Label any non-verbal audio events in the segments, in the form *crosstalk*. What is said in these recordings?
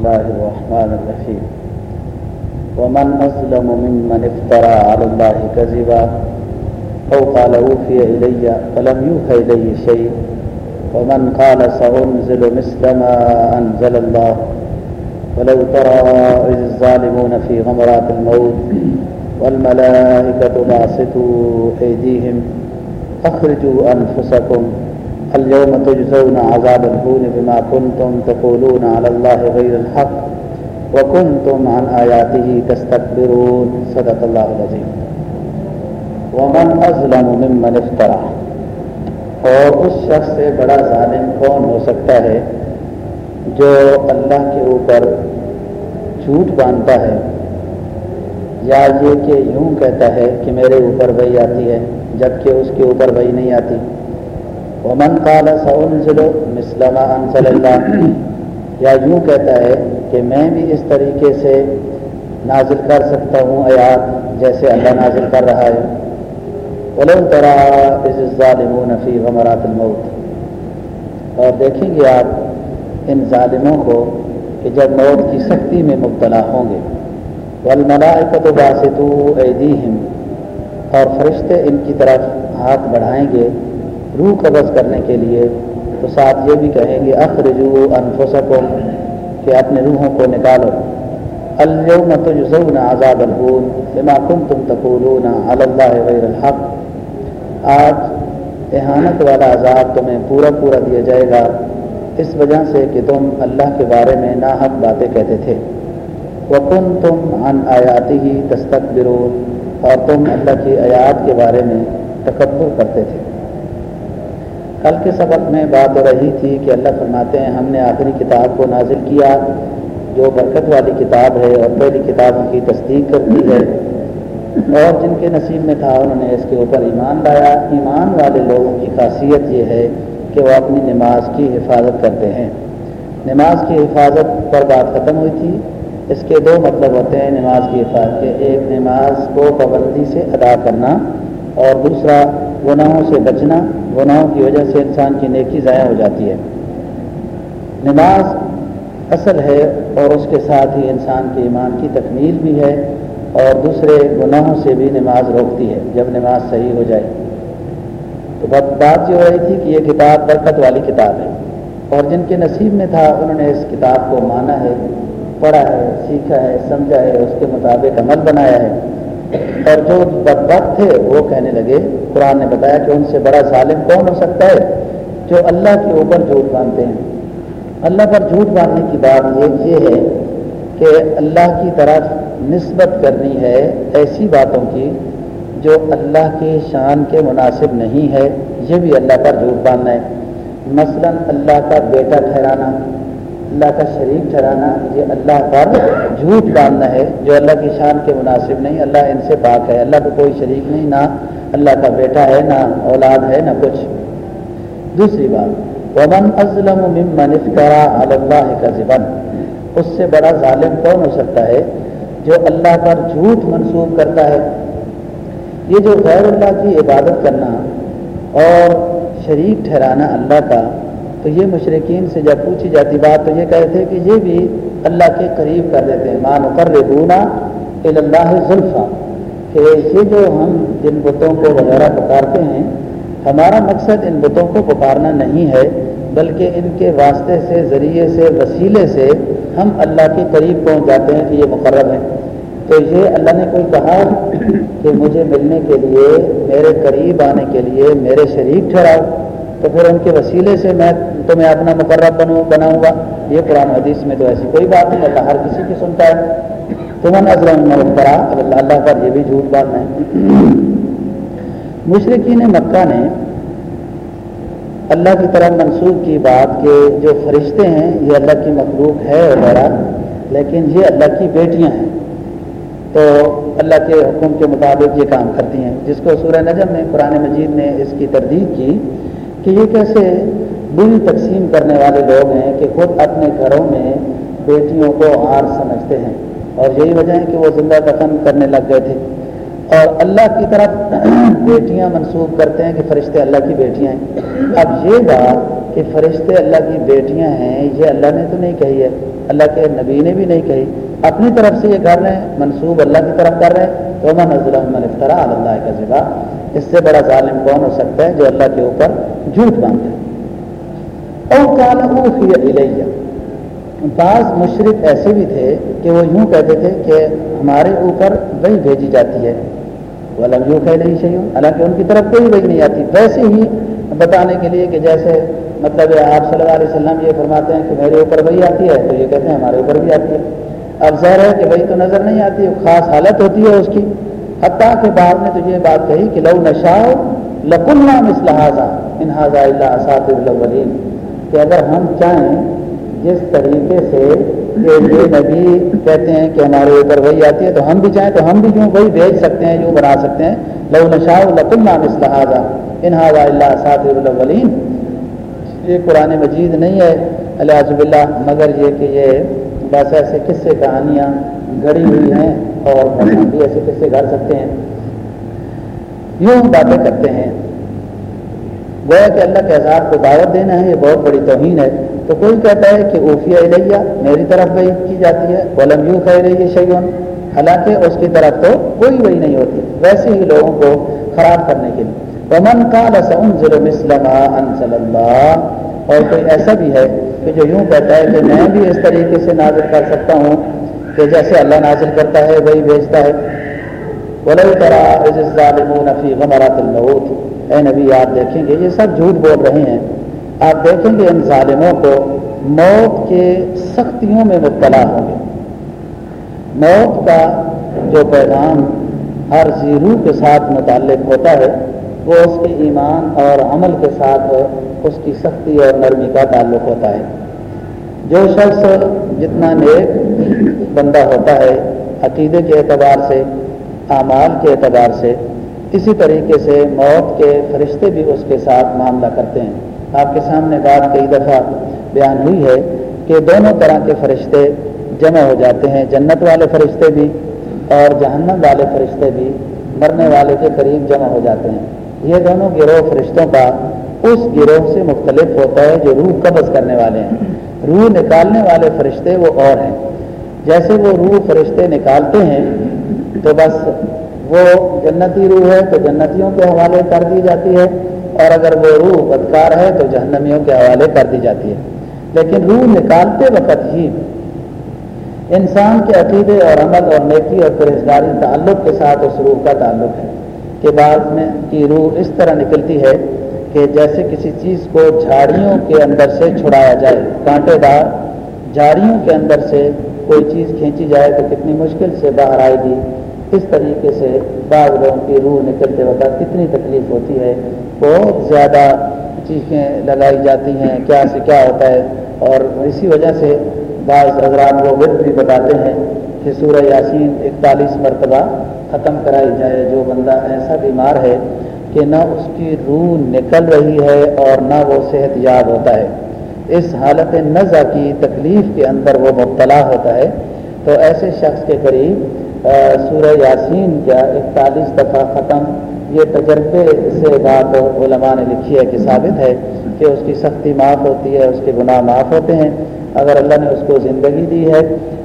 الله الرحمن الرحيم. ومن أظلم ممن افترى على الله كذبا أو قال أوفي إلي فلم يوحى إلي شيء. ومن قال سأنزل مثل ما أنزل الله ولو ترى إذ الظالمون في غمرات الموت والملائكة باسطوا أيديهم أخرجوا أنفسكم اليوم تجزون عذاب الهون بما كنتم تقولون على الله غير الحق وكنتم عن آياته تستكبرون. صدق الله العظيم. ومن أظلم ممن افترى. اور اس شخص سے بڑا ظالم کون ہو سکتا ہے جو اللہ کے اوپر جھوٹ باندھتا ہے یا یہ کہ یوں کہتا ہے کہ میرے اوپر وہی آتی ہے جبکہ اس کے اوپر وہی نہیں آتی؟ ومن قال سأنزل مثل ما انزل اللہ. یا یوں کہتا ہے کہ میں بھی اس طریقے سے نازل کر سکتا ہوں آیات جیسے اللہ نازل کر رہا ہے. ولو ترى اذ الظالمون في غمرات الموت. اور دیکھیں گے آپ ان ظالموں کو کہ جب موت کی سختی میں مبتلا ہوں گے. والملائکۃ باسطوا ایدیہم. اور فرشتے ان کی طرف ہاتھ بڑھائیں گے روح قبض کرنے کے لیے، تو ساتھ یہ بھی کہیں گے، اخرجو انفسکم، کہ اپنے روحوں کو نکالو۔ اليوم تجزون عذاب الہون بما کنتم تقولون علی اللہ غیر الحق۔ آج احانت والا عذاب تمہیں پورا پورا دیا جائے گا۔ اس وجہ سے کہ تم اللہ کے بارے میں ناحق باتیں کہتے تھے۔ وکن تم عن آیاتی ہی تستقبرون اور تم اللہ کی آیات کے بارے میں تکبر کرتے تھے۔ کل کے سبق میں بات ہو رہی تھی کہ اللہ فرماتے ہیں، ہم نے آخری کتاب کو نازل کیا، جو برکت والی کتاب ہے اور پہلی کتابوں کی تصدیق کرتی ہے۔ اور جن کے نصیب میں تھا، انہوں نے اس کے اوپر ایمان لایا۔ ایمان والے لوگوں کی خاصیت یہ ہے کہ وہ اپنی نماز کی حفاظت کرتے ہیں۔ نماز کی حفاظت پر بات ختم ہوئی تھی۔ اس کے دو مطلب ہوتے ہیں، نماز کی حفاظت کے۔ ایک، نماز کو پابندی سے ادا کرنا اور دوسرا گناہوں سے بچنا، گناہوں کی وجہ سے انسان کی نیکی ضائع ہو جاتی ہے۔ نماز اصل ہے اور اس کے ساتھ ہی انسان کے ایمان کی تکمیل بھی ہے اور دوسرے گناہوں سے بھی نماز روکتی ہے جب نماز صحیح ہو جائے۔ تو بات یہ ہو رہی تھی کہ یہ کتاب برکت والی کتاب ہے۔ اور جن کے نصیب میں تھا، انہوں نے اس کتاب کو مانا ہے، پڑھا ہے، سیکھا ہے، سمجھا ہے، اس کے مطابق عمل بنایا ہے۔ اور جو بدبخت تھے، وہ کہنے لگے قرآن نے بتایا کہ ان سے بڑا ظالم کون ہو سکتا ہے جو اللہ کے اوپر جھوٹ باندھتے ہیں؟ اللہ پر جھوٹ باندھنے کی بات یہ یہ ہے کہ اللہ کی طرف نسبت کرنی ہے ایسی باتوں کی جو اللہ کے شان کے مناسب نہیں ہے، یہ بھی اللہ پر جھوٹ باندھنا ہے۔ مثلا اللہ کا بیٹا ٹھہرانا، اللہ کا شریک ٹھہرانا، یہ اللہ پر جھوٹ باندھنا ہے جو اللہ کی شان کے مناسب نہیں، اللہ ان سے پاک ہے، اللہ کو کوئی شریک نہیں، نہ اللہ کا بیٹا ہے، نہ اولاد ہے، نہ کچھ۔ دوسری بات، ومن ازلم ممن افترا علی اللہ کا زبن اس سے بڑا ظالم کون ہو سکتا ہے جو اللہ پر جھوٹ منسوخ کرتا ہے؟ یہ جو غیر اللہ کی عبادت کرنا اور شریک ٹھہرانا اللہ کا، تو یہ مشرقین سے جب پوچھی جاتی بات، تو یہ کہتے تھے کہ یہ بھی اللہ کے قریب کر دیتے ہیں۔ مان کر ربونا اللہ ظلفہ کہ یہ جو ہم جن بتوں کو وغیرہ پکارتے ہیں، ہمارا مقصد ان بتوں کو پکارنا نہیں ہے، بلکہ ان کے واسطے سے، ذریعے سے، وسیلے سے ہم اللہ کے قریب پہنچ جاتے ہیں کہ یہ مقرر ہے۔ تو یہ اللہ نے کوئی کہا کہ مجھے ملنے کے لیے، میرے قریب آنے کے لیے، میرے شریک ٹھہراؤ، تو پھر ان کے وسیلے سے میں تمہیں اپنا مقرر بنوں بناؤں گا۔ یہ قرآن حدیث میں تو ایسی کوئی بات نہیں، اللہ ہر کسی کی سنتا ہے۔ تمن ازرم کرا اللہ اللہ پر یہ بھی جھوٹ باندھنا ہے۔ مشرقین مکہ نے اللہ کی طرف منسوخ کی بات کہ جو فرشتے ہیں، یہ اللہ کی مخلوق ہے وغیرہ، لیکن یہ اللہ کی بیٹیاں ہیں۔ تو اللہ کے حکم کے مطابق یہ کام کرتی ہیں۔ جس کو سورہ نجم میں قرآن مجید نے اس کی تردید کی کہ یہ کیسے دل تقسیم کرنے والے لوگ ہیں کہ خود اپنے گھروں میں بیٹیوں کو ہار سمجھتے ہیں۔ اور یہی وجہ ہے کہ وہ زندہ دفن کرنے لگ گئے تھے۔ اور اللہ کی طرف *clears throat* بیٹیاں منسوخ کرتے ہیں کہ فرشتے اللہ کی بیٹیاں ہیں۔ اب یہ بات کہ فرشتے اللہ کی بیٹیاں ہیں، یہ اللہ نے تو نہیں کہی ہے۔ اللہ کے نبی نے بھی نہیں کہی۔ اپنی طرف سے یہ کر رہے ہیں منصوب اللہ کی طرف کر رہے ہیں۔ تو من نظر افطرا اللہ کا ذبح اس سے بڑا ظالم کون ہو سکتا ہے جو اللہ کے اوپر جھوٹ باندھے اور کالا بعض مشرق ایسے بھی تھے کہ وہ یوں کہتے تھے کہ ہمارے اوپر وہی بھیجی جاتی ہے۔ وہ الگ یوں کہہ رہی چاہیے حالانکہ ان کی طرف کوئی وہی نہیں آتی۔ ویسے ہی بتانے کے لیے کہ جیسے مطلب آپ صلی اللہ علیہ وسلم یہ فرماتے ہیں کہ میرے اوپر وہی آتی ہے، تو یہ کہتے ہیں ہمارے اوپر بھی آتی ہے۔ اب ظاہر ہے کہ وہی تو نظر نہیں آتی خاص حالت ہوتی ہے اس کی۔ حتیٰ کہ بعد نے تو یہ بات کہی کہ لو نشا لکلنا مسلحاظہ انحاظہ اللہ اسات کہ اگر ہم چاہیں جس طریقے سے کہ یہ نبی کہتے ہیں کہ ہمارے اوپر وہی آتی ہے، تو ہم بھی چاہیں تو ہم بھی یوں وہی بھیج سکتے ہیں، یوں بنا سکتے ہیں؟ لو نشا لکلنا مسلحاظہ انحاظہ اللہ اسات الاولین۔ یہ قرآن مجید نہیں ہے اللہ اللہ مگر یہ کہ یہ بس ایسے قصے، کہانیاں گڑی ہوئی ہیں اور ہم بھی ایسے قصے گھڑ سکتے ہیں۔ یوں باتیں کرتے ہیں۔ گویا کہ اللہ کے عذاب کو دعوت دینا ہے، یہ بہت بڑی توہین ہے۔ تو کوئی کہتا ہے کہ اوفیا الیہ، میری طرف وہی کی جاتی ہے، ولم یوں خیر یہ شیون حالانکہ اس کی طرف تو کوئی وہی نہیں ہوتی۔ ویسے ہی لوگوں کو خراب کرنے کے لیے۔ ومن کا لسم ظلم اسلم اللہ۔ اور کوئی ایسا بھی ہے کہ جو یوں کہتا ہے کہ میں بھی اس طریقے سے نازل کر سکتا ہوں کہ جیسے اللہ نازل کرتا ہے، وہی بھیجتا ہے۔ بولے کرا ظالمون فی غمرات الموت۔ اے نبی، آپ دیکھیں گے، یہ سب جھوٹ بول رہے ہیں۔ آپ دیکھیں گے ان ظالموں کو موت کے سختیوں میں مبتلا ہوں گے۔ موت کا جو پیغام ہر زیرو کے ساتھ متعلق ہوتا ہے، وہ اس کے ایمان اور عمل کے ساتھ اس کی سختی اور نرمی کا تعلق ہوتا ہے۔ جو شخص جتنا نیک بندہ ہوتا ہے، عقیدے کے اعتبار سے، اعمال کے اعتبار سے، اسی طریقے سے موت کے فرشتے بھی اس کے ساتھ معاملہ کرتے ہیں۔ آپ کے سامنے بات کئی دفعہ بیان ہوئی ہے کہ دونوں طرح کے فرشتے جمع ہو جاتے ہیں، جنت والے فرشتے بھی اور جہنم والے فرشتے بھی مرنے والے کے قریب جمع ہو جاتے ہیں۔ یہ دونوں گروہ فرشتوں کا اس گروہ سے مختلف ہوتا ہے جو روح قبض کرنے والے ہیں۔ روح نکالنے والے فرشتے وہ اور ہیں۔ جیسے وہ روح فرشتے نکالتے ہیں تو بس وہ جنتی روح ہے تو جنتیوں کے حوالے کر دی جاتی ہے۔ اور اگر وہ روح بدکار ہے تو جہنمیوں کے حوالے کر دی جاتی ہے۔ لیکن روح نکالتے وقت ہی انسان کے عقیدے اور عمل اور نیکی اور پرہزگاری تعلق کے ساتھ اس روح کا تعلق ہے کہ بعض میں کی روح اس طرح نکلتی ہے کہ جیسے کسی چیز کو جھاڑیوں کے اندر سے چھڑایا جائے، کانٹے دار جھاڑیوں کے اندر سے کوئی چیز کھینچی جائے تو کتنی مشکل سے باہر آئے گی۔ اس طریقے سے بعض لوگوں کی روح نکلتے وقت کتنی تکلیف ہوتی ہے، بہت زیادہ چیزیں لگائی جاتی ہیں، کیا سے کیا ہوتا ہے، اور اسی وجہ سے بعض حضرات وہ ورد بھی بتاتے ہیں کہ سورہ یاسین اکتالیس مرتبہ ختم کرائی جائے، جو بندہ ایسا بیمار ہے کہ نہ اس کی روح نکل رہی ہے اور نہ وہ صحت یاب ہوتا ہے۔ اس حالت نزا کی تکلیف کے اندر وہ مبتلا ہوتا ہے۔ تو ایسے شخص کے قریب سورہ یاسین کا اکتالیس دفعہ ختم، یہ تجربے سے بات علماء نے لکھی ہے کہ ثابت ہے کہ اس کی سختی معاف ہوتی ہے، اس کے گناہ معاف ہوتے ہیں۔ اگر اللہ نے اس کو زندگی دی ہے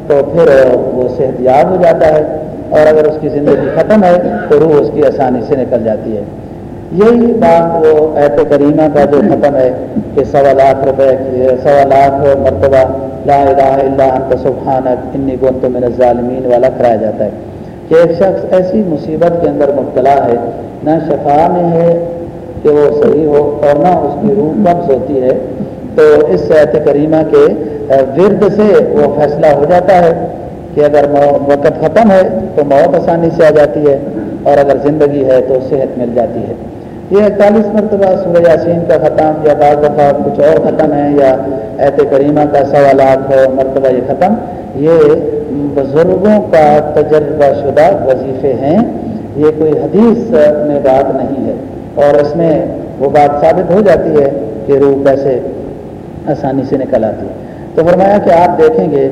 تو پھر وہ صحت یاب ہو جاتا ہے اور اگر اس کی زندگی ختم ہے تو روح اس کی آسانی سے نکل جاتی ہے۔ یہی بات وہ ایت کریمہ کا جو ختم ہے کہ سوا لاکھ روپے، سوا لاکھ مرتبہ لا الہ الا انت سبحانک انی کنت من الظالمین والا کرایا جاتا ہے کہ ایک شخص ایسی مصیبت کے اندر مبتلا ہے، نہ شفا میں ہے کہ وہ صحیح ہو اور نہ اس کی روح قبض ہوتی ہے، تو اس ایت کریمہ کے ورد سے وہ فیصلہ ہو جاتا ہے کہ اگر وقت ختم ہے تو موت آسانی سے آ جاتی ہے اور اگر زندگی ہے تو صحت مل جاتی ہے۔ یہ اکتالیس مرتبہ سورہ یاسین کا ختم یا بعض دفعہ کچھ اور ختم ہے یا ایت کریمہ کا سوالات ہو، مرتبہ یہ ختم۔ یہ بزرگوں کا تجربہ شدہ وظیفے ہیں۔ یہ کوئی حدیث میں بات نہیں ہے۔ اور اس میں وہ بات ثابت ہو جاتی ہے کہ روح کیسے آسانی سے نکل آتی ہے۔ تو فرمایا کہ آپ دیکھیں گے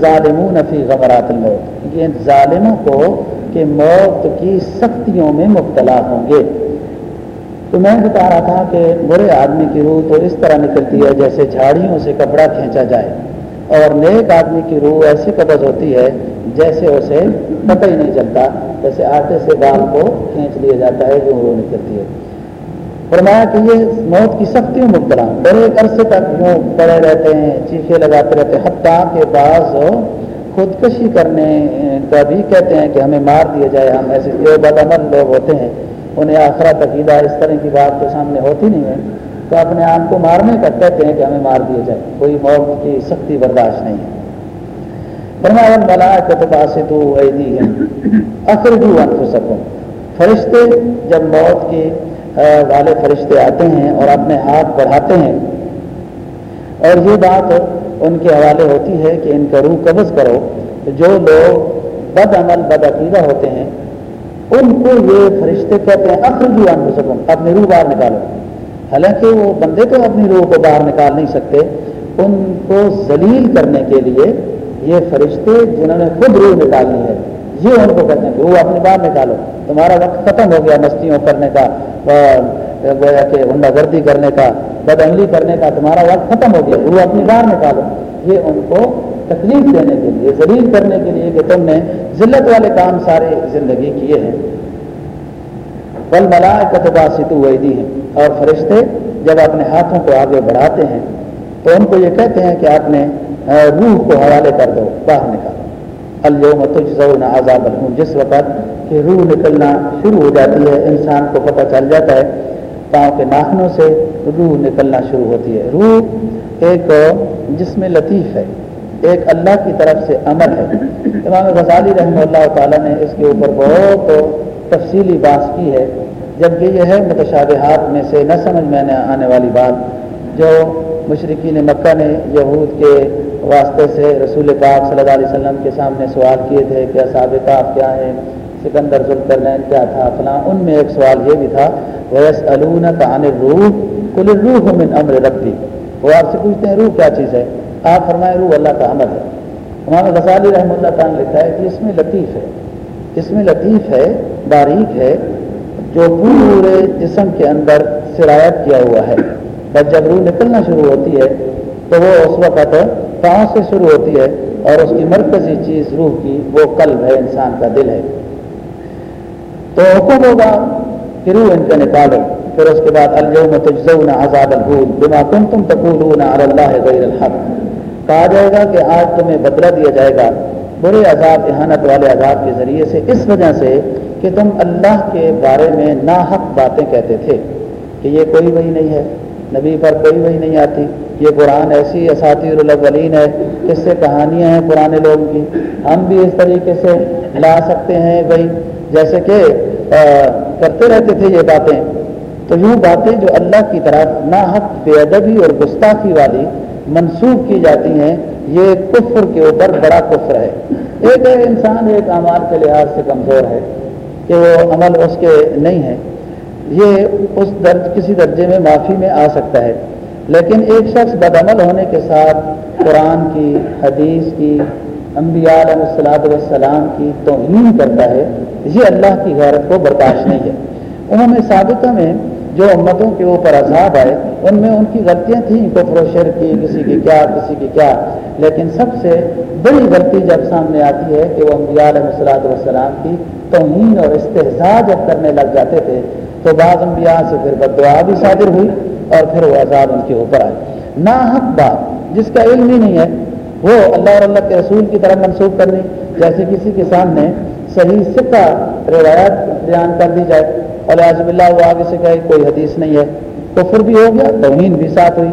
ظالمون فی غمرات الموت۔ یہ ظالموں کو کہ موت کی سختیوں میں مبتلا ہوں گے۔ تو میں بتا رہا تھا کہ برے آدمی کی روح تو اس طرح نکلتی ہے جیسے جھاڑیوں سے کپڑا کھینچا جائے۔ اور نیک آدمی کی روح ایسی قبض ہوتی ہے جیسے اسے پتہ ہی نہیں چلتا، جیسے آٹے سے بال کو کھینچ لیا جاتا ہے، جو روح نکلتی ہے۔ فرمایا کہ یہ موت کی سختی مبتلا۔ بڑے عرصے تک یوں پڑے رہتے ہیں، چیخے لگاتے رہتے ہیں۔ حتیٰ کے بعض خودکشی کرنے کا بھی کہتے ہیں کہ ہمیں مار دیا جائے، ہم ایسے جو بدعمل لوگ ہوتے ہیں۔ انہیں آخرت عقیدہ اس طرح کی بات تو سامنے ہوتی نہیں ہے، تو اپنے آپ کو مارنے کا کہتے ہیں کہ ہمیں مار دیا جائے۔ کوئی موت کی سختی برداشت نہیں ہے۔ فرمایا بلا کتبا سے تو ایدی ہے اخرجو انفسکم۔ فرشتے جب موت کے والے فرشتے آتے ہیں اور اپنے ہاتھ بڑھاتے ہیں، اور یہ بات ان کے حوالے ہوتی ہے کہ ان کا روح قبض کرو۔ جو لوگ بد عمل، بد عقیدہ ہوتے ہیں ان کو یہ فرشتے کہتے ہیں، اخرجو انفسکم، اپنی روح باہر نکالو۔ حالانکہ وہ بندے تو اپنی روح کو باہر نکال نہیں سکتے، ان کو ذلیل کرنے کے لیے یہ فرشتے جنہوں نے خود روح نکالنی ہے، یہ ان کو کہتے ہیں کہ روح اپنی باہر نکالو۔ تمہارا وقت ختم ہو گیا مستیوں کرنے کا گویا کہ ہنڈا گردی کرنے کا بد عملی کرنے کا، تمہارا وقت ختم ہو گیا، روح اپنی باہر نکالو۔ یہ ان کو تکلیف دینے کے لیے، ذلیل کرنے کے لیے کہ تم نے ذلت والے کام سارے زندگی کیے ہیں۔ بل ملا کتباست ویدی ہیں اور فرشتے جب اپنے ہاتھوں کو آگے بڑھاتے ہیں، تو ان کو یہ کہتے ہیں کہ آپ نے روح کو حوالے کر دو، باہر نکالو۔ الوم تجزون عذاب الہون۔ جس وقت کہ روح نکلنا شروع ہو جاتی ہے، انسان کو پتہ چل جاتا ہے، پاؤں کے ناخنوں سے روح نکلنا شروع ہوتی ہے۔ روح ایک جسم لطیف ہے۔ ایک اللہ کی طرف سے امر ہے۔ امام غزالی رحمہ اللہ تعالیٰ نے اس کے اوپر بہت تفصیلی بات کی ہے۔ جبکہ یہ ہے متشابہات میں سے نہ سمجھ میں نے آنے والی بات، جو مشرقین مکہ نے یہود کے واسطے سے رسول پاک صلی اللہ علیہ وسلم کے سامنے سوال کیے تھے کہ کاف کیا ہیں، سکندر ذوالکرنین کیا تھا، فلاں۔ ان میں ایک سوال یہ بھی تھا ویس علون کا روح کل روح من امر ربی وہ آپ سے پوچھتے ہیں، روح کیا چیز ہے؟ آپ فرمائیں روح اللہ کا عمل ہے۔ ہمارا غزالی رحمۃ اللہ تعالیٰ لکھا ہے کہ اس میں لطیف ہے۔ اس میں لطیف ہے، باریک ہے، جو پورے جسم کے اندر سرایت کیا ہوا ہے۔ بس جب روح نکلنا شروع ہوتی ہے، تو وہ اس وقت پاؤں سے شروع ہوتی ہے اور اس کی مرکزی چیز روح کی، وہ قلب ہے، انسان کا دل ہے۔ تو حکم ہوگا کہ روح ان کا نکالو پھر اس کے بعد الجوم تجزون عذاب البول بما کنتم تقولون علی اللہ غیر الحق۔ کہا جائے گا کہ آج تمہیں بدلہ دیا جائے گا برے عذاب، احانت والے عذاب کے ذریعے سے، اس وجہ سے کہ تم اللہ کے بارے میں ناحق باتیں کہتے تھے کہ یہ کوئی وہی نہیں ہے، نبی پر کوئی وہی نہیں آتی۔ یہ قرآن ایسی اساتیر الاولین ہے کس سے کہانیاں ہیں پرانے لوگوں کی۔ ہم بھی اس طریقے سے لا سکتے ہیں بھائی، جیسے کہ کرتے رہتے تھے یہ باتیں۔ تو یوں باتیں جو اللہ کی طرف ناحق، بے ادبی اور گستاخی والی منسوخ کی جاتی ہیں، یہ کفر کے اوپر بڑا کفر ہے۔ ایک ہے انسان ایک اعمال کے لحاظ سے کمزور ہے کہ وہ عمل اس کے نہیں ہے۔ یہ اس درج، کسی درجے میں معافی میں آ سکتا ہے۔ لیکن ایک شخص بدعمل ہونے کے ساتھ قرآن کی، حدیث کی، انبیاء علیہ السلاۃ والسلام کی توہین کرتا ہے، یہ اللہ کی غیرت کو برداشت نہیں ہے۔ انہوں نے سابقہ میں جو امتوں کے اوپر عذاب آئے، ان میں ان کی غلطیاں تھیں، کفر و شر کی، کسی کی کیا، کسی کی کیا۔ لیکن سب سے بڑی غلطی جب سامنے آتی ہے کہ وہ انبیاء علیہ السلاۃ والسلام کی توہین اور استحصا جب کرنے لگ جاتے تھے، تو بعض انبیاء سے پھر بدعا بھی صادر ہوئی اور پھر وہ عذاب ان کے اوپر آئے۔ نا حق بات، جس کا علم ہی نہیں ہے، وہ اللہ اور اللہ کے رسول کی طرف منسوخ کرنی جیسے کسی کے سامنے صحیح سکہ روایت بیان کر دی جائے۔ اور عزب اللہ وہ آگے سے کہے کوئی حدیث نہیں ہے کفر بھی ہو گیا، توہین بھی ساتھ ہوئی۔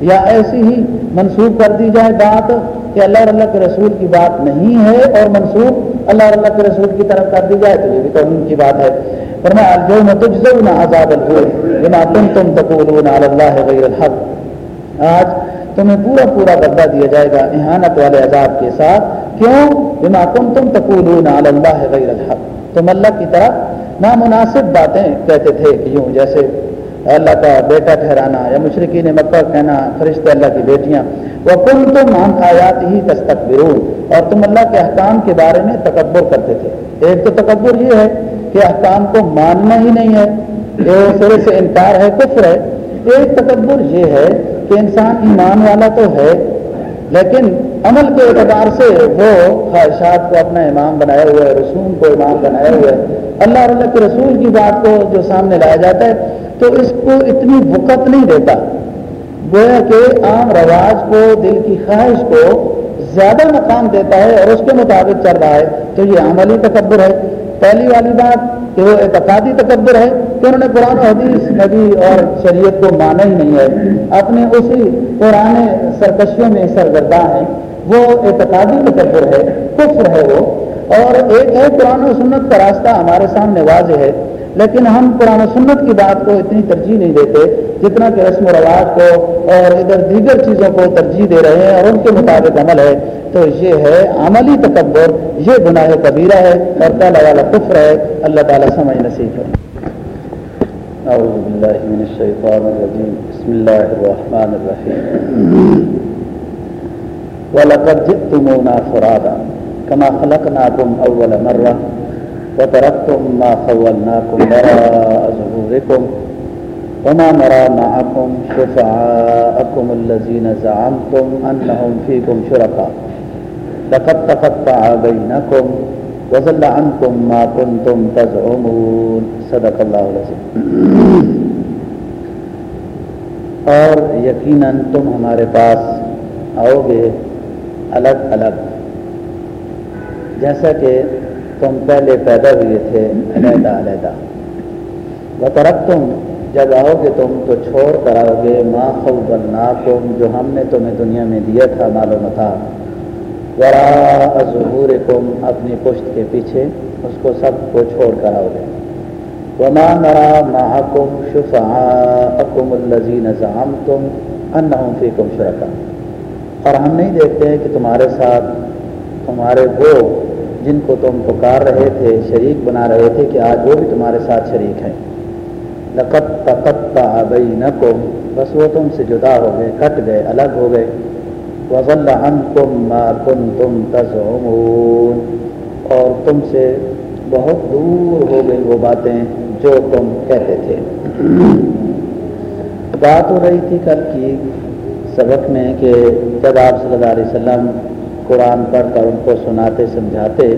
یا ایسی ہی منسوخ کر دی جائے بات کہ اللہ اور اللہ کے رسول کی بات نہیں ہے اور منسوخ اللہ اور اللہ کے رسول کی طرف کر دی جائے، تو یہ بھی توہین کی بات ہے۔ فرمایا الجوم تجزون عذاب الهول بما كنتم تقولون على الله غير الحق۔ آج تمہیں پورا پورا بدلہ دیا جائے گا احانت والے عذاب کے ساتھ۔ کیوں؟ بما کنتم تقولون على الله غير الحق۔ تم اللہ کی طرف نامناسب باتیں کہتے تھے کہ یوں جیسے اللہ کا بیٹا ٹھہرانا یا مشرقین مکہ کہنا، فرشتے اللہ کی بیٹیاں وہ کن تم ہم آیات ہی تستقبرون اور تم اللہ کے احکام کے بارے میں تکبر کرتے تھے۔ ایک تو تکبر یہ ہے کہ احکام کو ماننا ہی نہیں ہے، یہ سرے سے انکار ہے، کفر ہے۔ ایک تکبر یہ ہے کہ انسان ایمان والا تو ہے، لیکن عمل کے اعتبار سے وہ خواہشات کو اپنا امام بنائے ہوئے رسوم کو امام بنائے ہوئے، اللہ اور اللہ کے رسول کی بات کو جو سامنے لایا جاتا ہے، تو اس کو اتنی وقت نہیں دیتا۔ گویا کہ عام رواج کو، دل کی خواہش کو زیادہ مقام دیتا ہے اور اس کے مطابق چل رہا ہے۔ تو یہ عملی تکبر ہے۔ پہلی والی بات کہ وہ اعتقادی تکبر ہے کہ انہوں نے قرآن حدیث، نبی اور شریعت کو مانا ہی نہیں ہے۔ اپنے اسی پرانے سرکشیوں میں سرگرداں ہیں۔ وہ اعتقادی تکبر ہے، کفر ہے وہ۔ اور ایک ہے قرآن و سنت کا راستہ ہمارے سامنے واضح ہے، لیکن ہم قرآن و سنت کی بات کو اتنی ترجیح نہیں دیتے جتنا کہ رسم و رواج کو اور ادھر دیگر چیزوں کو ترجیح دے رہے ہیں اور ان کے مطابق عمل ہے۔ تو یہ ہے عملی تکبر، یہ گناہ کبیرہ ہے اور پہلا والا کفر ہے۔ اللہ تعالیٰ سمجھ نصیب ہے اعوذ باللہ من الشیطان الرجیم۔ بسم اللہ الرحمن الرحیم۔ وَلَقَدْ جِئْتُمُونَا فُرَادًا كَمَا خَلَقْنَاكُمْ أَوَّلَ مَرَّةٍ وتركتم ما خولناكم وراء ظهوركم وما نرى معكم شفعاءكم الذين زعمتم أنهم فيكم شركاء لقد تقطع بينكم وزل عنكم ما كنتم تزعمون. صدق الله العظيم. اور یقیناً تم ہمارے پاس آؤ گے الگ الگ۔ جیسا کہ تم پہلے پیدا ہوئے تھے، علیحدہ علیحدہ۔ وہ تم جب آؤ گے تم تو چھوڑ کر آؤ گے۔ ماں خوب تم جو ہم نے تمہیں دنیا میں دیا تھا معلوم تھا ورا ظہور کم اپنی پشت کے پیچھے، اس کو سب کو چھوڑ کر آؤ گے۔ وما مرا محکم شفا اکم الزین زام تم ان کم شرکا اور ہم نہیں دیکھتے کہ تمہارے ساتھ تمہارے وہ جن کو تم پکار رہے تھے، شریک بنا رہے تھے کہ آج وہ بھی تمہارے ساتھ شریک ہیں۔ لقت تقت آبئی نہ بس وہ تم سے جدا ہو گئے، کٹ گئے، الگ ہو گئے۔ وزل کم کن تم تزمون اور تم سے بہت دور ہو گئی وہ باتیں جو تم کہتے تھے۔ بات ہو رہی تھی کل کی سبق میں کہ جب آپ صلی اللہ علیہ وسلم قرآن پڑھ کر ان کو سناتے، سمجھاتے،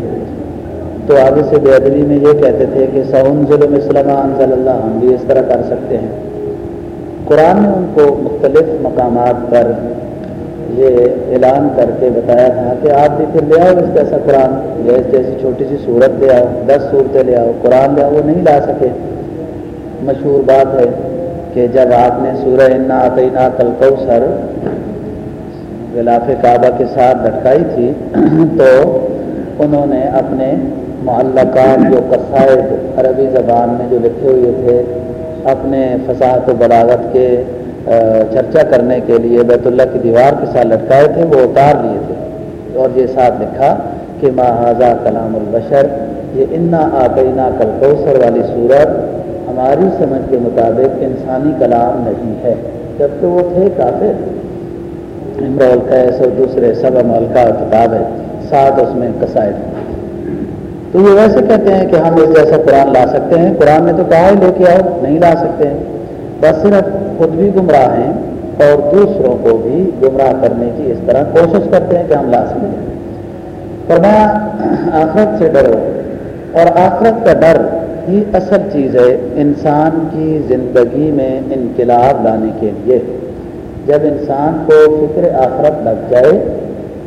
تو آگے سے بے ادبی میں یہ کہتے تھے کہ سعون ظلم اسلم انضل اللہ ہم بھی اس طرح کر سکتے ہیں۔ قرآن نے ان کو مختلف مقامات پر یہ اعلان کر کے بتایا تھا کہ آپ بھی پھر لے آؤ اس جیسا قرآن۔ جیسے جیسی چھوٹی سی صورت لے آؤ، دس صورتیں لے آؤ، قرآن لے آؤ، وہ نہیں لا سکے۔ مشہور بات ہے کہ جب آپ نے سورہ انا عطینہ کل سر غلاف کعبہ کے ساتھ لٹکائی تھی، *clears throat* تو انہوں نے اپنے معلقات جو قصائد عربی زبان میں جو لکھے ہوئے تھے، اپنے فساحت و بلاغت کے چرچا کرنے کے لیے بیت اللہ کی دیوار کے ساتھ لٹکائے تھے، وہ اتار لیے تھے۔ اور یہ ساتھ لکھا کہ ماہذہ کلام البشر، یہ انا آبینہ کلکوسر والی صورت ہماری سمجھ کے مطابق انسانی کلام نہیں ہے، جبکہ وہ تھے کافر۔ امرول قیس اور دوسرے سب ملکہ کتاب ہے ساتھ اس میں قصائد۔ تو یہ ویسے کہتے ہیں کہ ہم اس جیسا قرآن لا سکتے ہیں۔ قرآن نے تو کہا ہی لے کے آؤ، نہیں لا سکتے ہیں۔ بس صرف خود بھی گمراہ ہیں اور دوسروں کو بھی گمراہ کرنے کی اس طرح کوشش کرتے ہیں کہ ہم لا سکیں۔ فرمایا، آخرت سے ڈرو اور آخرت کا ڈر ہی اصل چیز ہے انسان کی زندگی میں انقلاب لانے کے لیے۔ جب انسان کو فکر آخرت لگ جائے،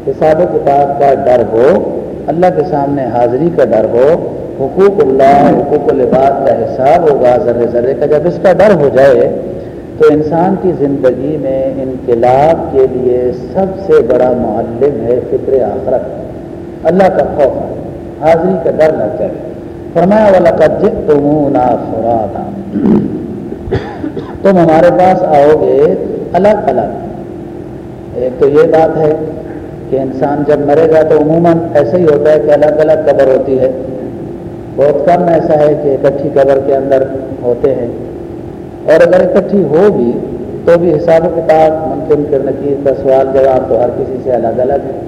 حساب و کتاب کا ڈر ہو، اللہ کے سامنے حاضری کا ڈر ہو، حقوق اللہ، حقوق العباد کا حساب ہوگا، ذرے ذرے کا جب اس کا ڈر ہو جائے، تو انسان کی زندگی میں انقلاب کے لیے سب سے بڑا معلم ہے فکر آخرت۔ اللہ کا خوف، حاضری کا ڈر لگ جائے۔ فرمایا والا تم ہمارے پاس آؤ گے الگ الگ۔ ایک تو یہ بات ہے کہ انسان جب مرے گا تو عموماً ایسا ہی ہوتا ہے کہ الگ الگ قبر ہوتی ہے۔ بہت کم ایسا ہے کہ اکٹھی قبر کے اندر ہوتے ہیں۔ اور اگر اکٹھی ہو بھی تو بھی حساب و کتاب ممکن کرنے کی کا سوال جواب تو ہر کسی سے الگ الگ ہے۔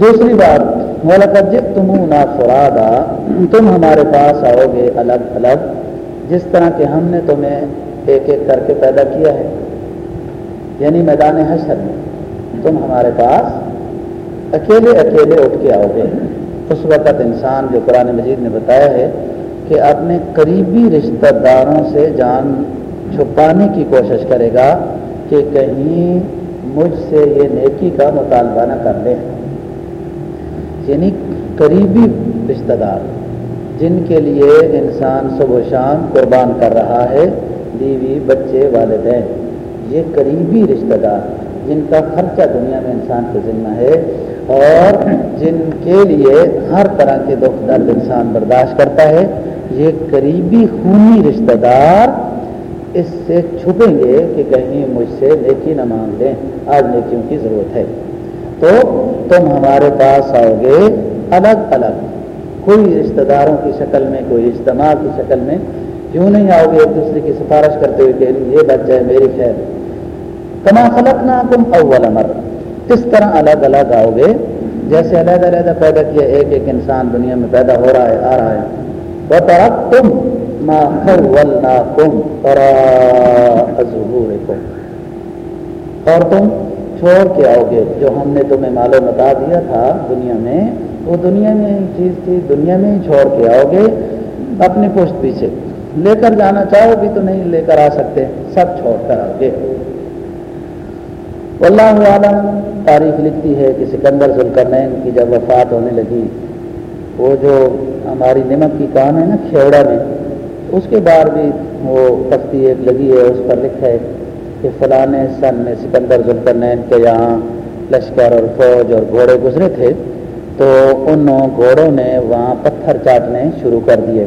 دوسری بات مولاقج تم نا فرادا، تم ہمارے پاس آؤ گے الگ الگ، جس طرح کہ ہم نے تمہیں ایک ایک کر کے پیدا کیا ہے۔ یعنی میدان حشر میں، تم ہمارے پاس اکیلے اکیلے اٹھ کے آؤ گے۔ اس وقت انسان جو قرآن مجید نے بتایا ہے کہ اپنے قریبی رشتہ داروں سے جان چھپانے کی کوشش کرے گا کہ کہیں مجھ سے یہ نیکی کا مطالبہ نہ کر لیں۔ یعنی قریبی رشتہ دار، جن کے لیے انسان صبح و شام قربان کر رہا ہے، بیوی، بچے، والدین۔ یہ قریبی رشتہ دار، جن کا خرچہ دنیا میں انسان کے ذمہ ہے اور جن کے لیے ہر طرح کے دکھ درد انسان برداشت کرتا ہے، یہ قریبی خونی رشتہ دار اس سے چھپیں گے کہ کہیں مجھ سے نیکی نہ مانگ لیں۔ آج نیکیوں کی ضرورت ہے۔ تو تم ہمارے پاس آؤ گے الگ الگ۔ کوئی رشتہ داروں کی شکل میں، کوئی اجتماع کی شکل میں کیوں نہیں آؤ گے ایک دوسرے کی سفارش کرتے ہوئے کہ یہ بچہ ہے میری خیر۔ کما خلق نہ تم اول امر کس طرح الگ الگ آؤ گے؟ جیسے علیحدہ علیحدہ پیدا کیا ایک ایک انسان دنیا میں پیدا ہو رہا ہے، آ رہا ہے۔ وہ طرف تم ماں تم اور تم چھوڑ کے آؤ گے جو ہم نے تمہیں معلوم بتا دیا تھا دنیا میں، وہ دنیا میں ہی چیز تھی، دنیا میں ہی چھوڑ کے آؤ گے اپنے پشت پیچھے۔ لے کر جانا چاہو بھی تو نہیں لے کر آ سکتے، سب چھوڑ کر آؤ گے۔ اللہ عالم تاریخ لکھتی ہے کہ سکندر ذوالکرنین کی جب وفات ہونے لگی، وہ جو ہماری نمک کی کام ہے نا، کھیوڑا میں، اس کے بعد بھی وہ تختی ایک لگی ہے، اس پر لکھا ہے کہ فلاں سن میں سکندر ذوالکرنین کے یہاں لشکر اور فوج اور گھوڑے گزرے تھے، تو ان گھوڑوں نے وہاں پتھر چاٹنے شروع کر دیے۔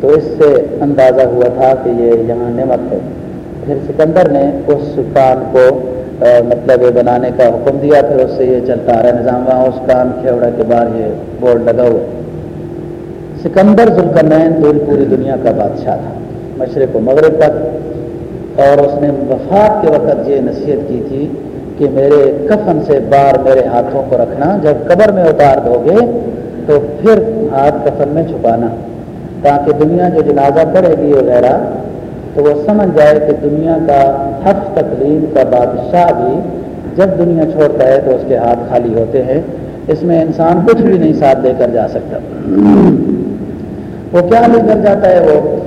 تو اس سے اندازہ ہوا تھا کہ یہ یہاں نمک ہے۔ پھر سکندر نے اس کان کو مطلب بنانے کا حکم دیا، پھر اس سے یہ چلتا آ رہا نظام۔ وہاں اس کان کھیوڑا کے بعد یہ بورڈ لگا ہوا۔ سکندر ذوالکرنین دل پوری دنیا کا بادشاہ تھا۔ مشرق و مغرب تک اور اس نے وفات کے وقت یہ نصیحت کی تھی کہ میرے کفن سے بار میرے ہاتھوں کو رکھنا، جب قبر میں اتار دو گے تو پھر ہاتھ کفن میں چھپانا۔ تاکہ دنیا جو جنازہ پڑے گی وغیرہ تو وہ سمجھ جائے کہ دنیا کا حف تقلیم کا بادشاہ بھی جب دنیا چھوڑتا ہے تو اس کے ہاتھ خالی ہوتے ہیں۔ اس میں انسان کچھ بھی نہیں ساتھ دے کر جا سکتا۔ وہ کیا لے کر جاتا ہے؟ وہ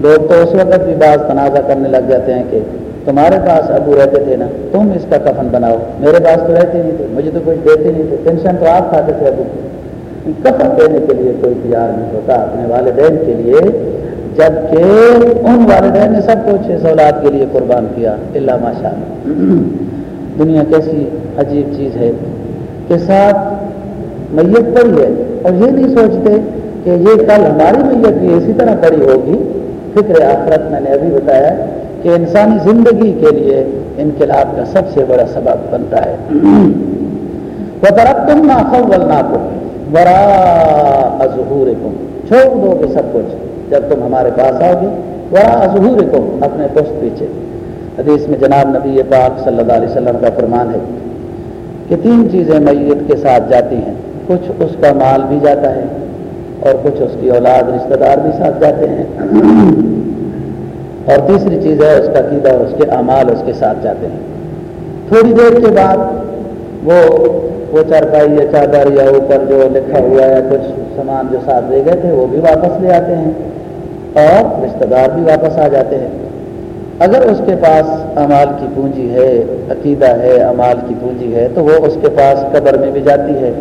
لوگ تو اس وقت بھی بعض تنازع کرنے لگ جاتے ہیں کہ تمہارے پاس ابو رہتے تھے نا، تم اس کا کفن بناؤ۔ میرے پاس تو رہتے نہیں تھے مجھے تو کچھ دیتے نہیں تھے پینشن تو آپ کھاتے تھے ابو۔ کفن دینے کے لیے کوئی تیار نہیں ہوتا اپنے والدین کے لیے، جبکہ ان والدین نے سب کچھ اس اولاد کے لیے قربان کیا۔ اللہ ماشاء اللہ۔ دنیا کیسی عجیب چیز ہے کہ ساتھ میت پڑی ہے اور یہ نہیں سوچتے کہ یہ کل ہماری میت بھی اسی طرح پڑی ہوگی۔ فکر آخرت میں نے ابھی بتایا کہ انسانی زندگی کے لیے انقلاب کا سب سے بڑا سبب بنتا ہے۔ وہ درخت تم نہ نہ کو برا ظہور چھوڑ دو گے سب کچھ۔ جب تم ہمارے پاس آؤ گے برا ظہور کم اپنے پشت پیچھے۔ حدیث میں جناب نبی پاک صلی اللہ علیہ وسلم کا فرمان ہے کہ تین چیزیں میت کے ساتھ جاتی ہیں۔ کچھ اس کا مال بھی جاتا ہے اور کچھ اس کی اولاد رشتہ دار بھی ساتھ جاتے ہیں۔ اور تیسری چیز ہے، اس کا قیدا اور اس کے اعمال اس کے ساتھ جاتے ہیں۔ تھوڑی دیر کے بعد وہ وہ چارپائی یا چادر یا اوپر جو لکھا ہوا ہے کچھ سامان جو ساتھ لے گئے تھے، وہ بھی واپس لے آتے ہیں۔ اور رشتہ دار بھی واپس آ جاتے ہیں۔ اگر اس کے پاس امال کی پونجی ہے، عقیدہ ہے امال کی پونجی ہے، تو وہ اس کے پاس قبر میں بھی جاتی ہے۔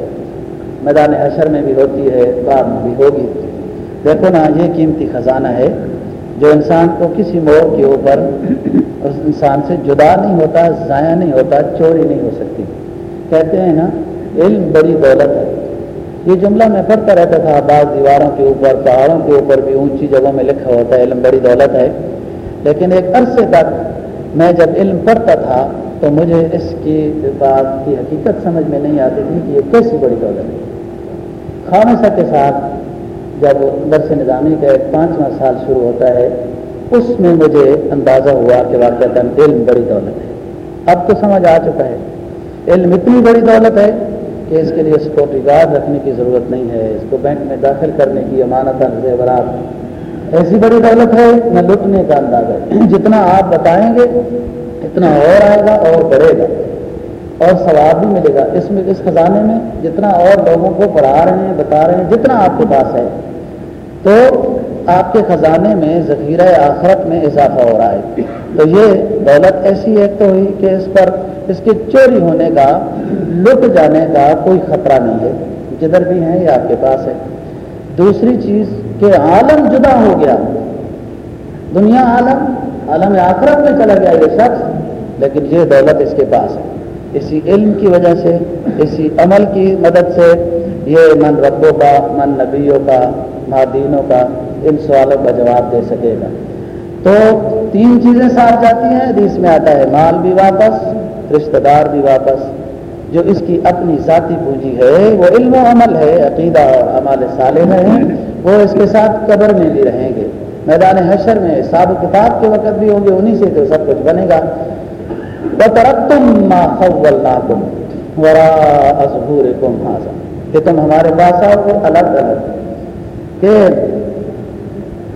میدان حشر میں بھی ہوتی ہے بعد میں بھی ہوگی۔ دیکھو نا، یہ قیمتی خزانہ ہے جو انسان کو کسی موڑ کے اوپر اس انسان سے جدا نہیں ہوتا، ضائع نہیں ہوتا، چوری نہیں ہو سکتی۔ کہتے ہیں نا، علم بڑی دولت ہے۔ یہ جملہ میں پڑھتا رہتا تھا، بعض دیواروں کے اوپر، پہاڑوں کے اوپر بھی اونچی جگہوں میں لکھا ہوتا ہے، علم بڑی دولت ہے۔ لیکن ایک عرصے تک میں جب علم پڑھتا تھا، تو مجھے اس کی بات کی حقیقت سمجھ میں نہیں آتی تھی کہ یہ کیسی بڑی دولت ہے۔ خامصہ کے ساتھ جب درس نظامی کا ایک پانچواں سال شروع ہوتا ہے، اس میں مجھے اندازہ ہوا کہ واقعات علم بڑی دولت ہے۔ اب تو سمجھ آ چکا ہے۔ علم اتنی بڑی دولت ہے کہ اس کے لیے سیکورٹی گارڈ رکھنے کی ضرورت نہیں ہے، اس کو بینک میں داخل کرنے کی امانت زیورات۔ ایسی بڑی دولت ہے، نہ لٹنے کا انداز ہے۔ جتنا آپ بتائیں گے، اتنا اور آئے گا اور بڑھے گا۔ اور ثواب بھی ملے گا۔ اس میں، اس خزانے میں جتنا اور لوگوں کو پڑھا رہے ہیں، بتا رہے ہیں، جتنا آپ کے پاس ہے، تو آپ کے خزانے میں ذخیرہ آخرت میں اضافہ ہو رہا ہے۔ تو یہ دولت ایسی ایک تو ہوئی کہ اس پر، اس کے چوری ہونے کا، لٹ جانے کا کوئی خطرہ نہیں ہے۔ جدھر بھی ہیں، یہ آپ کے پاس ہے۔ دوسری چیز کہ عالم جدا ہو گیا۔ دنیا عالم عالم آخرت میں چلا گیا یہ شخص، لیکن یہ دولت اس کے پاس ہے۔ اسی علم کی وجہ سے، اسی عمل کی مدد سے یہ من ربوں کا، من نبیوں کا، مادینوں کا ان سوالوں کا جواب دے سکے گا۔ تو تین چیزیں ساتھ جاتی ہیں، حدیث میں آتا ہے مال بھی واپس، رشتہ دار بھی واپس۔ جو اس کی اپنی ذاتی پونجی ہے، وہ علم و عمل ہے، عقیدہ اور عمال صالح ہے وہ اس کے ساتھ قبر میں بھی رہیں گے۔ میدان حشر میں حساب کتاب کے وقت بھی ہوں گے انہیں سے تو سب کچھ بنے گا۔ تم ورا کم کہ تم ہمارے پاس آؤ الگ الگ کہ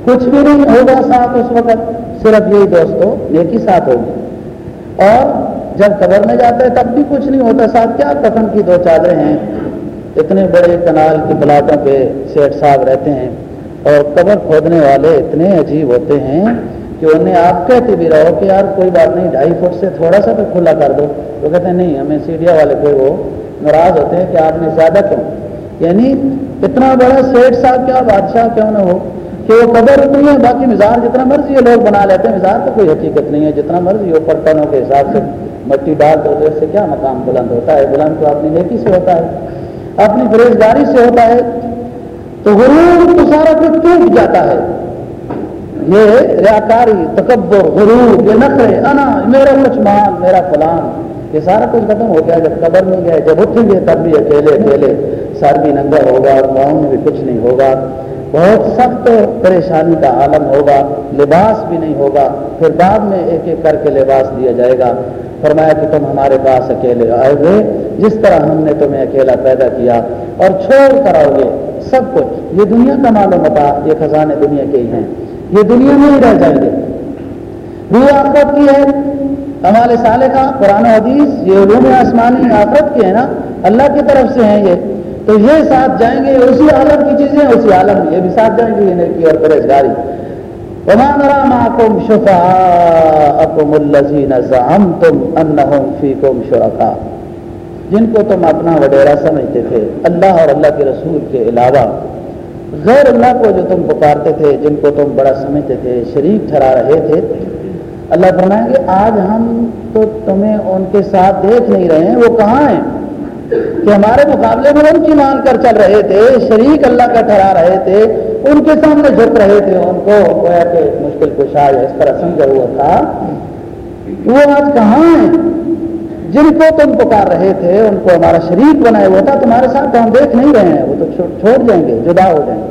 کچھ بھی نہیں ہوگا ساتھ اس وقت، صرف یہی دوستو، نیکی ساتھ ہوگی۔ اور جب قبر میں جاتے ہیں، تب بھی کچھ نہیں ہوتا ساتھ۔ کیا کفن کی دو چادریں ہیں؟ اتنے بڑے کنال کی پلاٹوں پہ سیٹ صاحب رہتے ہیں۔ اور قبر کھودنے والے اتنے عجیب ہوتے ہیں کہ انہیں آپ کہتے بھی رہو کہ یار کوئی بات نہیں، ڈھائی فٹ سے تھوڑا سا تو کھلا کر دو۔ وہ کہتے ہیں، نہیں، ہمیں سیڈیا والے پہ وہ ناراض ہوتے ہیں کہ آپ نے زیادہ کیوں؟ یعنی اتنا بڑا سیٹ صاحب کیا، بادشاہ کیوں نہ ہو؟ کہ وہ قبر اتنی ہے، باقی مزار جتنا مرضی ہے لوگ بنا لیتے ہیں، مزار تو کوئی حقیقت نہیں ہے۔ جتنا مرضی ہو پرٹنوں کے حساب سے مٹی ڈال دو اس سے کیا مقام بلند ہوتا ہے؟ بلند تو اپنی نیکی سے ہوتا ہے، اپنی بریزگاری سے ہوتا ہے۔ تو غرور تو سارا کچھ ٹوٹ جاتا ہے۔ یہ ریاکاری، تکبر، غرور، یہ نقل انا، میرا کچھ مان میرا فلان، یہ سارا کچھ ختم ہو گیا، جب قبر میں گئے جب اٹھیں گے، تب بھی اکیلے اکیلے، سر بھی ننگا ہوگا گاؤں میں بھی کچھ نہیں ہوگا، بہت سخت پریشانی کا عالم ہوگا، لباس بھی نہیں ہوگا، پھر بعد میں ایک ایک کر کے لباس دیا جائے گا، فرمایا کہ تم ہمارے پاس اکیلے آئے ہوئے، جس طرح ہم نے تمہیں اکیلا پیدا کیا، اور چھوڑ کر آؤ گے، سب کچھ، یہ دنیا کا معلوم ہوتا، یہ خزانے دنیا کے ہی ہیں۔ یہ دنیا میں ہی رہ جائیں گے روح آفت کی ہے۔ ہمارے سالے کا قرآن حدیث یہ علوم آسمانی آفت کی ہے نا۔ اللہ کی طرف سے ہیں یہ۔ تو یہ ساتھ جائیں گے، اسی عالم کی چیزیں، اسی عالم میں یہ بھی ساتھ جائیں گے نیکی اور پرہیزگاری۔ جن کو تم اپنا وڈیرا سمجھتے تھے، اللہ اور اللہ کے رسول کے علاوہ۔ غیر اللہ کو جو تم پکارتے تھے، جن کو تم بڑا سمجھتے تھے، شریک ٹھہرا رہے تھے۔ اللہ فرمائیں گے آج ہم تو تمہیں ان کے ساتھ دیکھ نہیں رہے ہیں، وہ کہاں ہیں؟ کہ ہمارے مقابلے میں ان کی مان کر چل رہے تھے، شریک اللہ کا ٹھہرا رہے تھے، ان کے سامنے جھک رہے تھے۔ ان کو گویا کہ مشکل کشا اس طرح سمجھا ہوا تھا۔ وہ آج کہاں ہیں؟ جن کو تم پکار رہے تھے، ان کو ہمارا شریک بنایا ہوا تھا، تمہارے ساتھ ہم دیکھ نہیں رہے ہیں، وہ تو چھوڑ جائیں گے، جدا ہو جائیں گے۔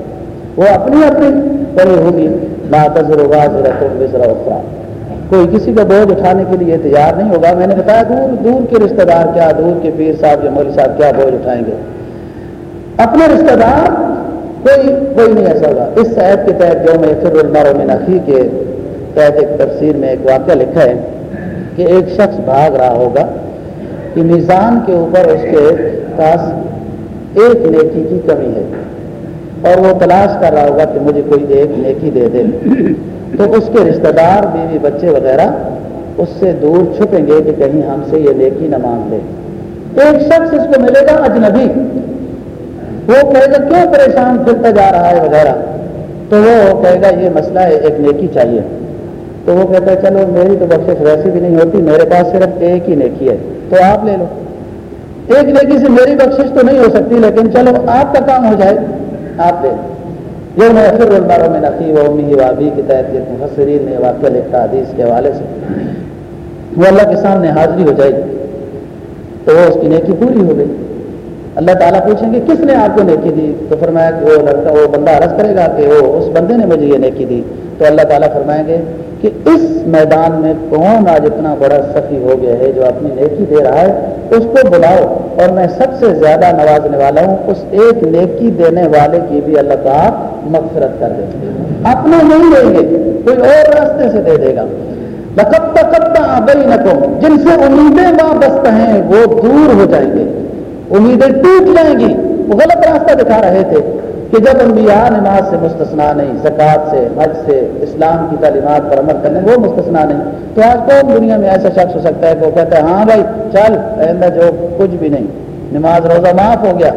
وہ اپنی اپنی بڑی ہوگی باتر افراد کوئی کسی کا بوجھ اٹھانے کے لیے تیار نہیں ہوگا۔ میں نے بتایا، دور دور کے رشتہ دار کیا، دور کے پیر صاحب یا مولوی صاحب کیا بوجھ اٹھائیں گے؟ اپنے رشتہ دار کوئی کوئی نہیں ایسا ہوگا۔ اس صحت کے تحت جو میں پھر المار میں نقی کے تحت ایک تفسیر میں ایک واقعہ لکھا ہے کہ ایک شخص بھاگ رہا ہوگا۔ کہ میزان کے اوپر اس کے پاس ایک نیکی کی کمی ہے اور وہ تلاش کر رہا ہوگا کہ مجھے کوئی ایک نیکی دے دے۔ تو اس کے رشتہ دار، بیوی، بچے وغیرہ اس سے دور چھپیں گے کہ کہیں ہم سے یہ نیکی نہ مانگ لے ایک شخص اس کو ملے گا اجنبی۔ وہ کہے گا، کیوں پریشان پھرتا جا رہا ہے وغیرہ؟ تو وہ کہے گا، یہ مسئلہ ہے، ایک نیکی چاہیے۔ تو وہ کہتا ہے، چلو، میری تو بخش ویسی بھی نہیں ہوتی، میرے پاس صرف ایک ہی نیکی ہے۔ تو آپ لے لو۔ ایک نیکی سے میری بخش تو نہیں ہو سکتی، لیکن چلو، آپ کا کام ہو جائے، آپ لے لو۔ یہ میں پھر میں نقی و امی وابی کے تحت یہ مفسرین نے واقعہ لکھا، حدیث کے حوالے سے، وہ اللہ کے سامنے حاضری ہو جائے گی۔ تو وہ اس کی نیکی پوری ہو گئی۔ اللہ تعالیٰ پوچھیں گے، کس نے آپ کو نیکی دی؟ تو فرمایا کہ وہ لڑکا، وہ بندہ عرض کرے گا کہ وہ اس بندے نے مجھے یہ نیکی دی۔ تو اللہ تعالیٰ فرمائیں گے کہ اس میدان میں کون آج اتنا بڑا سخی ہو گیا ہے جو اپنی نیکی دے رہا ہے؟ اس کو بلاؤ اور میں سب سے زیادہ نوازنے والا ہوں، اس ایک نیکی دینے والے کی بھی اللہ تعالیٰ مغفرت کر دے اپنا نہیں دیں گے، کوئی اور راستے سے دے دے گا۔ لقب تقب آبئی جن سے امیدیں وابست ہیں، وہ دور ہو جائیں گے۔ امیدیں ٹوٹ جائیں گی۔ وہ غلط راستہ دکھا رہے تھے۔ کہ جب انبیاء نماز سے مستثنا نہیں، زکوٰۃ سے، حج سے، اسلام کی تعلیمات پر عمل کرنے، وہ مستثنا نہیں۔ تو آج کون دنیا میں ایسا شخص ہو سکتا ہے کہ وہ کہتا ہے ہاں بھائی، چل میں جو کچھ بھی نہیں۔ نماز روزہ معاف ہو گیا۔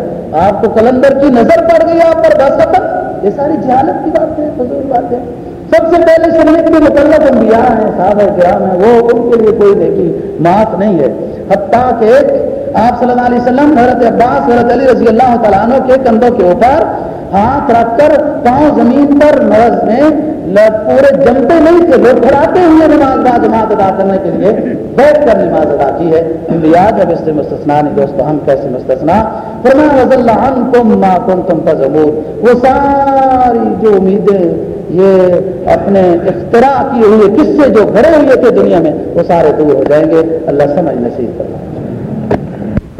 آپ کو کلندر کی نظر پڑ گئی، آپ پر دس یہ ساری جہالت کی بات ہے فضول بات ہے سب سے پہلے شریعت کے مطلب انبیاء ہیں صاحب کرام ہیں، وہ ان کے لیے کوئی دیکھی معاف نہیں ہے۔ حتیٰ کہ آپ صلی اللہ علیہ وسلم، حضرت عباس، حضرت علی رضی اللہ تعالیٰ عنہ کے کندھوں کے اوپر ہاتھ رکھ کر پاؤں زمین پر مرض میں پورے جمتے نہیں تھے، لوگ کھڑاتے ہوئے نماز با جماعت ادا کرنے کے لیے بیٹھ کر نماز ادا کی ہے۔ انبیاء جب اس سے مستثنا نہیں دوستو، ہم کیسے مستثنا فرما رضی اللہ عنکم ما کنتم تزمون وہ ساری جو امیدیں، یہ اپنے اختراع کیے ہوئے کس سے جو گھڑے ہوئے تھے دنیا میں، وہ سارے دور ہو جائیں گے۔ اللہ سمجھ نصیب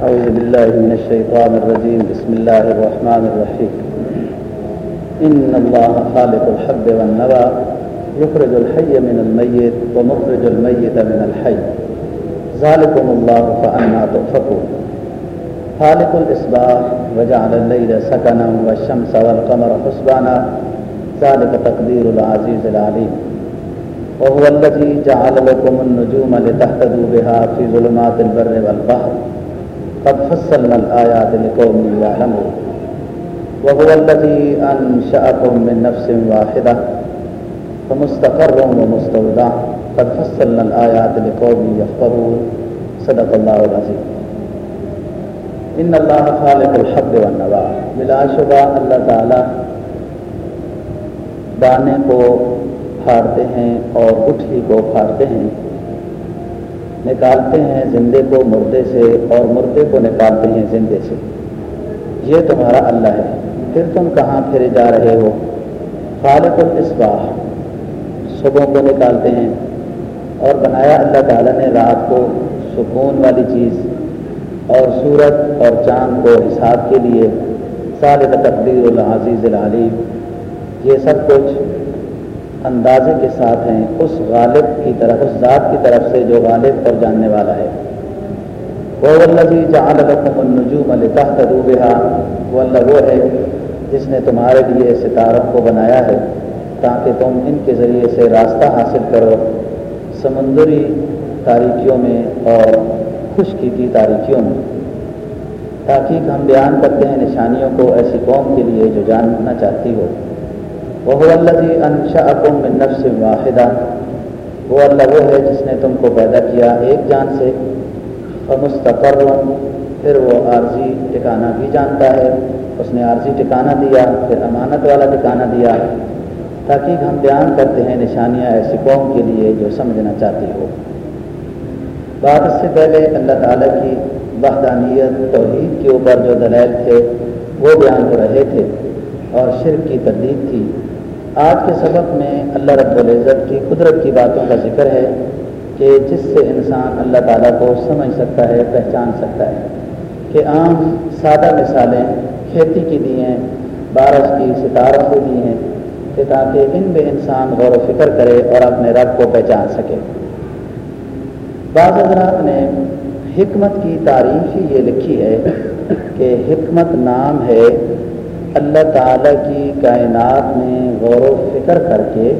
اعوذ باللہ من الشیطان الرجیم، بسم اللہ الرحمن الرحیم۔ إن اللہ خالق الحب والنوى يخرج الحي من الميت ومخرج الميت من الحي. ذلكم الله فأنا تؤفكون. خالق الإصباح وجعل الليل سكنا والشمس والقمر حسبانا. ذلك تقدير العزيز العليم. وهو الذي جعل لكم النجوم لتهتدوا بها في ظلمات البر والبحر. قد فصلنا الآيات لقوم يعلمون. وهو الذي أنشأكم من نفس واحدة فمستقر ومستودع قد فصلنا الآيات لقوم يفقهون. صدق الله العظيم. ان اللہ خالق الحب والنوا بلا شبہ اللہ تعالی دانے کو پھاڑتے ہیں اور گٹھی کو پھاڑتے ہیں، نکالتے ہیں زندے کو مردے سے اور مردے کو نکالتے ہیں زندے سے۔ یہ تمہارا اللہ ہے۔ پھر تم کہاں پھرے جا رہے ہو؟ خالق الاسباح صبح کو نکالتے ہیں اور بنایا اللہ تعالیٰ نے رات کو سکون والی چیز اور سورج اور چاند کو حساب کے لیے۔ سال تقدیر العزیز العلیم۔ یہ سب کچھ اندازے کے ساتھ ہیں اس غالب کی طرف، اس ذات کی طرف سے جو غالب اور جاننے والا ہے۔ وہ اللہ جی جہاں النجوم التحتوبہ وہ اللہ وہ ہے جس نے تمہارے لیے ستاروں کو بنایا ہے تاکہ تم ان کے ذریعے سے راستہ حاصل کرو۔ سمندری تاریکیوں میں اور خشکی کی تاریکیوں میں۔ تاکہ ہم بیان کرتے ہیں نشانیوں کو ایسی قوم کے لیے جو جاننا چاہتی ہو۔ وہ اللہ انشا اکم من نفس واحدہ۔ وہ اللہ وہ ہے جس نے تم کو پیدا کیا ایک جان سے۔ مستقر پھر وہ عارضی ٹھکانا بھی جانتا ہے۔ اس نے عارضی ٹھکانا دیا، پھر امانت والا ٹھکانا دیا۔ تاکہ ہم بیان کرتے ہیں نشانیاں ایسی قوم کے لیے جو سمجھنا چاہتی ہو۔ بات اس سے پہلے اللہ تعالیٰ کی وحدانیت توحید کے اوپر جو دلائل تھے، وہ بیان ہو رہے تھے اور شرک کی تردید تھی۔ آج کے سبق میں اللہ رب العزت کی قدرت کی باتوں کا ذکر ہے کہ جس سے انسان اللہ تعالیٰ کو سمجھ سکتا ہے، پہچان سکتا ہے۔ کہ عام سادہ مثالیں کھیتی کی دی ہیں، بارش کی ستاروں کو دی ہیں، کہ تاکہ ان میں انسان غور و فکر کرے اور اپنے رب کو پہچان سکے۔ بعض حضرات نے حکمت کی تعریف ہی یہ لکھی ہے کہ حکمت نام ہے اللہ تعالیٰ کی کائنات میں غور و فکر کر کے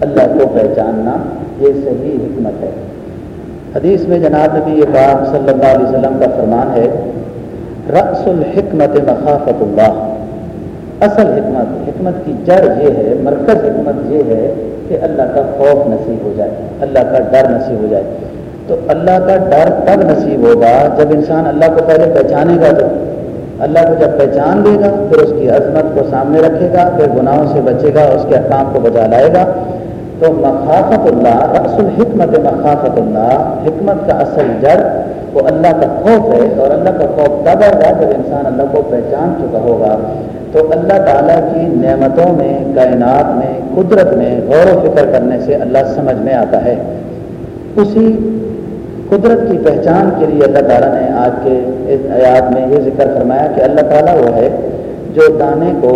اللہ کو پہچاننا، یہ صحیح حکمت ہے۔ حدیث میں جناب نبی یہ بات صلی اللہ علیہ وسلم کا فرمان ہے رقص الحکمت مخافت اللہ۔ اصل حکمت حکمت کی جڑ یہ ہے، مرکز حکمت یہ ہے کہ اللہ کا خوف نصیب ہو جائے، اللہ کا ڈر نصیب ہو جائے۔ تو اللہ کا ڈر تب نصیب ہوگا جب انسان اللہ کو پہلے پہچانے گا تو۔ اللہ کو جب پہچان لے گا، پھر اس کی عظمت کو سامنے رکھے گا، پھر گناہوں سے بچے گا، اس کے احکام کو بجا لائے گا۔ تو مخافت اللہ رقص الحکمت مخافت اللہ، حکمت کا اصل جڑ وہ اللہ کا خوف ہے اور اللہ کا خوف تب آئے جب انسان اللہ کو پہچان چکا ہوگا، تو اللہ تعالیٰ کی نعمتوں میں، کائنات میں، قدرت میں غور و فکر کرنے سے اللہ سمجھ میں آتا ہے۔ اسی قدرت کی پہچان کے لیے اللہ تعالیٰ نے آج کے اس آیات میں یہ ذکر فرمایا کہ اللہ تعالیٰ وہ ہے جو دانے کو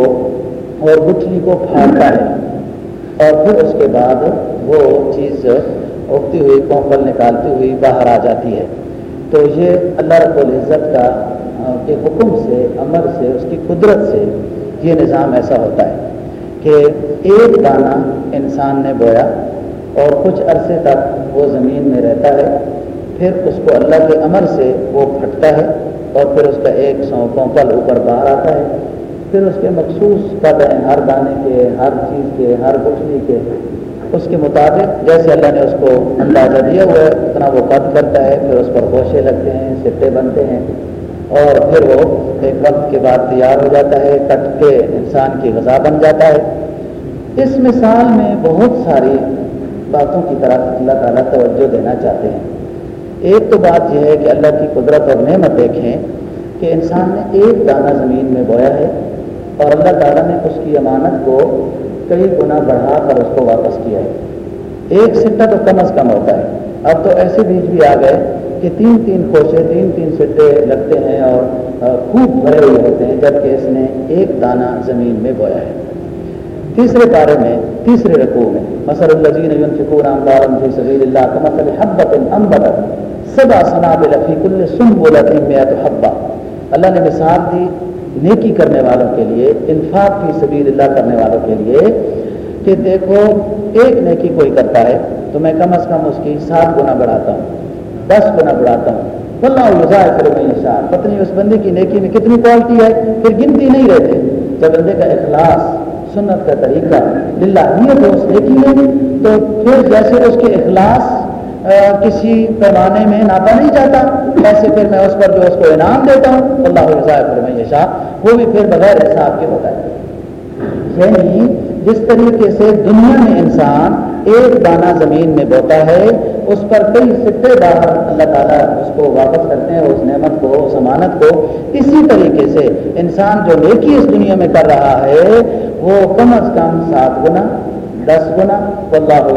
اور گٹھلی کو پھاڑتا ہے اور پھر اس کے بعد وہ چیز اگتی ہوئی پل نکالتی ہوئی باہر آ جاتی ہے۔ تو یہ اللہ رب العزت کا کے حکم سے، امر سے، اس کی قدرت سے یہ نظام ایسا ہوتا ہے کہ ایک دانہ انسان نے بویا اور کچھ عرصے تک وہ زمین میں رہتا ہے، پھر اس کو اللہ کے امر سے وہ پھٹتا ہے اور پھر اس کا ایک سو پل اوپر باہر آتا ہے۔ پھر اس کے مخصوص قد ہیں ہر دانے کے، ہر چیز کے، ہر گٹھلی کے اس کے مطابق جیسے اللہ نے اس کو اندازہ دیا ہوا ہے اتنا وہ قد کرتا ہے، پھر اس پر گوشے لگتے ہیں، سٹے بنتے ہیں، اور پھر وہ ایک وقت کے بعد تیار ہو جاتا ہے، کٹ کے انسان کی غذا بن جاتا ہے۔ اس مثال میں بہت ساری باتوں کی طرف اللہ تعالیٰ توجہ دینا چاہتے ہیں۔ ایک تو بات یہ ہے کہ اللہ کی قدرت اور نعمت دیکھیں کہ انسان نے ایک دانہ زمین میں بویا ہے۔ اور اللہ تعالیٰ نے اس کی امانت کو کئی گنا بڑھا کر اس کو واپس کیا ہے۔ ایک سٹا تو کم از کم ہوتا ہے۔ اب تو ایسے بیج بھی آ گئے کہ تین تین کوشے تین تین سٹے لگتے ہیں اور خوب بھرے ہوئے ہوتے ہیں، جبکہ اس نے ایک دانہ زمین میں بویا ہے۔ تیسرے پارے میں، تیسرے رقو میں مسر الزین سبیل اللہ کا مسل حبت سبا سنا بلفی کل سن بولا میں تو حبا اللہ نے مثال دی نیکی کرنے والوں کے لیے، انفاق کی سبیل اللہ کرنے والوں کے لیے کہ دیکھو، ایک نیکی کوئی کرتا ہے تو میں کم از کم اس کی سات گنا بڑھاتا ہوں، دس گنا بڑھاتا ہوں۔ بلّہ کرو میں انسان پتنی اس بندے کی نیکی میں کتنی کوالٹی ہے، پھر گنتی نہیں رہتے۔ جب بندے کا اخلاص، سنت کا طریقہ، للہ نیت اس نیکی میں، تو پھر جیسے اس کے اخلاص کسی پیمانے میں ناپا نہیں جاتا۔ ایسے پھر میں اس پر جو اس کو انعام دیتا ہوں، اللہ پھر میں شاہ وہ بھی پھر بغیر حساب کے ہوتا ہے۔ یعنی جس طریقے سے دنیا میں انسان ایک دانہ زمین میں بوتا ہے، اس پر کئی سٹے باہر اللہ تعالیٰ اس کو واپس کرتے ہیں، اس نعمت کو، اس امانت کو۔ اسی طریقے سے انسان جو نیکی اس دنیا میں کر رہا ہے، وہ کم از کم سات گنا دس گنا اللہ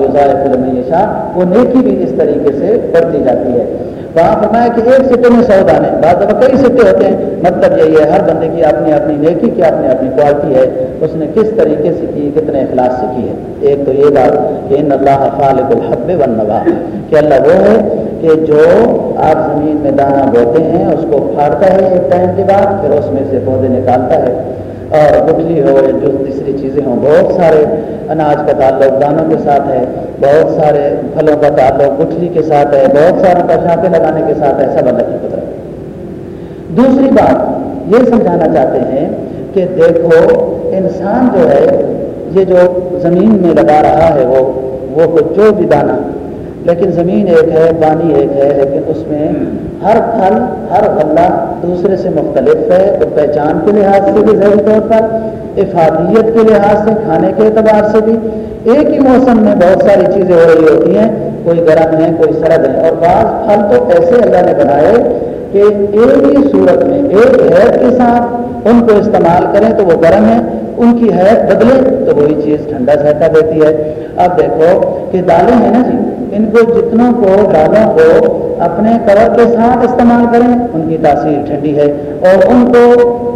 شاہ وہ نیکی بھی اس طریقے سے بڑھتی جاتی ہے۔ وہاں فرمایا کہ ایک سٹے میں سو دانے، بعض دفعہ کئی سٹے ہوتے ہیں مطلب یہی ہے ہر بندے کی اپنی اپنی نیکی کی اپنی اپنی کوالٹی ہے، اس نے کس طریقے سے کی، کتنے اخلاص سے کی ہے۔ ایک تو یہ بات کہ ان اللہ خالق الحب و کہ اللہ وہ ہے کہ جو آپ زمین میں دانہ بوتے ہیں، اس کو پھاڑتا ہے ایک ٹائم کے بعد، پھر اس میں سے پودے نکالتا ہے۔ اور گٹھلی ہو یا جو تیسری چیزیں ہوں بہت سارے اناج کا تعلق، دانوں کے ساتھ ہے، بہت سارے پھلوں کا تعلق گٹھلی کے ساتھ ہے، بہت ساروں کا لگانے کے ساتھ ہے، سب اللہ کی قدرت دوسری بات یہ سمجھانا چاہتے ہیں کہ دیکھو، انسان جو ہے، یہ جو زمین میں لگا رہا ہے وہ وہ جو بھی دانہ لیکن زمین ایک ہے پانی ایک ہے لیکن اس میں ہر پھل ہر غلہ دوسرے سے مختلف ہے۔ تو پہچان کے لحاظ سے بھی ظاہر طور پر افادیت کے لحاظ سے کھانے کے اعتبار سے بھی۔ ایک ہی موسم میں بہت ساری چیزیں ہو رہی ہوتی ہیں۔ کوئی گرم ہے کوئی سرد ہے۔ اور بعض پھل تو ایسے اللہ نے بنائے کہ ایک ہی صورت میں ایک حید کے ساتھ ان کو استعمال کریں تو وہ گرم ہے ان کی حید بدلے تو وہی چیز ٹھنڈا سہتا دیتی ہے۔ اب دیکھو کہ دالیں ہیں نا جی۔ ان کو جتنوں کو دالوں کو اپنے کور کے ساتھ استعمال کریں، ان کی تاثیر ٹھنڈی ہے۔ اور ان کو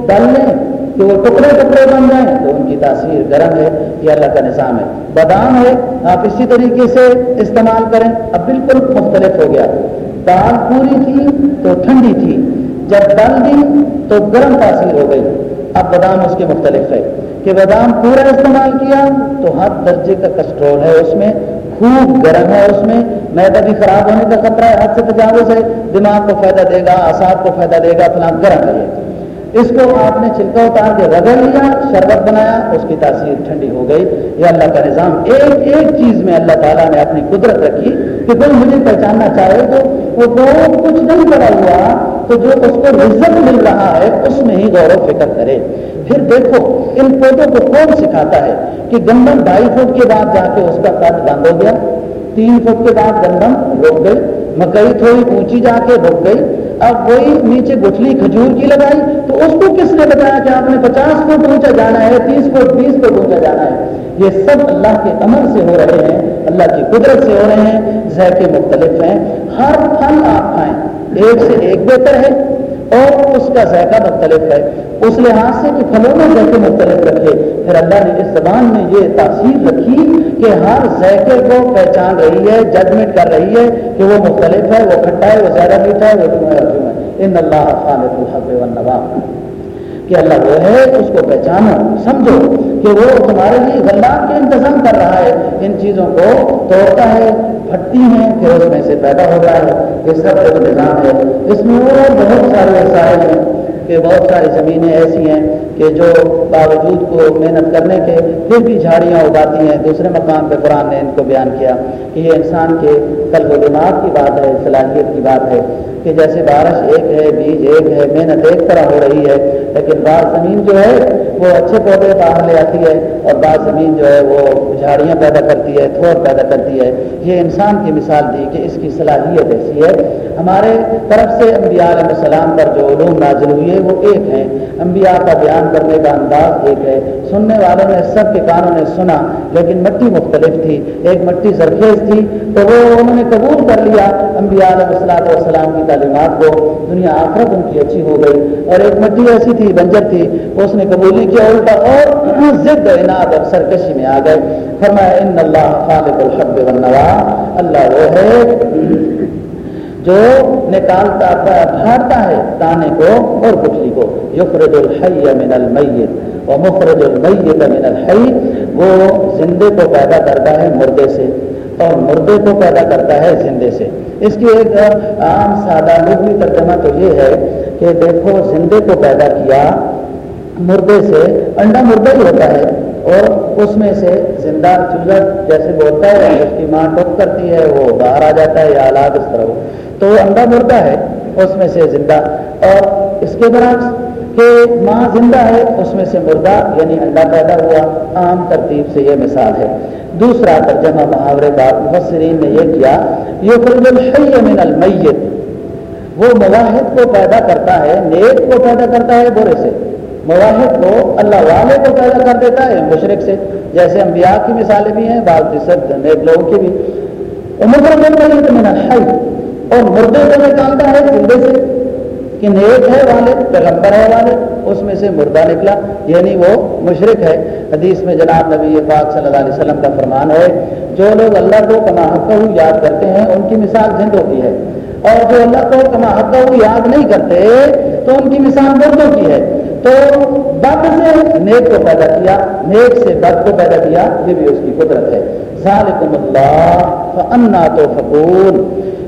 ڈال لیں کہ وہ ٹکڑے ٹکڑے بن جائیں تو ان کی تاثیر گرم ہے۔ یہ اللہ کا نظام ہے۔ بادام ہے، آپ اسی طریقے سے استعمال کریں۔ اب بالکل مختلف ہو گیا۔ دال پوری تھی تو ٹھنڈی تھی۔ جب ڈال دی تو گرم تاثیر ہو گئی۔ اب بادام اس کے مختلف ہے کہ بادام پورا استعمال کیا تو ہر درجے کا کسٹرول ہے اس میں۔ خوب گرم ہے اس میں۔ میدا بھی خراب ہونے کا خطرہ ہے، حد سے تجاوز ہے۔ دماغ کو فائدہ دے گا، اعصاب کو فائدہ دے گا فلاں گرم ہے اس کو آپ نے چھلکا اتار کے رگڑ لیا، شربت بنایا، اس کی تاثیر ٹھنڈی ہو گئی۔ یہ اللہ کا نظام ایک ایک چیز میں اللہ تعالیٰ نے اپنی قدرت رکھی کہ کوئی مجھے پہچاننا چاہے تو وہ بہت کچھ نہیں کرا ہوا، تو جو اس کو رزت مل رہا ہے، اس میں ہی غور و فکر کرے۔ پھر دیکھو، ان پودوں کو کون سکھاتا ہے کہ گندم ڈھائی فٹ کے بعد جا کے اس کا قد بند ہو گیا، تین فٹ کے بعد گندم رک گئی مکئی تھوڑی اونچی جا کے بک گئی، اب وہی نیچے گٹھلی کھجور کی لگائی، تو اس کو کس نے بتایا کہ آپ نے پچاس فٹ اونچا جانا ہے، تیس فٹ، بیس فٹ اونچا جانا ہے؟ یہ سب اللہ کے امر سے ہو رہے ہیں، اللہ کی قدرت سے ہو رہے ہیں ذائقے مختلف ہیں۔ ہر پھل آپ کھائیں، ایک سے ایک بہتر ہے۔ اور اس کا ذائقہ مختلف ہے۔ اس لحاظ سے کہ پھلوں میں ذائقے مختلف رکھے۔ پھر اللہ نے اس زبان میں یہ تاثیر رکھی کہ ہر ذائقے کو پہچان رہی ہے ججمنٹ کر رہی ہے کہ وہ مختلف ہے، وہ کھٹا ہے، وہ زیادہ میٹھا ہے، وہ ہے۔ ان اللہ خالق الحب والنواب۔ کہ اللہ وہ ہے اس کو پہچانو سمجھو کہ وہ تمہارے لیے غلام کے انتظام کر رہا ہے۔ ان چیزوں کو توڑتا ہے پھٹتی ہیں، پھر اس میں سے پیدا ہو رہا ہے۔ یہ سب ایک نظام ہے۔ اس میں اور بہت سارے وسائل ہیں۔ کہ بہت ساری زمینیں ایسی ہیں کہ جو باوجود کو محنت کرنے کے پھر بھی جھاڑیاں اگاتی ہیں، دوسرے مقام پہ قرآن نے ان کو بیان کیا کہ یہ انسان کے قلب و دماغ کی بات ہے، صلاحیت کی بات ہے کہ جیسے بارش ایک ہے، بیج ایک ہے، محنت ایک طرح ہو رہی ہے، لیکن بعض زمین جو ہے وہ اچھے پودے باہر لے آتی ہے اور بعض زمین جو ہے وہ جھاڑیاں پیدا کرتی ہے تھوڑ پیدا کرتی ہے۔ یہ انسان کی مثال دی کہ اس کی صلاحیت ایسی ہے۔ ہمارے طرف سے انبیاء علیہ السلام پر جو علوم نازل ہوئی ہے وہ ایک ہیں۔ انبیاء کا بیان کرنے کا انداز ایک ہے۔ سننے والوں نے سب کے کانوں نے سنا، لیکن مٹی مختلف تھی۔ ایک مٹی زرخیز تھی۔ تو وہ انہوں نے قبول کر لیا انبیاء علیہ السلام کی تعلیمات کو۔ دنیا آخرت ان کی اچھی ہو گئی۔ اور ایک مٹی ایسی تھی، بنجر تھی۔ اس نے قبول کیا الٹا اور ضد اناد اور سرکشی میں آ گئے۔ فرمایا، ان اللہ خالق الحب والنوا اللہ وہ ہے جو نکالتا پھاڑتا ہے دانے کو اور گٹھلی کو۔ یخرج الحی من المیت و مخرج المیت من الحی۔ وہ زندے کو پیدا کرتا ہے مردے سے اور مردے کو پیدا کرتا ہے زندے سے۔ اس کی ایک عام سادہ لغوی ترجمہ تو یہ ہے کہ دیکھو، زندے کو پیدا کیا مردے سے انڈا مردہ ہی ہوتا ہے اور اس میں سے زندہ چولہا جیسے بولتا ہے اس کی ماں ٹوک کرتی ہے، وہ باہر آ جاتا ہے یا آلات اس طرح ہو۔ تو وہ انڈا مردہ ہے، اس میں سے زندہ۔ اور اس کے برعکس کہ ماں زندہ ہے، اس میں سے مردہ یعنی انڈا پیدا ہوا۔ عام ترتیب سے یہ مثال ہے۔ دوسرا ترجمہ محاورے کا مفسرین نے یہ کیا یہ الحی من المیت۔ وہ مواحد کو پیدا کرتا ہے، نیک کو پیدا کرتا ہے، برے سے۔ مواحد کو اللہ والے کو پیدا کر دیتا ہے، مشرق سے۔ جیسے انبیاء کی مثالیں بھی ہیں، بعض سب نیک لوگوں کی بھی۔ مکرم من الحی اور مردے کو نکالتا ہے زندے سے کہ نیک ہے والد، پیغمبر ہے والد، اس میں سے مردہ نکلا۔ یعنی وہ مشرق ہے۔ حدیث میں جناب نبی پاک صلی اللہ علیہ وسلم کا فرمان ہے، جو لوگ اللہ کو کما حق یاد کرتے ہیں، ان کی مثال زند ہوتی ہے۔ اور جو اللہ کو کما حق یاد نہیں کرتے، تو ان کی مثال مردوں کی ہے۔ تو بد سے نیک کو پیدا کیا، نیک سے بد کو پیدا کیا، یہ بھی اس کی قدرت ہے۔ ذالکم اللہ فانا تو فکور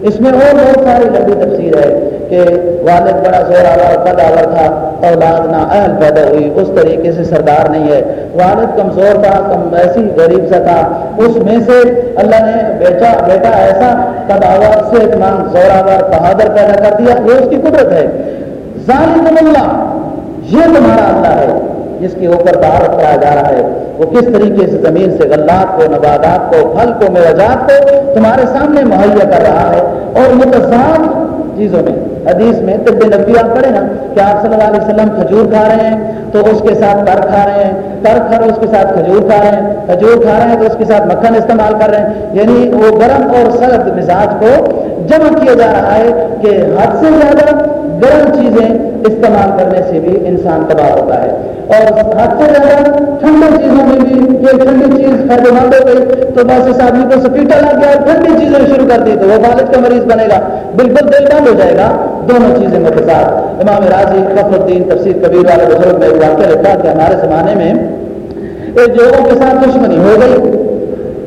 اس میں اور بہت ساری لمبی تفسیر ہے کہ والد بڑا زور آور قد آور تھا، اولاد نہ اہل پیدا ہوئی، اس طریقے سے سردار نہیں ہے۔ والد کمزور تھا، کم ایسی غریب سا تھا۔ اس میں سے اللہ نے بیٹا بیٹا ایسا قد آور صحت زور آور بہادر پیدا کر دیا، یہ اس کی قدرت ہے۔ ظالم اللہ یہ تمہارا اللہ ہے، جس کے اوپر بار کرایا جا رہا ہے۔ وہ کس طریقے سے زمین سے غلات کو نبادات کو، پھل کو میوجات کو تمہارے سامنے مہیا کر رہا ہے اور متضاد چیزوں میں۔ حدیث میں طب نبی آپ پڑھے نا کہ آپ صلی اللہ علیہ وسلم کھجور کھا رہے ہیں تو اس کے ساتھ تر کھا رہے ہیں۔ تر کھا رہے اس کے ساتھ کھجور کھا رہے ہیں۔ کھجور کھا رہے ہیں تو اس کے ساتھ مکھن استعمال کر رہے ہیں۔ یعنی وہ گرم اور سرد مزاج کو جمع کیا جا رہا ہے کہ حد سے زیادہ گرم چیزیں استعمال کرنے سے بھی انسان تباہ ہوتا ہے۔ اور حد سے زیادہ ٹھنڈی چیزوں میں بھی یہ ٹھنڈی چیز فائدہ مند ہو گئی تو بس اس آدمی کو سپیٹا لگ گیا ٹھنڈی چیزیں شروع کر دی تو وہ والد کا مریض بنے گا۔ بالکل دل بند ہو جائے گا دونوں چیزیں میرے ساتھ۔ امام راضی فخر الدین تفسیر کبیر والے بزرگ میں واقعہ لکھا کہ ہمارے زمانے میں ایک لوگوں کے ساتھ دشمنی ہو گئی۔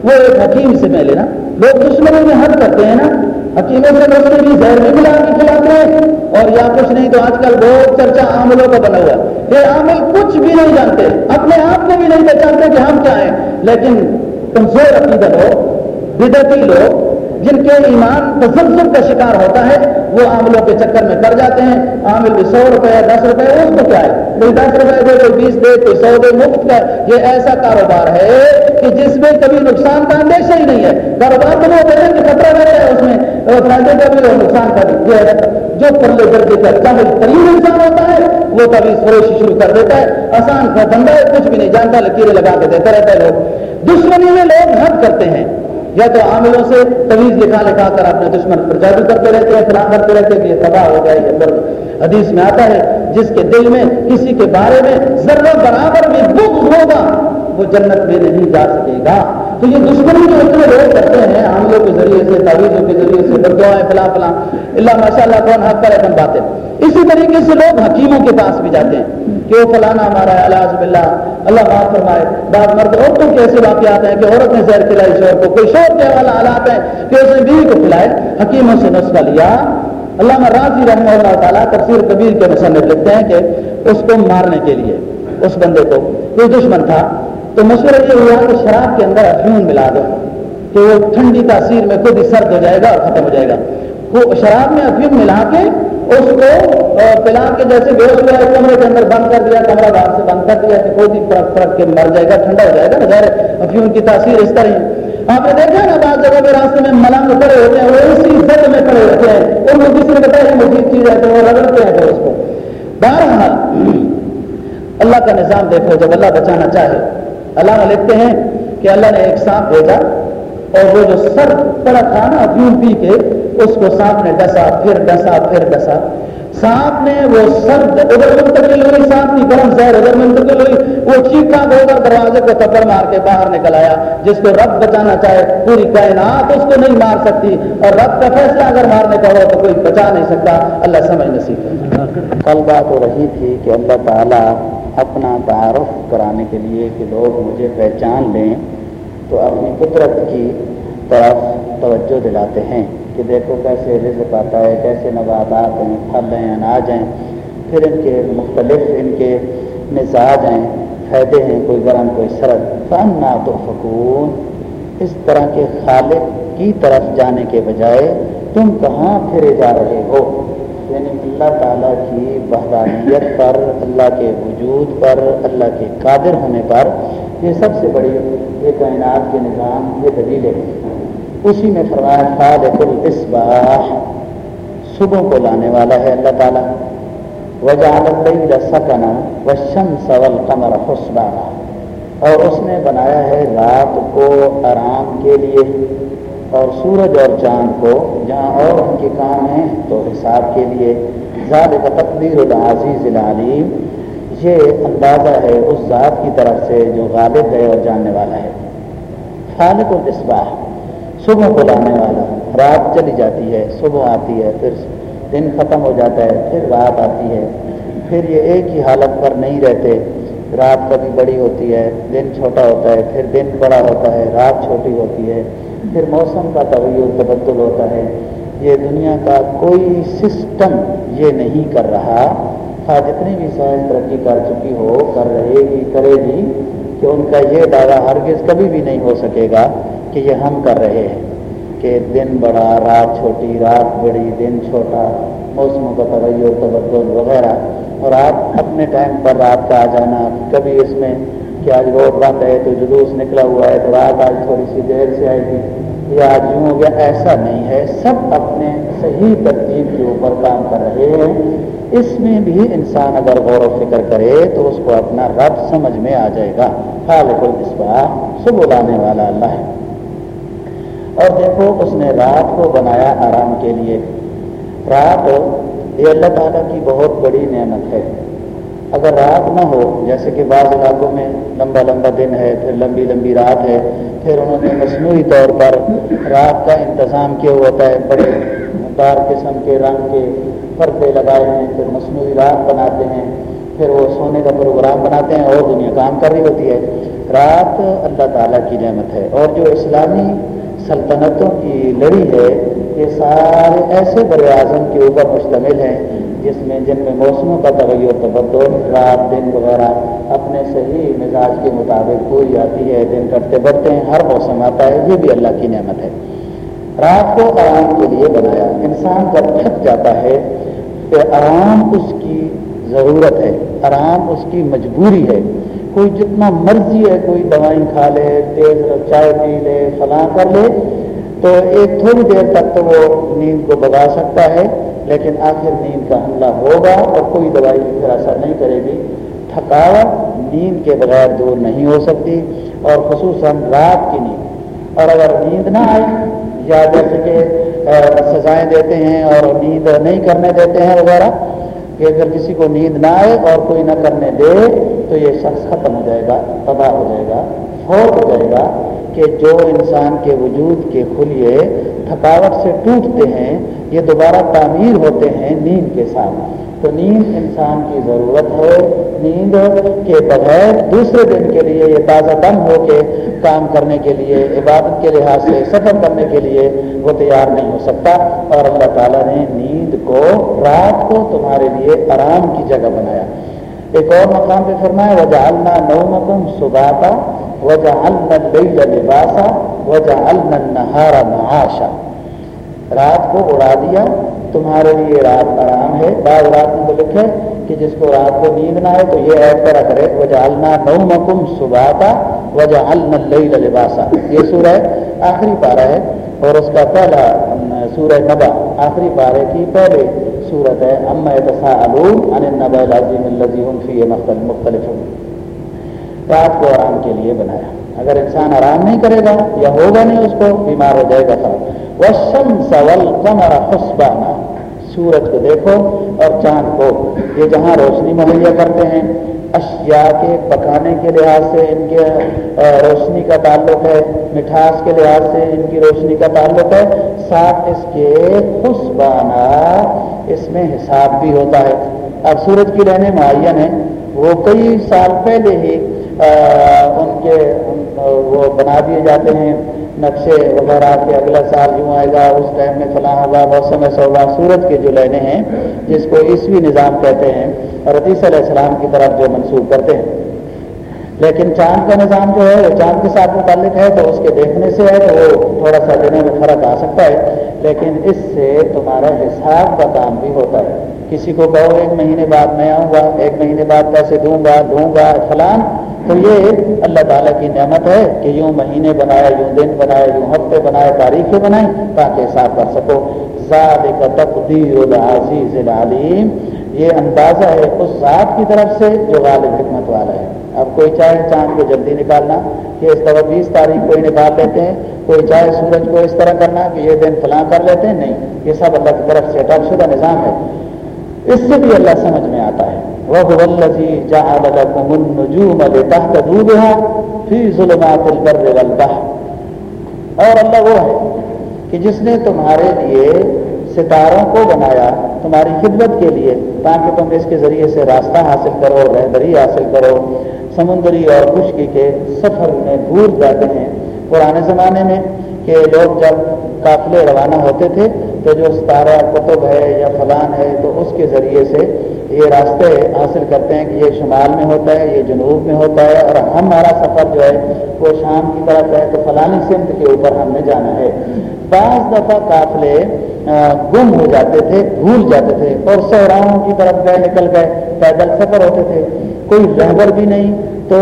وہ ایک حکیم سے میں لینا لوگ دشمنی میں حد کرتے ہیں نا۔ حکیموں سے دوسرے بھی زہر بھی ملا کے کھلاتے ہیں۔ اور یا کچھ نہیں تو آج کل بہت چرچا عاملوں کا بنا ہوا یہ عامل کچھ بھی نہیں جانتے، اپنے آپ کو بھی نہیں پہچانتے کہ ہم کیا ہیں۔ لیکن کمزور عقیدت ہو بدتی لوگ جن کے ایمان تزبزب کا شکار ہوتا ہے، وہ عاملوں کے چکر میں کر جاتے ہیں۔ عامل بھی سو روپے، دس روپے، اس کو کیا ہے؟ کوئی دس روپے دے کوئی بیس دے کوئی سو دے، مفت کا یہ ایسا کاروبار ہے کہ جس میں کبھی نقصان کا اندیشہ ہی نہیں ہے۔ کاروبار تو وہ کہ خطرہ نہیں ہے اس میں۔ فائدے کا بھی اور نقصان کا بھی۔ یہ ہے۔ جو پرلے درجے کا اچھا، کامل ترین انسان ہوتا ہے، وہ کبھی فروشی شروع کر دیتا ہے۔ آسان کا بندہ ہے، کچھ بھی نہیں جانتا، لکیریں لگا کے دیتا رہتا ہے لوگ۔ دشمنی میں لوگ حد کرتے ہیں۔ یا تو عاملوں سے طویز لکھا لکھا کر اپنے دشمن پر جادو کرتے رہتے ہیں فلاں کرتے رہتے کہ یہ تباہ ہو گیا، یہ برد حدیث میں آتا ہے، جس کے دل میں، کسی کے بارے میں ضرور برابر بھی بغض ہوگا، وہ جنت میں نہیں جا سکے گا۔ تو یہ دشمنی جو اتنے لوگ کرتے ہیں، عاملوں کے ذریعے سے، تعویذوں کے ذریعے سے بدوائیں فلاں فلاں، اللہ ماشاء اللہ کون حق کرے کم باتیں۔ اسی طریقے سے لوگ حکیموں کے پاس بھی جاتے ہیں کہ وہ فلانا ہمارا علاج بلّہ اللہ بات فرمائے۔ بعض مرد عورتوں کے ایسے واقعات ہیں کہ عورت نے زہر کھلائی شور کو کوئی شور کے والا حالات ہیں کہ اس نے بیوی کو کھلائے حکیموں سے نسخہ لیا۔ اللہ راضی رحمہ اللہ تعالیٰ تفسیر کبیر کے مصنف لکھتے ہیں کہ اس کو مارنے کے لیے، اس بندے کو۔ کوئی دشمن تھا۔ تو مشورہ یہ ہوا کہ شراب کے اندر افیون ملا دو، کہ وہ ٹھنڈی تاثیر میں خود ہی سرد ہو جائے گا اور ختم ہو جائے گا۔ شراب میں افیون ملا کے اس کو پلا کے جیسے بے ہوش ہوا کمرے کے اندر بند کر دیا، کمرہ باہر سے بند کر دیا، کہ کوئی بھی فرق فرق کے مر جائے گا، ٹھنڈا ہو جائے گا ظاہر افیون کی تاثیر اس طرح ہے آپ نے دیکھا نا بعض جگہ پہ راستے میں ملنگ پڑے ہوتے ہیں، وہ اسی زد میں پڑے ہوتے ہیں۔ ان کو کسی نے بتایا مزید چیز ہے تو وہ رگڑتے ہیں پھر اس کو۔ بہرحال، اللہ کا نظام دیکھو، جب اللہ بچانا چاہے، اللہ لکھتے ہیں کہ اللہ نے ایک سانپ بھیجا اور وہ جو سر پڑا تھا نا، افیون پی کے اس کو سانپ نے ڈسا پھر ڈسا پھر ڈسا سانپ نے وہ سرد ادھر منتقل ہوئی سانپ کی گرم زہر ادھر منتقل ہوئی وہ چیخا ہو کر دروازے کو تپڑ مار کے باہر نکل آیا، جس کو رب بچانا چاہے، پوری کائنات اس کو نہیں مار سکتی۔ اور رب کا فیصلہ اگر مارنے کا ہو تو کوئی بچا نہیں سکتا۔ اللہ سمجھ نصیب کل بات ہو رہی تھی کہ اللہ تعالیٰ اپنا تعارف کرانے کے لیے کہ لوگ مجھے پہچان لیں تو اپنی قدرت کی طرف توجہ دلاتے ہیں۔ کہ دیکھو کیسے رزق آتا ہے، کیسے نباتات ہیں، پھل ہیں، اناج ہیں، پھر ان کے مختلف ان کے مزاج ہیں، فائدے ہیں، کوئی گرم، کوئی سرد۔ فن نہ تو فکون اس طرح کے خالق کی طرف جانے کے بجائے تم کہاں پھرے جا رہے ہو؟ یعنی اللہ تعالیٰ کی بحرانیت پر، اللہ کے وجود پر، اللہ کے قادر ہونے پر یہ سب سے بڑی یہ کائنات کے نظام، یہ دلیل ہے۔ اسی میں فرمایا، خالق الاسباح صبح کو لانے والا ہے اللہ تعالیٰ۔ وجعل اللیل سکنا والشمس والقمر حسبانا اور اس نے بنایا ہے رات کو آرام کے لیے۔ اور سورج اور چاند کو جہاں اور ان کے کام ہیں تو حساب کے لیے۔ زیادہ کا تقدیر العزیز العلیم۔ یہ اندازہ ہے اس ذات کی طرف سے جو غالب ہے اور جاننے والا ہے۔ خالق الاسباح صبح کو لانے والا۔ رات چلی جاتی ہے، صبح آتی ہے، پھر دن ختم ہو جاتا ہے، پھر رات آتی ہے۔ پھر یہ ایک ہی حالت پر نہیں رہتے۔ رات کبھی بڑی ہوتی ہے، دن چھوٹا ہوتا ہے، پھر دن بڑا ہوتا ہے، رات چھوٹی ہوتی ہے۔ پھر موسم کا طویل تبدل ہوتا ہے۔ یہ دنیا کا کوئی سسٹم یہ نہیں کر رہا۔ ہاں جتنی بھی سائنس ترقی کر چکی ہو، کر رہے گی، کرے گی۔ کہ ان کا یہ دعویٰ ہرگز کبھی بھی نہیں ہو سکے گا کہ یہ ہم کر رہے ہیں کہ دن بڑا، رات چھوٹی، رات بڑی، دن چھوٹا موسموں کا تغیر، تبدل وغیرہ۔ اور آپ اپنے ٹائم پر رات کا آ جانا، کبھی اس میں کہ آج روڈ بند ہے تو جلوس نکلا ہوا ہے، تو رات آج تھوڑی سی دیر سے آئے گی۔ یا آج یوں ہو گیا، ایسا نہیں ہے۔ سب اپنے صحیح ترتیب کے اوپر کام کر رہے ہیں۔ اس میں بھی انسان اگر غور و فکر کرے تو اس کو اپنا رب سمجھ میں آ جائے گا۔ خالق الاسباح صبح لانے والا اللہ ہے۔ اور دیکھو، اس نے رات کو بنایا آرام کے لیے۔ رات، یہ اللہ تعالیٰ کی بہت بڑی نعمت ہے۔ اگر رات نہ ہو، جیسے کہ بعض علاقوں میں لمبا لمبا دن ہے، پھر لمبی لمبی رات ہے، پھر انہوں نے مصنوعی طور پر رات کا انتظام کیا ہوتا ہے۔ بڑے دار قسم کے رنگ کے پردے لگائے ہیں، پھر مصنوعی رات بناتے ہیں، پھر وہ سونے کا پروگرام بناتے ہیں اور دنیا کام کر رہی ہوتی ہے۔ رات اللہ تعالیٰ کی نعمت ہے۔ اور جو اسلامی سلطنتوں کی لڑی ہے، یہ سارے ایسے بر اعظم کے اوپر مشتمل ہیں، جس میں جن میں موسموں کا تغیر، تبدل، رات، دن وغیرہ، اپنے صحیح مزاج کے مطابق پوری آتی ہے، دن کٹتے بڑھتے ہیں، ہر موسم آتا ہے، یہ بھی اللہ کی نعمت ہے۔ رات کو آرام کے لیے بنایا۔ انسان جب تھک جاتا ہے کہ آرام اس کی ضرورت ہے، آرام اس کی مجبوری ہے۔ کوئی جتنا مرضی ہے، کوئی دوائیں کھا لے، تیز چائے پی لے، فلاں کر لے، تو ایک تھوڑی دیر تک تو وہ نیند کو بگا سکتا ہے، لیکن آخر نیند کا حملہ ہوگا اور کوئی دوائی پھر اثر نہیں کرے گی۔ تھکاوٹ نیند کے بغیر دور نہیں ہو سکتی، اور خصوصاً رات کی نیند۔ اور اگر نیند نہ آئے یا جیسے کہ سزائیں دیتے ہیں اور نیند نہیں کرنے دیتے ہیں وغیرہ، کہ اگر کسی کو نیند نہ آئے اور کوئی نہ کرنے دے تو یہ شخص ختم ہو جائے گا، تباہ ہو جائے گا فور ہو جائے گا کہ جو انسان کے وجود کے کھلیے تھکاوٹ سے ٹوٹتے ہیں، یہ دوبارہ تعمیر ہوتے ہیں نیند کے ساتھ۔ تو نیند انسان کی ضرورت ہے۔ نیند کے بغیر دوسرے دن کے لیے یہ تازہ دم ہو کے کام کرنے کے لیے، عبادت کے لحاظ سے، سفر کرنے کے لیے وہ تیار نہیں ہو سکتا۔ اور اللہ تعالیٰ نے نیند کو، رات کو تمہارے لیے آرام کی جگہ بنایا۔ ایک اور مقام پہ فرمایا وجہ اللہ نو مکم سباتا وجہ النا لباسا وجہ النہارا معاشا۔ رات کو اڑا دیا، تمہارے لیے رات آرام ہے۔ بعض رات میں تو لکھے کہ جس کو رات کو نیند نہ آئے تو یہ ایڈ کرا کرے وجہ النا نو مکم سباتا وجہ النا لباسا۔ یہ سورہ آخری پارا ہے اور اس کا پہلا سورہ نبا، آخری پارے کی پہلے صورت ہے ام ان النبا العظیم الذي هم فيه مختلف رات کو آرام کے لیے بنایا۔ اگر انسان آرام نہیں کرے گا یا ہوگا نہیں اس کو بیمار ہو جائے گا خراب والشمس والقمر حسبانا۔ سورج کو دیکھو اور چاند کو۔ یہ جہاں روشنی مہیا کرتے ہیں، اشیاء کے پکانے کے لحاظ سے ان کے روشنی کا تعلق ہے، مٹھاس کے لحاظ سے ان کی روشنی کا تعلق ہے۔ ساتھ اس کے خشبانہ اس میں حساب بھی ہوتا ہے۔ اب سورج کی رہنے معین ہے۔ وہ کئی سال پہلے ہی ان کے وہ بنا دیے جاتے ہیں۔ نقشے وغیرہ کہ اگلا سال یوں آئے گا۔ اس ٹائم میں فلاں ہوگا موسم ایسا ہوگا سورج کے جو لینے ہیں، جس کو عیسوی نظام کہتے ہیں، اور عدیث علیہ السلام کی طرف جو منسوخ کرتے ہیں۔ لیکن چاند کا نظام جو ہے وہ چاند کے ساتھ متعلق ہے تو اس کے دیکھنے سے ہے تو وہ تھوڑا سا دنوں میں فرق آ سکتا ہے۔ لیکن اس سے تمہارا حساب کا کام بھی ہوتا ہے۔ کسی کو کہو ایک مہینے بعد میں آؤں گا، ایک مہینے بعد پیسے دوں گا دوں گا، فلان۔ تو یہ اللہ تعالیٰ کی نعمت ہے کہ یوں مہینے بنائے، یوں دن بنائے، یوں ہفتے بنائے، تاریخیں بنائیں تاکہ حساب کر سکو۔ ذالک تقدیر العزیز العلیم۔ یہ اندازہ ہے اس ذات کی طرف سے جو غالب حکمت والا ہے۔ اب کوئی چاہے چاند کو جلدی نکالنا کہ اس طرح بیس تاریخ کو ہی نکال لیتے ہیں، کوئی چاہے سورج کو اس طرح کرنا کہ یہ دن فلاں کر لیتے ہیں، نہیں، یہ سب اللہ کی طرف سے ٹپ شدہ نظام ہے۔ اس سے بھی اللہ سمجھ میں آتا ہے۔ ظلمات اور اللہ وہ ہے کہ جس نے تمہارے لیے ستاروں کو بنایا تمہاری خدمت کے لیے، تاکہ تم اس کے ذریعے سے راستہ حاصل کرو، رہبری حاصل کرو، سمندری اور خشکی کے سفر میں بھول جاتے ہیں۔ پرانے زمانے میں کہ لوگ جب قافلے روانہ ہوتے تھے، تو جو ستارہ قطب ہے یا فلان ہے، تو اس کے ذریعے سے یہ راستے حاصل کرتے ہیں کہ یہ شمال میں ہوتا ہے، یہ جنوب میں ہوتا ہے۔ اور ہمارا سفر جو ہے، وہ شام کی طرف ہے، تو فلانی سمت کے اوپر ہم نے جانا ہے۔ بعض دفعہ قافلے گم ہو جاتے تھے بھول جاتے تھے اور صحراؤں کی طرف گئے، نکل گئے، پیدل سفر ہوتے تھے۔ کوئی رہبر بھی نہیں۔ تو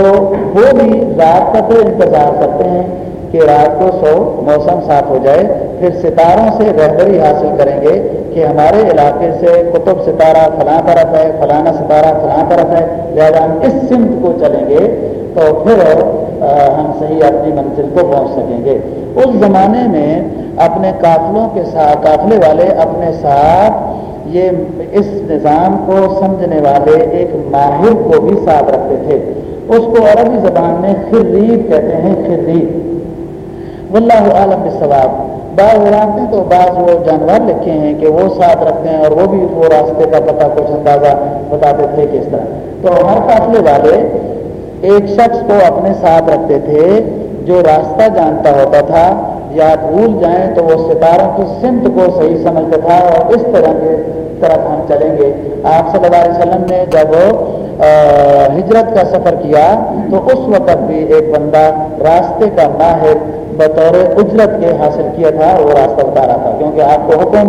وہ بھی رات کا تو انتظار کرتے ہیں کہ رات کو سو موسم صاف ہو جائے۔ پھر ستاروں سے رہبری حاصل کریں گے کہ ہمارے علاقے سے قطب ستارہ فلاں طرف ہے فلانا ستارہ فلاں طرف ہے۔ لہٰذا ہم اس سمت کو چلیں گے۔ تو پھر ہم صحیح اپنی منزل کو پہنچ سکیں گے۔ اس زمانے میں اپنے قافلوں کے ساتھ، قافلے والے اپنے ساتھ یہ اس نظام کو سمجھنے والے ایک ماہر کو بھی ساتھ رکھتے تھے۔ اس کو عربی زبان میں خرید کہتے ہیں، خرید۔ واللہ عالم ثواب بعض راستے تو بعض وہ جانور لکھے ہیں کہ وہ ساتھ رکھتے ہیں اور وہ بھی وہ راستے کا پتہ، کچھ اندازہ بتاتے تھے کس طرح۔ تو ہر قافلے والے ایک شخص کو اپنے ساتھ رکھتے تھے جو راستہ جانتا ہوتا تھا، یا بھول جائیں تو وہ ستاروں کی سمت کو صحیح سمجھتا تھا اور اس طرح کے طرف ہم چلیں گے۔ آپ صلی اللہ علیہ وسلم نے جب ہجرت کا سفر کیا تو اس وقت بھی ایک بندہ راستے کا ماہر بطور اجرت کے حاصل کیا تھا، وہ راستہ بتا رہا تھا۔ کیونکہ آپ کو حکم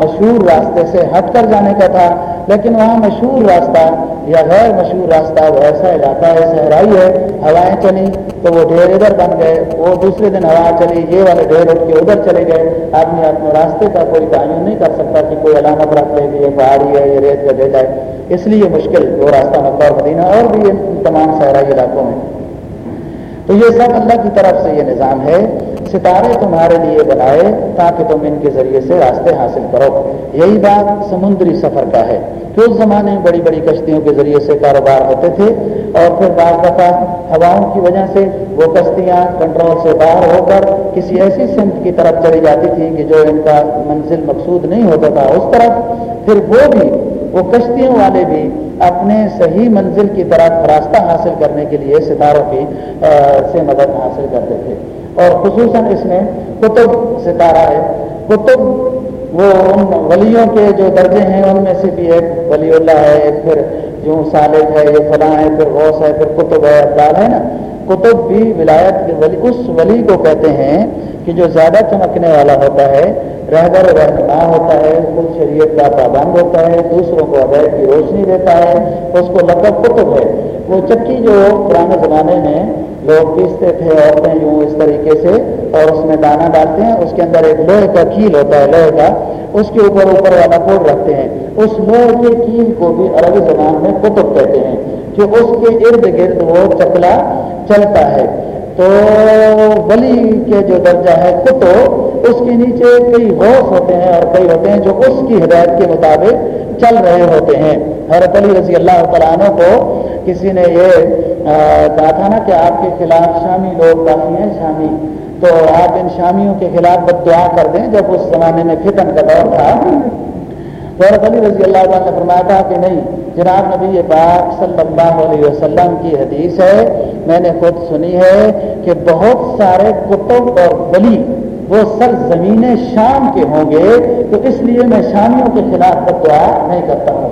مشہور راستے سے ہٹ کر جانے کا تھا لیکن وہاں مشہور راستہ یا غیر مشہور راستہ وہ ایسا علاقہ ہے، صحرائی ہے، ہوائیں چلی تو وہ ڈھیر ادھر بن گئے، وہ دوسرے دن ہوا چلی، یہ والے ڈھیر اٹھ کے ادھر چلے گئے۔ آدمی اپنے راستے کا کوئی تعین نہیں کر سکتا کہ کوئی علامت رکھ لے کہ یہ پہاڑی ہے، یہ ریت کا دیتا ہے۔ اس لیے مشکل وہ راستہ مکہ اور مدینہ اور بھی تمام صحرائی علاقوں میں۔ تو یہ سب اللہ کی طرف سے یہ نظام ہے، ستارے تمہارے لیے بنائے تاکہ تم ان کے ذریعے سے راستے حاصل کرو۔ یہی بات سمندری سفر کا ہے۔ کہ اس زمانے میں بڑی بڑی کشتیوں کے ذریعے سے کاروبار ہوتے تھے اور پھر بعض دفعہ ہواؤں کی وجہ سے وہ کشتیاں کنٹرول سے باہر ہو کر کسی ایسی سمت کی طرف چلی جاتی تھی کہ جو ان کا منزل مقصود نہیں ہوتا تھا۔ اس طرف پھر وہ بھی، وہ کشتیوں والے بھی اپنے صحیح منزل کی طرف راستہ حاصل کرنے کے لیے ستاروں کی سے مدد حاصل کرتے تھے۔ اور خصوصاً اس میں کتب ستارہ ہے۔ کتب وہ ان ولیوں کے جو درجے ہیں، ان میں سے بھی ایک ولی اللہ ہے، ایک پھر یوں سالد ہے، یہ فلاں ہے، پھر غوث ہے، پھر کتب ہے ابدال ہے نا۔ کتب بھی ولایت کے ولی، اس ولی کو کہتے ہیں کہ جو زیادہ چمکنے والا ہوتا ہے رہبر رہنما ہوتا ہے، خود شریعت کا پابند ہوتا ہے، دوسروں کو عبید کی روشنی دیتا ہے، اس کو لقب کتب ہے۔ وہ چکی جو پرانے زمانے میں لوگ پیستے تھے، عورتیں یوں اس طریقے سے اور اس میں دانا ڈالتے ہیں، اس کے اندر ایک لوہے کا کیل ہوتا ہے، لوہے کا، اس کے اوپر اوپر والا پھول رکھتے ہیں۔ اس لوہے کے کیل کو بھی عربی زبان میں کتب کہتے ہیں کہ اس کے ارد گرد وہ چکلا چلتا ہے۔ تو ولی کے جو درجہ ہے کتب اس کے نیچے کئی غوث ہوتے ہیں اور کئی ہوتے ہیں جو اس کی ہدایت کے مطابق چل رہے ہوتے ہیں۔ حضرت علی رضی اللہ تعالیٰ عنہ کو کسی نے یہ کہا تھا نا کہ آپ کے خلاف شامی لوگ کافی ہیں، شامی۔ تو آپ ان شامیوں کے خلاف بد دعا کر دیں، جب اس زمانے میں فتن کا دور تھا۔ حضرت علی رضی اللہ عنہ نے فرمایا تھا کہ نہیں، جناب نبی پاک صلی اللہ علیہ وسلم کی حدیث ہے، میں نے خود سنی ہے کہ بہت سارے کتب اور ولی وہ سر زمین شام کے ہوں گے، تو اس لیے میں شامیوں کے خلاف بد دعا نہیں کرتا ہوں۔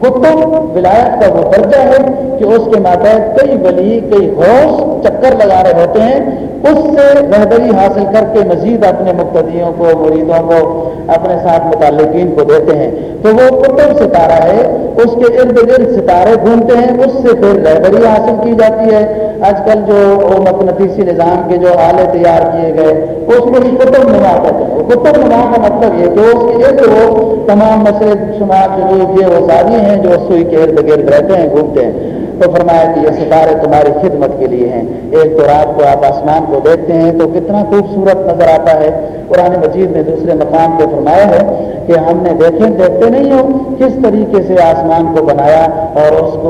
کتب ولایت کا وہ درجہ ہے کہ اس کے ماتحت کئی ولی، کئی ہوش چکر لگا رہے ہوتے ہیں۔ اس سے رہبری حاصل کر کے مزید اپنے مقتدیوں کو، مریدوں کو، اپنے ساتھ متعلقین کو دیتے ہیں۔ تو وہ کتب ستارہ ہے، اس کے ارد گرد ستارے گھومتے ہیں، اس سے پھر رہبری حاصل کی جاتی ہے۔ آج کل جو مقناطیسی نظام کے جو آلے تیار کیے گئے، اس کو بھی قطب نما کہتے ہیں۔ قطب نما کا مطلب یہ کہ اس کے ارد تمام مسئلے شمار جو یہ وہ ساری ہیں جو سوئی کے ارد گرد رہتے ہیں، گھومتے ہیں۔ تو فرمایا کہ یہ ستارے تمہاری خدمت کے لیے ہیں۔ ایک تو رات کو آپ آسمان کو دیکھتے ہیں تو کتنا خوبصورت نظر آتا ہے۔ قرآن مجید نے دوسرے مقام پہ فرمایا ہے کہ ہم نے دیکھے، دیکھتے نہیں ہو کس طریقے سے آسمان کو بنایا اور اس کو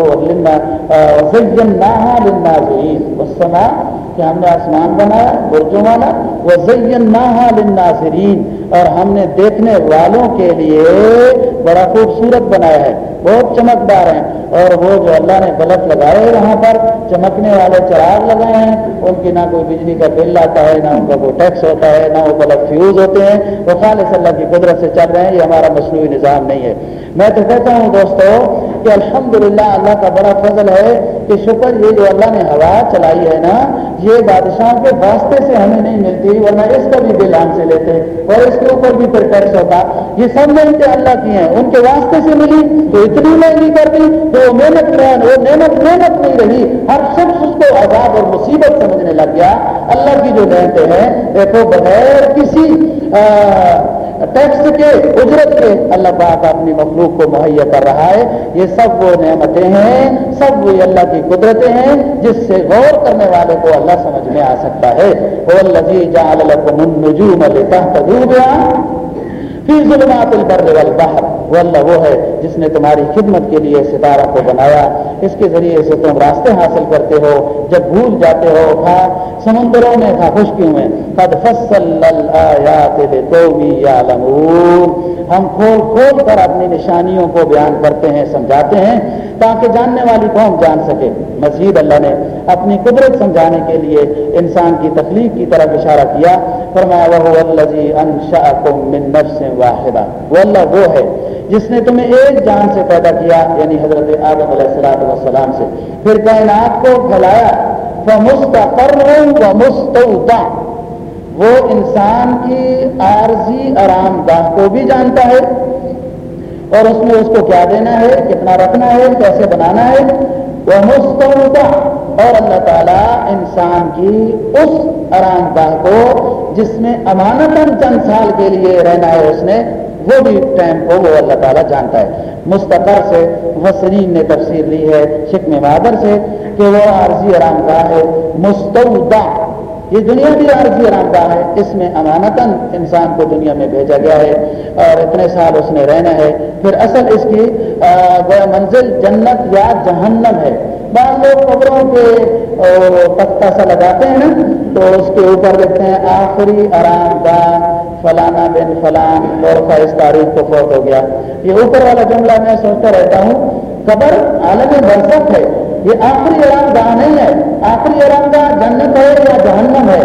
اس کہ ہم نے آسمان بنایا، برجوں والا۔ وہ زین للناظرین اور ہم نے دیکھنے والوں کے لیے بڑا خوبصورت بنایا ہے۔ بہت چمکدار ہیں اور وہ جو اللہ نے بلب لگائے وہاں پر، چمکنے والے چراغ لگائے ہیں، ان کی نہ کوئی بجلی کا بل آتا ہے، نہ ان کا کوئی ٹیکس ہوتا ہے، نہ وہ بلب فیوز ہوتے ہیں۔ وہ خالص اللہ کی قدرت سے چل رہے ہیں، یہ ہمارا مصنوعی نظام نہیں ہے۔ میں تو کہتا ہوں دوستو کہ الحمدللہ اللہ کا بڑا فضل ہے کہ شکر یہ جو اللہ نے ہوا چلائی ہے نا، یہ بادشاہوں کے واسطے سے ہمیں نہیں ملتی، ورنہ اس کا بھی بل ہم سے لیتے اور اس کے اوپر بھی پھر ٹیکس ہوتا۔ یہ سب محنتیں اللہ کی ہیں، ان کے واسطے سے ملی تو اتنی مہنگی کر دی تو وہ محنت وہ نعمت محنت نہیں رہی۔ ہر شخص اس کو عذاب اور مصیبت سمجھنے لگ گیا۔ اللہ کی جو نعمتیں ہیں، دیکھو، بغیر کسی ٹیکس کے اجرت کے اللہ پاک اپنی مخلوق کو مہیا کر رہا ہے یہ سب وہ نعمتیں ہیں سب وہ اللہ کی قدرتیں ہیں جس سے غور کرنے والے کو اللہ سمجھ میں آ سکتا ہے وہ اللہ جعل لکم النجوم لتہتدوا بها فی ظلمات البر والبحر وہ اللہ وہ ہے جس نے تمہاری خدمت کے لیے ستارہ کو بنایا۔ اس کے ذریعے سے تم راستے حاصل کرتے ہو۔ جب بھول جاتے ہو کھا سمندروں میں کھا خشکیوں میں قد فصل الآیات یعلمون۔ ہم کھول کھول کر اپنی نشانیوں کو بیان کرتے ہیں، سمجھاتے ہیں، تاکہ جاننے والی قوم جان سکے۔ مزید اللہ نے اپنی قدرت سمجھانے کے لیے انسان کی تخلیق کی طرف اشارہ کیا۔ فرمایا وہ من نفس واحدہ وہ اللہ وہ ہے جس نے تمہیں ایک جان سے پیدا کیا یعنی حضرت آدم علیہ السلام والسلام سے۔ پھر کائنات کو پھیلایا مستقر و مستعودہ وہ انسان کی عارضی آرام گاہ کو بھی جانتا ہے۔ اور اس میں اس کو کیا دینا ہے؟ کتنا رکھنا ہے؟ کیسے بنانا ہے؟ وہ مستعودہ اور اللہ تعالیٰ انسان کی اس آرام گاہ کو، جس میں امانتاً چند سال کے لیے رہنا ہے، اس نے وہ بھی ٹائم کو وہ اللہ تعالیٰ جانتا ہے۔ مستقر سے وسرین نے تفسیر لی ہے شکم مادر سے کہ وہ عارضی آرام گاہ ہے مستعودہ یہ دنیا بھی عارضی آرام دہ ہے، اس میں امانتاً انسان کو دنیا میں بھیجا گیا ہے اور اتنے سال اس نے رہنا ہے۔ پھر اصل اس کی منزل جنت یا جہنم ہے۔ بعض لوگ قبروں کے پتا سا لگاتے ہیں نا، تو اس کے اوپر لکھتے ہیں، آخری آرام دہ فلانا بن فلان، اور اس تاریخ کو فوت ہو گیا۔ یہ اوپر والا جملہ میں سوچتا رہتا ہوں، قبر عالم برسک ہے، یہ آخری آرام دہ نہیں ہے۔ آخری آرام دہ جنت ہے یا جہنم ہے،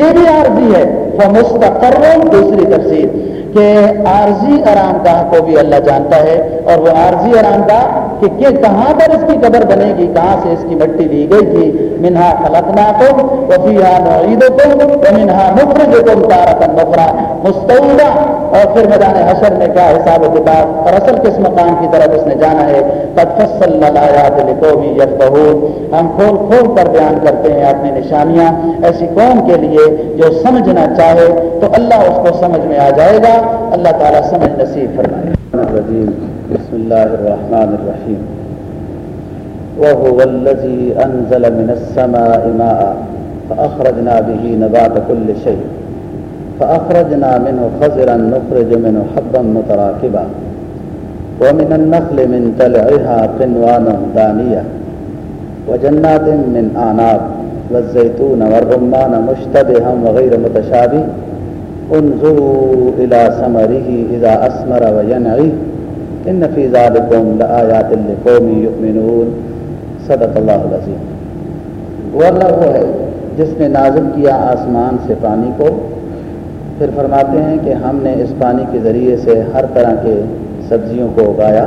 یہ بھی عارضی ہے۔ مستقر دوسری تفصیل کہ عارضی آرام گاہ کو بھی اللہ جانتا ہے اور وہ عارضی آرام گاہ کہ کہاں پر اس کی قبر بنے گی، کہاں سے اس کی مٹی لی گئی تھی؟ منہا خلقنا کو وفیہ نعید کو منہا مفر جو تم تارکن مفرا مستعودہ اور پھر میدان حشر میں کیا حساب و کتاب؟ اور اصل کس مقام کی طرف اس نے جانا ہے؟ قد فصل الایات لقوم یفقهون ہم کھول کھول کر بیان کرتے ہیں اپنی نشانیاں۔ ایسی قوم کے لیے جو سمجھنا چاہے تو اللہ اس کو سمجھ میں آ جائے گا۔ اللہ تعالیٰ سمجھ نصیب فرمائے بسم الله الرحمن الرحيم. وهو الذي أنزل من السماء ماء فأخرجنا به نبات كل شيء. فأخرجنا منه خزرا نخرج منه حبا متراكبا. ومن النخل من تلعها قنوان دانية. وجنات من آناب والزيتون والرمان مشتبها وغير متشابه. انظروا إلى سمره إذا أسمر وينعيه ان نفیز لآیات لقوم یؤمنون صدق اللہ العظیم. وہ وہ ہے جس نے نازل کیا آسمان سے پانی کو، پھر فرماتے ہیں کہ ہم نے اس پانی کے ذریعے سے ہر طرح کے سبزیوں کو اگایا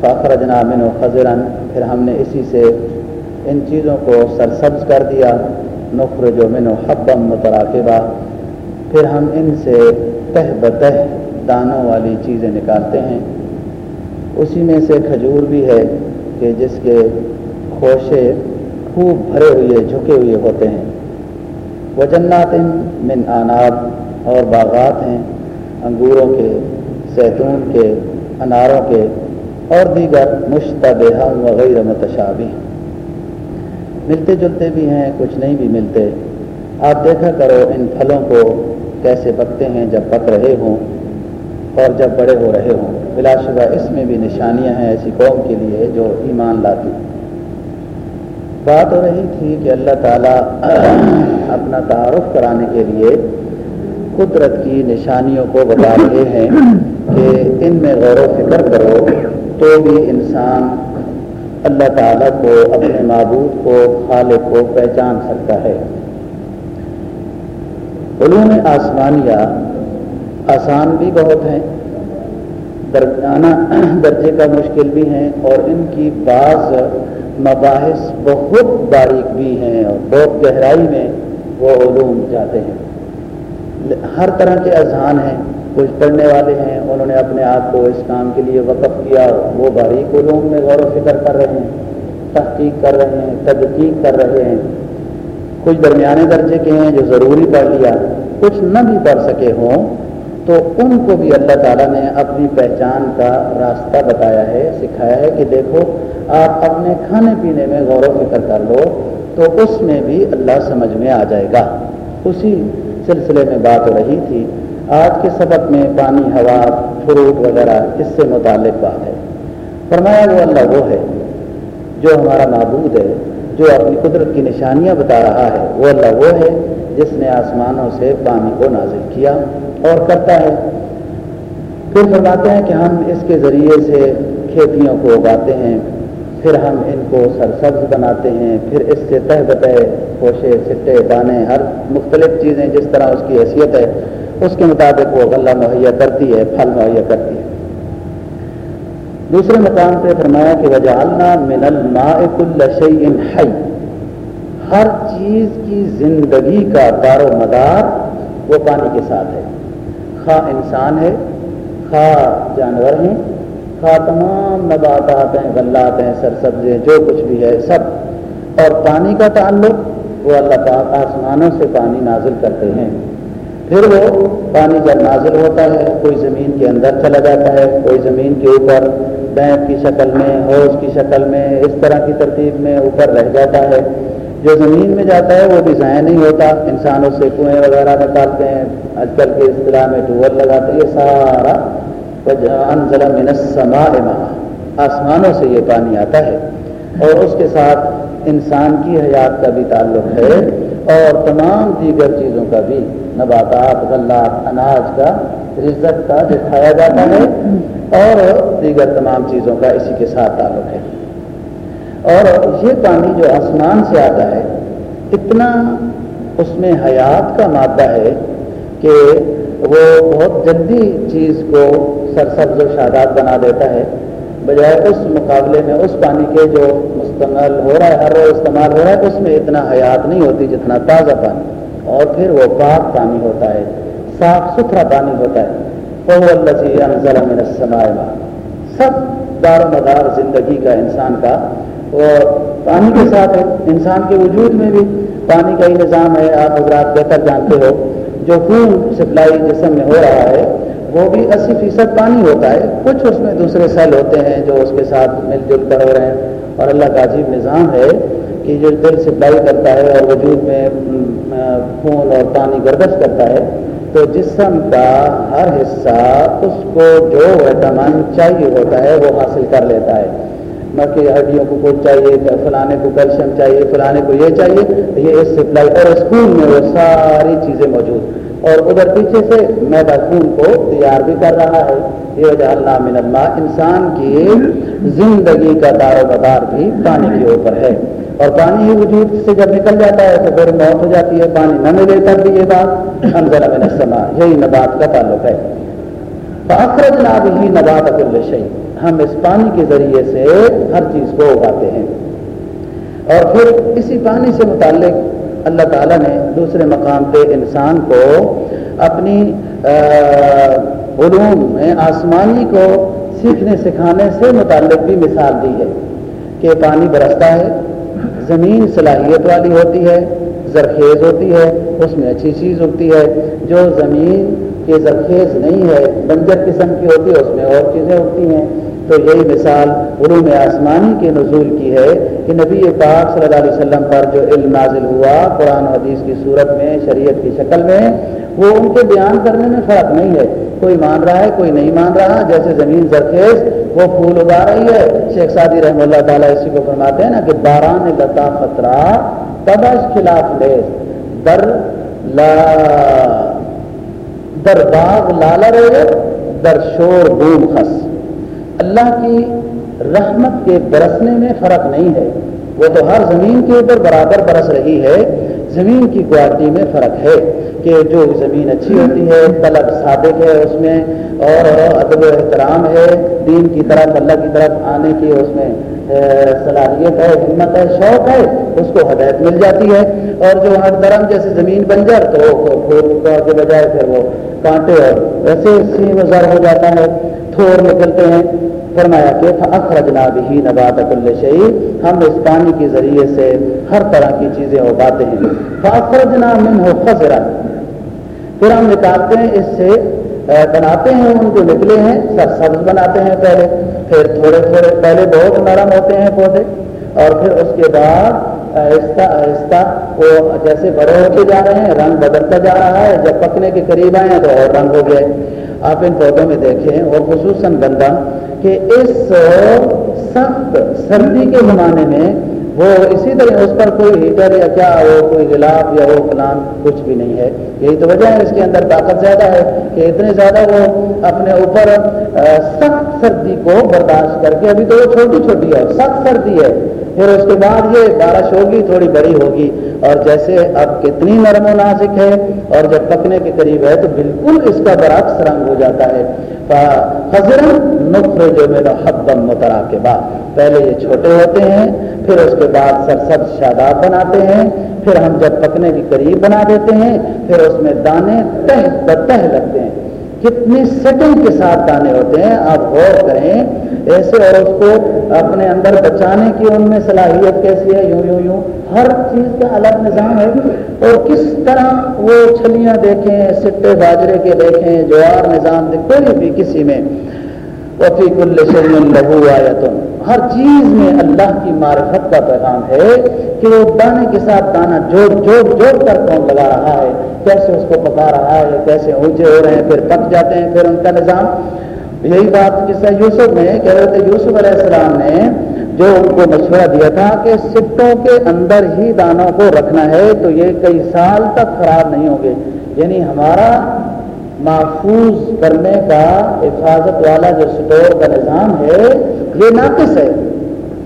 فاخر جنامن و خزرن پھر ہم نے اسی سے ان چیزوں کو سرسبز کر دیا نخر جو من و حبم متراکبہ پھر ہم ان سے تہ بتہ دانوں والی چیزیں نکالتے ہیں۔ اسی میں سے کھجور بھی ہے کہ جس کے خوشے خوب بھرے ہوئے، جھکے ہوئے ہوتے ہیں۔ وہ جنات من آناب اور باغات ہیں، انگوروں کے، زیتون کے، اناروں کے اور دیگر مشتبہ وغیرہ متشابہ۔ ملتے جلتے بھی ہیں، کچھ نہیں بھی ملتے۔ آپ دیکھا کرو ان پھلوں کو کیسے پکتے ہیں جب پک رہے ہوں اور جب بڑے ہو رہے ہوں۔ بلا شبہ اس میں بھی نشانیاں ہیں ایسی قوم کے لیے جو ایمان لاتی۔ بات ہو رہی تھی کہ اللہ تعالیٰ اپنا تعارف کرانے کے لیے قدرت کی نشانیوں کو بتا رہے ہیں کہ ان میں غور و فکر کرو تو بھی انسان اللہ تعالیٰ کو، اپنے معبود کو، خالق کو پہچان سکتا ہے۔ علوم آسمانیہ آسان بھی بہت ہیں، درمیانہ درجے کا مشکل بھی ہیں، اور ان کی بعض مباحث بہت باریک بھی ہیں اور بہت گہرائی میں وہ علوم جاتے ہیں۔ ہر طرح کے اذہان ہیں، کچھ پڑھنے والے ہیں، انہوں نے اپنے آپ کو اس کام کے لیے وقف کیا وہ باریک علوم میں غور و فکر کر رہے ہیں، تحقیق کر رہے ہیں، تدقیق کر رہے ہیں۔ کچھ درمیانے درجے کے ہیں جو ضروری پڑھ لیا، کچھ نہ بھی پڑھ سکے ہوں، تو ان کو بھی اللہ تعالیٰ نے اپنی پہچان کا راستہ بتایا ہے، سکھایا ہے کہ دیکھو، آپ اپنے کھانے پینے میں غور و فکر کر لو، تو اس میں بھی اللہ سمجھ میں آ جائے گا۔ اسی سلسلے میں بات ہو رہی تھی، آج کے سبق میں پانی، ہوا، فروٹ وغیرہ، اس سے متعلق بات ہے۔ فرمایا وہ اللہ وہ ہے جو ہمارا معبود ہے۔ جو اپنی قدرت کی نشانیاں بتا رہا ہے، وہ اللہ وہ ہے جس نے آسمانوں سے پانی کو نازل کیا اور کرتا ہے۔ پھر فرماتے ہیں کہ ہم اس کے ذریعے سے کھیتیوں کو اگاتے ہیں، پھر ہم ان کو سرسبز بناتے ہیں، پھر اس سے تہ بتہ خوشے سٹے، دانے، ہر مختلف چیزیں جس طرح اس کی حیثیت ہے، اس کے مطابق وہ غلہ مہیا کرتی ہے، پھل مہیا کرتی ہے۔ دوسرے مقام پہ فرمایا کہ وجالنا من الماء کل شیء حی ہر چیز کی زندگی کا دار و مدار وہ پانی کے ساتھ ہے۔ خواہ انسان ہے، خواہ جانور ہیں، خواہ تمام نباتات ہیں، غلات ہیں سرسبزیں جو کچھ بھی ہے، سب۔ اور پانی کا تعلق وہ اللہ پاک آسمانوں سے پانی نازل کرتے ہیں۔ پھر وہ پانی جب نازل ہوتا ہے، کوئی زمین کے اندر چلا جاتا ہے، کوئی زمین کے اوپر بینک کی شکل میں، حوض کی شکل میں، اس طرح کی ترتیب میں اوپر رہ جاتا ہے۔ جو زمین میں جاتا ہے، وہ بھی ضائع نہیں ہوتا۔ انسان اس سے کنویں وغیرہ نکالتے ہیں، آج کل کے اصطلاح میں ٹوبل لگاتے ہیں۔ یہ سارا انزل من السماء ماء۔ آسمانوں سے یہ پانی آتا ہے۔ اور اس کے ساتھ انسان کی حیات کا بھی تعلق ہے۔ اور تمام دیگر چیزوں کا بھی نباتات، غلات، اناج کا رزت کا جو کھایا جاتا ہے۔ اور دیگر تمام چیزوں کا اسی کے ساتھ تعلق ہے۔ اور یہ پانی جو آسمان سے آتا ہے، اتنا اس میں حیات کا مادہ ہے کہ وہ بہت جلدی چیز کو سرسبز و شاداب بنا دیتا ہے۔ بجائے اس مقابلے میں اس پانی کے جو مستعمل ہو رہا ہے، ہر روز استعمال ہو رہا ہے، اس میں اتنا حیات نہیں ہوتی جتنا تازہ پانی۔ اور پھر وہ پاک پانی ہوتا ہے، صاف ستھرا پانی ہوتا ہے۔ سب دار و مدار زندگی کا انسان کا اور پانی کے ساتھ ہے، انسان کے وجود میں بھی پانی کا ہی نظام ہے، آپ حضرات بہتر جانتے ہو، جو خون سپلائی جسم میں ہو رہا ہے، وہ بھی اسی فیصد پانی ہوتا ہے۔ کچھ اس میں دوسرے سیل ہوتے ہیں جو اس کے ساتھ مل جل کر ہو رہے ہیں اور اللہ کا عجیب نظام ہے۔ کہ جو دل سپلائی کرتا ہے اور وجود میں خون اور پانی گردش کرتا ہے، تو جسم کا ہر حصہ اس کو جو وٹامن چاہیے ہوتا ہے وہ حاصل کر لیتا ہے۔ باقی ہڈیوں کو کچھ چاہیے، فلانے کو کیلشیم چاہیے، فلانے کو یہ چاہیے، یہ اس سپلائی اور اسکول میں وہ ساری چیزیں موجود۔ اور ادھر پیچھے سے میدا خون کو تیار بھی کر رہا ہے۔ یہ وجہ اللہ من اللہ انسان کی زندگی کا دار و بدار بھی پانی کے اوپر ہے۔ اور پانی ہی وجود سے جب نکل جاتا ہے تو پھر موت ہو جاتی ہے، پانی نہ ملے تب بھی یہ بات انضر من السما یہی نبات کا تعلق ہے۔ فاخرج نہ بھی نبات اکل شہید ہم اس پانی کے ذریعے سے ہر چیز کو اگاتے ہیں۔ اور پھر اسی پانی سے متعلق اللہ تعالیٰ نے دوسرے مقام پہ انسان کو اپنی علوم میں آسمانی کو سیکھنے، سکھانے سے متعلق بھی مثال دی ہے کہ پانی برستا ہے۔ زمین صلاحیت والی ہوتی ہے، زرخیز ہوتی ہے، اس میں اچھی چیز ہوتی ہے۔ جو زمین کے زرخیز نہیں ہے بنجر قسم کی ہوتی ہے، اس میں اور چیزیں ہوتی ہیں۔ تو یہی مثال علوم آسمانی کے نزول کی ہے کہ نبی پاک صلی اللہ علیہ وسلم پر جو علم نازل ہوا قرآن حدیث کی صورت میں، شریعت کی شکل میں، وہ ان کے بیان کرنے میں فرق نہیں ہے۔ کوئی مان رہا ہے، کوئی نہیں مان رہا۔ جیسے زمین زرخیز، وہ پھول اگا رہی ہے۔ شیخ سعدی رحم اللہ تعالیٰ اسی کو فرماتے ہیں نا کہ باران لتا خطرہ تبش خلاف لیز در لا، در باغ لالا رہے، در شور بوم خس۔ اللہ کی رحمت کے برسنے میں فرق نہیں ہے۔ وہ تو ہر زمین کے اوپر برابر برس رہی ہے۔ زمین کی کوالٹی میں فرق ہے کہ جو زمین اچھی ہوتی ہے، طلب صادق ہے اس میں، اور ادب و احترام ہے۔ دین کی طرف، اللہ کی طرف آنے کی اس میں صلاحیت ہے، ہمت ہے، شوق ہے، اس کو ہدایت مل جاتی ہے۔ اور جو ہر درم جیسے زمین بنجر تو کے بجائے پھر وہ کانٹے اور ویسے سی وزار ہو جاتا ہے۔ تھور نکلتے ہیں۔ فرمایا کہ اخرجنا بھی نبات کل ہم اس پانی کے ذریعے سے ہر طرح کی چیزیں اگاتے ہیں۔ فاخرجنا من ہو خزرا پھر ہم نکالتے ہیں، اس سے بناتے ہیں، ان کو نکلے ہیں، سر سبز بناتے ہیں پہلے۔ پھر تھوڑے تھوڑے، پہلے بہت نرم ہوتے ہیں پودے۔ اور پھر اس کے بعد آہستہ آہستہ وہ جیسے بڑے ہوتے جا رہے ہیں، رنگ بدلتا جا رہا ہے۔ جب پکنے کے قریب آئے ہیں تو اور رنگ ہو گئے۔ آپ ان پودوں میں دیکھیں اور خصوصاً گندا کہ اس سخت سردی کے زمانے میں وہ اسی طرح اس پر کوئی ہیٹر یا کیا ہو، کوئی غلاف یا وہ پلان کچھ بھی نہیں ہے۔ یہی تو وجہ ہے، اس کے اندر طاقت زیادہ ہے کہ اتنے زیادہ وہ اپنے اوپر سخت سردی کو برداشت کر کے، ابھی تو وہ چھوٹی چھوٹی ہے، سخت سردی ہے۔ پھر اس کے بعد یہ بارش ہوگی، تھوڑی بڑی ہوگی۔ اور جیسے اب کتنی نرم و نازک ہے، اور جب پکنے کے قریب ہے تو بالکل اس کا برعکس رنگ ہو جاتا ہے۔ نقر جو میرا حبم مترا کے بعد پہلے یہ چھوٹے ہوتے ہیں، پھر اس کے بعد سر شاداب بناتے ہیں۔ پھر ہم جب پکنے کے قریب بنا دیتے ہیں، پھر اس میں دانے تہ بتہ لگتے ہیں۔ کتنی سیٹنگ کے ساتھ دانے ہوتے ہیں، آپ غور کریں، ایسے اور اس کو اپنے اندر بچانے کی ان میں صلاحیت کیسی ہے؟ یوں یوں یوں، ہر چیز کا الگ نظام ہے۔ اور کس طرح وہ چھلیاں دیکھیں، سٹے باجرے کے دیکھیں، جوار نظام، کوئی بھی کسی میں۔ وفی کل شعین لہو ہر چیز میں اللہ کی معرفت کا پیغام ہے کہ وہ دانے کے ساتھ دانا جوڑ جوڑ جوڑ کر کون لگا رہا ہے، کیسے اس کو پکا رہا ہے، کیسے اونچے ہو رہے ہیں، پھر پک جاتے ہیں، پھر ان کا نظام۔ یہی بات قصہ یوسف میں کہہ رہے تھے یوسف علیہ السلام نے جو ان کو مشورہ دیا تھا کہ سٹوں کے اندر ہی دانوں کو رکھنا ہے تو یہ کئی سال تک خراب نہیں ہوں گے۔ یعنی ہمارا محفوظ کرنے کا حفاظت والا جو سٹور کا نظام ہے، یہ ناقص ہے۔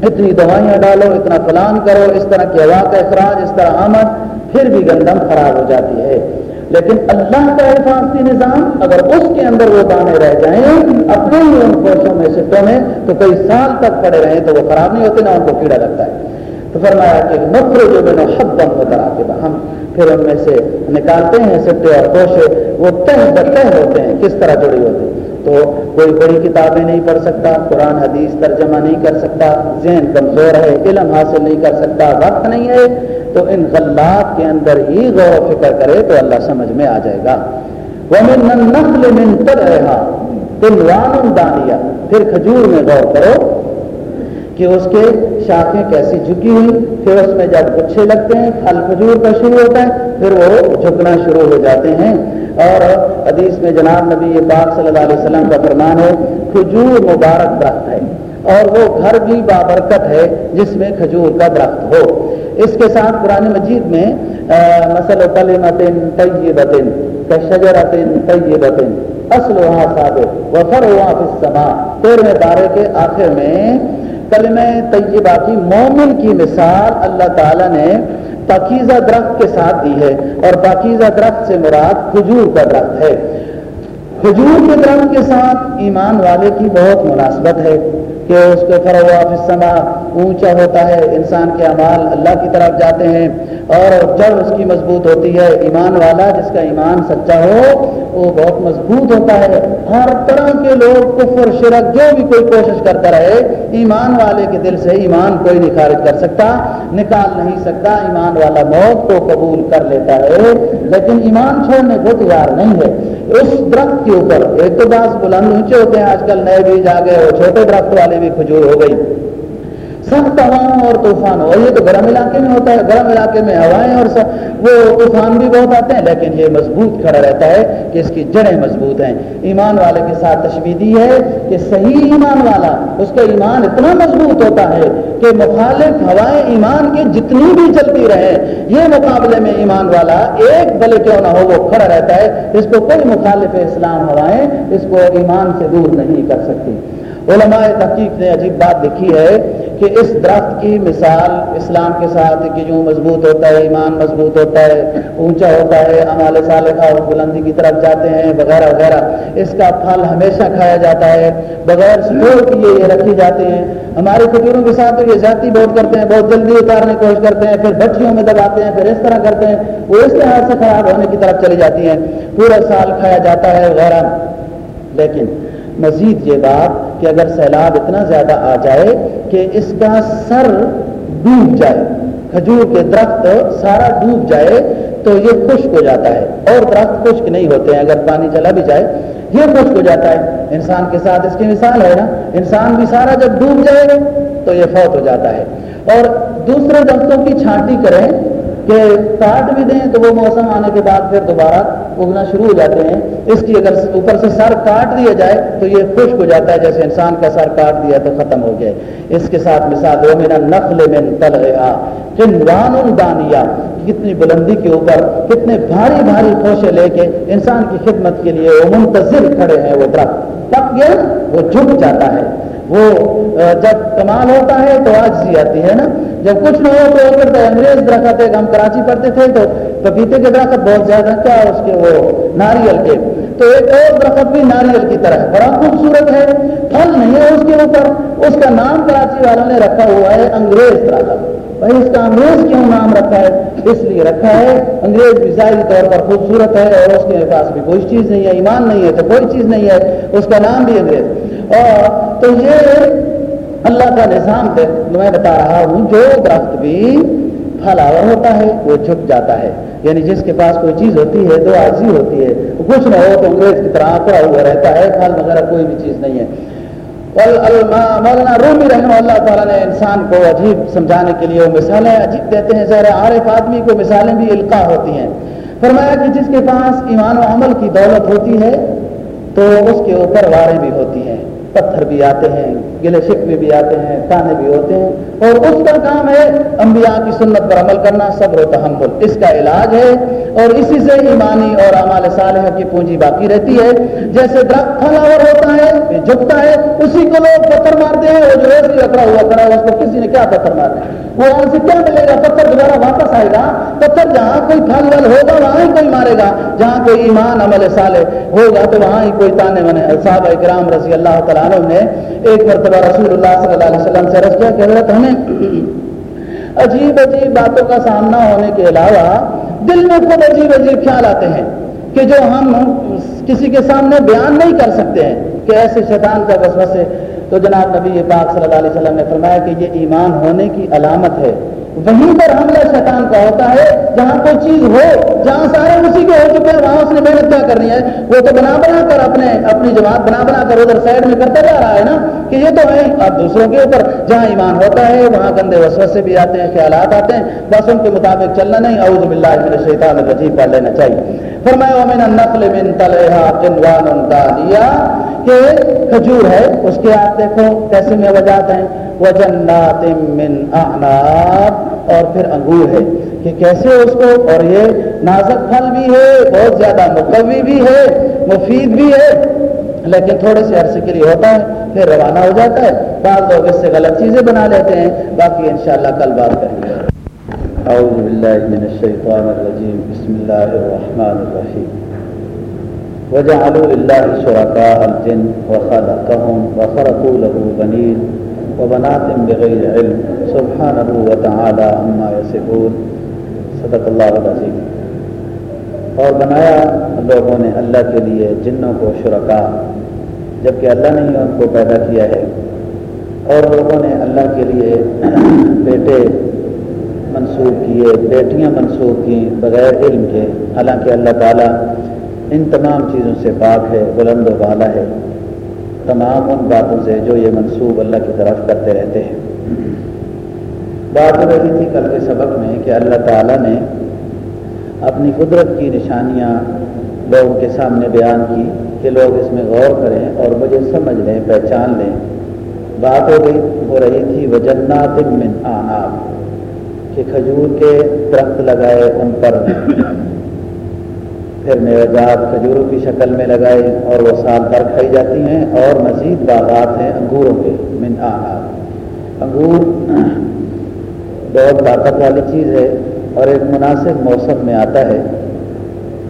اتنی دوائیاں ڈالو، اتنا فلان کرو، اس طرح کی ہوا کا اخراج، اس طرح آمد، پھر بھی گندم خراب ہو جاتی ہے۔ لیکن اللہ کا حفاظتی نظام اگر اس کے اندر وہ دانے رہ جائیں، اپنے ہی ان کوشوں میں، سٹوں میں، تو کئی سال تک پڑے رہیں تو وہ خراب نہیں ہوتے، نہ ان کو کیڑا لگتا ہے۔ تو فرمایا کہ نفر جو میں نے حد بم ہوتا کے ہم پھر ان میں سے نکالتے ہیں سٹے اور کوشے وہ تہ بتہ ہوتے ہیں، کس طرح جڑی ہوتے ہیں؟ تو کوئی بڑی کتابیں نہیں پڑھ سکتا، قرآن، حدیث ترجمہ نہیں کر سکتا، ذہن کمزور ہے، علم حاصل نہیں کر سکتا، وقت نہیں ہے، تو ان غلات کے اندر ہی غور و فکر کرے تو اللہ سمجھ میں آ جائے گا۔ وہ نقل من تر رہا دانیا پھر کھجور میں غور کرو۔ کہ اس کے شاخیں کیسی جھکی ہوئی، پھر اس میں جب گچھے لگتے ہیں، پھل کھجور کا شروع ہوتا ہے، پھر وہ جھکنا شروع ہو جاتے ہیں۔ اور حدیث میں جناب نبی پاک صلی اللہ علیہ وسلم کا فرمان ہے، کھجور مبارک درخت ہے۔ اور وہ گھر بھی بابرکت ہے، جس میں کھجور کا درخت ہو۔ اس کے ساتھ قرآن مجید میں مسل کلمت طیبت کشجرت طیبت اصل وہاں ثابت وفر وہاں فی السماء۔ تیرہویں بارے کے آخر میں کلمہ طیبہ کی مومن کی مثال اللہ تعالیٰ نے پاکیزہ درخت کے ساتھ دی ہے اور پاکیزہ درخت سے مراد کھجور کا درخت ہے۔ کھجور کے درخت کے ساتھ ایمان والے کی بہت مناسبت ہے کہ اس کو فروا فسما اونچا ہوتا ہے، انسان کے اعمال اللہ کی طرف جاتے ہیں اور جڑ اس کی مضبوط ہوتی ہے۔ ایمان والا جس کا ایمان سچا ہو، وہ بہت مضبوط ہوتا ہے۔ ہر طرح کے لوگ کفر، شرک، جو بھی کوئی کوشش کرتا رہے، ایمان والے کے دل سے ایمان کوئی نہیں خارج کر سکتا، نکال نہیں سکتا۔ ایمان والا موت کو قبول کر لیتا ہے، لیکن ایمان چھوڑنے کو تیار نہیں ہے۔ اس درخت کے اوپر۔ ایک تو بعض بلند اونچے ہوتے ہیں، آج کل نئے بیج آ گئے اور چھوٹے درخت والے بھی کھجور ہو گئی۔ سخت ہواؤں اور طوفان ہو یہ تو گرم علاقے میں ہوتا ہے، گرم علاقے میں ہوائیں اور وہ طوفان بھی بہت آتے ہیں، لیکن یہ مضبوط کھڑا رہتا ہے کہ اس کی جڑیں مضبوط ہیں۔ ایمان والے کے ساتھ تشویدی ہے کہ صحیح ایمان والا، اس کا ایمان اتنا مضبوط ہوتا ہے کہ مخالف ہوائیں ایمان کی جتنی بھی چلتی رہے یہ مقابلے میں ایمان والا ایک بلے کیوں نہ ہو، وہ کھڑا رہتا ہے۔ اس کو کوئی مخالف اسلام ہوائیں، اس کو ایمان سے دور نہیں کر سکتی۔ علماء تحقیق نے عجیب بات لکھی ہے کہ اس درخت کی مثال اسلام کے ساتھ کہ جو مضبوط ہوتا ہے، ایمان مضبوط ہوتا ہے، اونچا ہوتا ہے، امال صالحہ اور بلندی کی طرف جاتے ہیں، وغیرہ وغیرہ۔ اس کا پھل ہمیشہ کھایا جاتا ہے، بغیر سٹور کیے یہ رکھی جاتے ہیں۔ ہمارے کھجوروں کے ساتھ تو یہ زیادتی بہت کرتے ہیں، بہت جلدی اتارنے کی کوشش کرتے ہیں، پھر بچیوں میں دباتے ہیں، پھر اس طرح کرتے ہیں۔ وہ اس لحاظ سے خراب ہونے کی طرف چلی جاتی ہیں۔ پورا سال کھایا جاتا ہے، وغیرہ۔ لیکن مزید یہ بات کہ اگر سیلاب اتنا زیادہ آ جائے کہ اس کا سر ڈوب جائے، کھجور کے درخت سارا ڈوب جائے، تو یہ خشک ہو جاتا ہے۔ اور درخت خشک نہیں ہوتے ہیں، اگر پانی چلا بھی جائے، یہ خشک ہو جاتا ہے۔ انسان کے ساتھ اس کی مثال ہے نا، انسان بھی سارا جب ڈوب جائے گا تو یہ فوت ہو جاتا ہے۔ اور دوسرے درختوں کی چھانٹی کریں کہ کاٹ بھی دیں تو وہ موسم آنے کے بعد پھر دوبارہ اگنا شروع ہو جاتے ہیں۔ اس کی اگر اوپر سے سر کاٹ دیا جائے تو یہ خشک ہو جاتا ہے، جیسے انسان کا سر کاٹ دیا تو ختم ہو گیا اس کے ساتھ مثال دو میرا نقل میں تل گیا دانیا کتنی بلندی کے اوپر کتنے بھاری بھاری خوشے لے کے انسان کی خدمت کے لیے وہ منتظر کھڑے ہیں، وہ درخت۔ پک گیا وہ جھک جاتا ہے۔ وہ جب کمال ہوتا ہے تو آج سی آتی ہے نا؟ جب کچھ نہ ہو تو کرتا ہے انگریز درخت ہے ہم کراچی پڑھتے تھے تو پپیتے کے درخت بہت زیادہ، کیا اس کے وہ ناریل کے؟ تو ایک اور درخت بھی ناریل کی طرح بڑا خوبصورت ہے، پھل نہیں ہے اس کے اوپر، اس کا نام کراچی والوں نے رکھا ہوا ہے انگریز درخت۔ بھائی، اس کا انگریز کیوں نام رکھا ہے؟ اس لیے رکھا ہے، انگریز بھی ظاہری طور پر خوبصورت ہے اور اس کے پاس بھی کوئی چیز نہیں ہے، ایمان نہیں ہے تو کوئی چیز نہیں ہے، اس کا نام بھی انگریز۔ اور تو یہ اللہ کا نظام میں بتا رہا ہوں، جو درخت بھی پھلاور ہوتا ہے، وہ جھک جاتا ہے۔ یعنی جس کے پاس کوئی چیز ہوتی ہے تو آجی ہوتی ہے۔ کچھ نہ ہو تو انگریز کی طرح آکڑا ہوا رہتا ہے، پھل وغیرہ کوئی بھی چیز نہیں ہے۔ مولانا رومی رحمہ اللہ تعالیٰ نے انسان کو عجیب سمجھانے کے لیے وہ مثالیں عجیب دیتے ہیں۔ ظاہر عارف آدمی کو مثالیں بھی القاع ہوتی ہیں۔ فرمایا کہ جس کے پاس ایمان و عمل کی دولت ہوتی ہے، تو اس کے اوپر واریں بھی ہوتی ہیں۔ پتھر بھی آتے ہیں۔ گلے شکوے بھی آتے ہیں تانے بھی ہوتے ہیں۔ اور اس کا کام ہے انبیاء کی سنت پر عمل کرنا، صبر و تحمل۔ اس کا علاج ہے۔ اور اسی سے ایمانی اور اعمال صالح کی پونجی باقی رہتی ہے۔ جیسے درخت پھلاور ہوتا ہے جھکتا ہے، اسی کو لوگ پتھر مارتے ہیں۔ وہ جو ایسے اکڑا ہوا کرا ہے، اس کو کسی نے کیا پتھر مارنا ہے وہ وہاں سے کیا ملے گا؟ پتھر دوبارہ واپس آئے گا۔ پتھر جہاں کوئی پھل ول ہوگا، وہاں ہی کوئی مارے گا۔ جہاں کوئی ایمان عمل صالح ہوگا، تو وہاں ہی کوئی تانے بنے صاحب اکرام رضی اللہ تعالیٰ عنہ نے ایک مرتبہ رسول اللہ صلی اللہ علیہ وسلم سے رس کیا کہ حضرت، ہمیں عجیب عجیب باتوں کا سامنا ہونے کے علاوہ دل میں خود عجیب عجیب خیال آتے ہیں کہ جو ہم کسی کے سامنے بیان نہیں کر سکتے ہیں کہ ایسے شیطان کا وسوسے تو جناب نبی پاک صلی اللہ علیہ وسلم نے فرمایا کہ یہ ایمان ہونے کی علامت ہے۔ وہیں پر حملہ شیطان کا ہوتا ہے، جہاں کوئی چیز ہو، جہاں سارے اسی کے ہو چکے ہیں، وہاں اس نے محنت کیا کرنی ہے؟ وہ تو بنا بنا کر اپنے، اپنی جماعت بنا بنا کر ادھر سائڈ میں کرتا جا رہا ہے نا؟ کہ یہ تو ہے اب دوسروں کے اوپر جہاں ایمان ہوتا ہے، وہاں گندے وسوس سے بھی آتے ہیں، خیالات آتے ہیں۔ بس ان کے مطابق چلنا نہیں۔ اعوذ باللہ من الشیطان الرجیم، پڑھ لینا چاہیے۔ فرمایا من النقل من تلہا جنوان دانیہ کہ کھجور ہے، اس کے آپ دیکھو کیسے میں وجات ہیں۔ وجنات من اعناب اور پھر انگور ہے کہ کیسے اس کو، اور یہ نازک پھل بھی ہے، بہت زیادہ مقوی بھی ہے، مفید بھی ہے۔ لیکن تھوڑے سے عرصے کے لیے ہوتا ہے، پھر روانہ ہو جاتا ہے۔ بعض لوگ اس سے غلط چیزیں بنا لیتے ہیں۔ باقی انشاءاللہ کل بات کریں گے۔ اعوذ باللہ من الشیطان الرجیم۔ بسم اللہ الرحمن الرحیم۔ وجعلوا لله شركاء الجن وخلقهم وخرقوا له بنين وبنات بغیر علم سبحانه وتعالى عما يصفون. صدق اللہ العظیم. اور بنایا لوگوں نے اللہ کے لیے جنوں کو شرکا جبکہ اللہ نے ہی ان کو پیدا کیا ہے۔ اور لوگوں نے اللہ کے لیے *clears throat* بیٹے منسوخ کیے، بیٹیاں منسوخ کی بغیر علم کے۔ حالانکہ اللہ تعالیٰ ان تمام چیزوں سے پاک ہے، بلند و بالا ہے۔ تمام ان باتوں سے جو یہ منصوب اللہ کی طرف کرتے رہتے ہیں۔ بات ہو رہی تھی کل کے سبق میں کہ اللہ تعالیٰ نے اپنی قدرت کی نشانیاں لوگوں کے سامنے بیان کی کہ لوگ اس میں غور کریں اور مجھے سمجھ لیں، پہچان لیں۔ بات ہو گئی، ہو رہی تھی وجنات من آناب، کہ کھجور کے درخت لگائے ان پر۔ پھر میوجات کھجوروں کی شکل میں لگائے اور وہ سال بھر کھائی جاتی ہیں اور مزید باغات ہیں انگوروں کے من آناب انگور *clears throat* بہت طاقت والی چیز ہے اور ایک مناسب موسم میں آتا ہے۔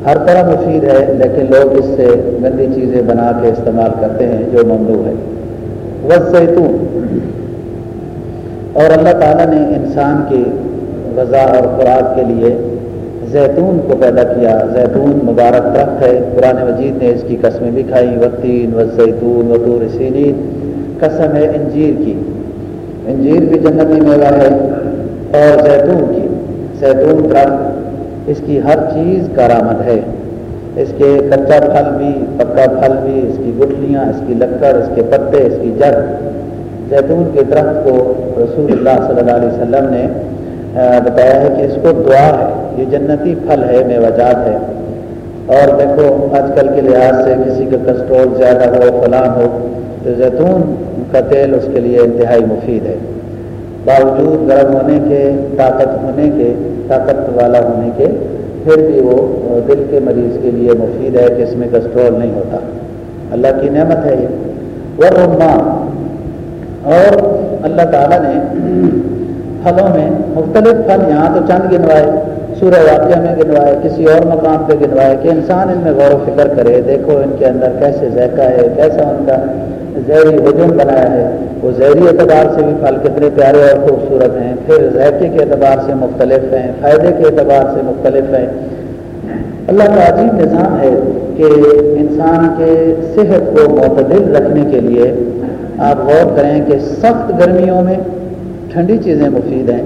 ہر طرح مفید ہے، لیکن لوگ اس سے گندی چیزیں بنا کے استعمال کرتے ہیں جو ممنوع ہے۔ وز زیتون۔ اور اللہ تعالیٰ نے انسان کی غذا اور خوراک کے لیے زیتون کو پیدا کیا۔ زیتون مبارک درخت ہے۔ قرآن مجید نے اس کی قسمیں بھی کھائی۔ وطین و زیتون و طور سینین۔ قسم ہے انجیر کی۔ انجیر بھی جنتی میوہ ہے اور زیتون کی۔ زیتون درخت اس کی ہر چیز کارآمد ہے۔ اس کے کچا پھل بھی، پکا پھل بھی، اس کی گٹھلیاں، اس کی لکڑ، اس کے پتے، اس کی جڑ۔ زیتون کے درخت کو رسول اللہ صلی اللہ علیہ وسلم نے بتایا ہے کہ اس کو دعا ہے، یہ جنتی پھل ہے میں وجات ہے۔ اور دیکھو، آج کل کے لحاظ سے کسی کا کسٹرول زیادہ ہو، فلان ہو، تو زیتون کا تیل اس کے لیے انتہائی مفید ہے۔ باوجود گرم ہونے کے، طاقت ہونے کے، طاقت والا ہونے کے، پھر بھی وہ دل کے مریض کے لیے مفید ہے کہ اس میں کسٹرول نہیں ہوتا۔ اللہ کی نعمت ہے یہ۔ وہ اور اللہ تعالیٰ نے پھلوں میں مختلف پھل یہاں تو چند گنوائے، سورہ واقعہ میں گنوائے، کسی اور مقام پہ گنوائے کہ انسان ان میں غور و فکر کرے، دیکھو ان کے اندر کیسے ذائقہ ہے، کیسا ان کا زہری وجن بنایا ہے۔ وہ زہری اعتبار سے بھی پھل کتنے پیارے اور خوبصورت ہیں۔ پھر ذائقے کے اعتبار سے مختلف ہیں، فائدے کے اعتبار سے مختلف ہیں۔ اللہ کا عجیب نظام ہے کہ انسان کے صحت کو معتدل رکھنے کے لیے آپ غور کریں کہ سخت گرمیوں میں ٹھنڈی چیزیں مفید ہیں۔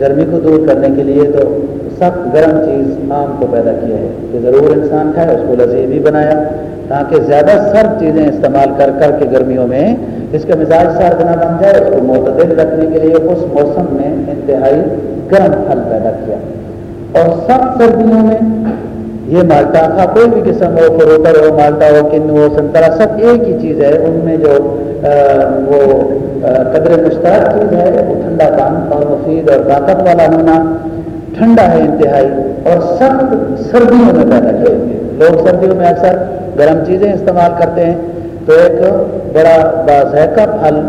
گرمی کو دور کرنے کے لیے تو سخت گرم چیز آم کو پیدا کیا ہے کہ ضرور انسان کھائے، اس کو لذیذ بھی بنایا تاکہ زیادہ سرد چیزیں استعمال کر کر کے گرمیوں میں اس کا مزاج سردنا بن جائے، اس کو معتدل رکھنے کے لیے اس موسم میں انتہائی گرم پھل پیدا کیا۔ اور سب سردیوں میں یہ مالٹا تھا، کوئی بھی قسم ہو فروٹر ہو، مالٹا ہو کن ہو، سنترا، سب ایک ہی چیز ہے۔ ان میں جو وہ قدر مشترک چیز ہے، وہ ٹھنڈا پان اور مفید اور طاقت والا ہونا ٹھنڈا ہے انتہائی۔ اور سخت سردیوں میں پیدا کیے گے لوگ سردیوں میں اکثر گرم چیزیں استعمال کرتے ہیں۔ تو ایک بڑا باذائقہ پھل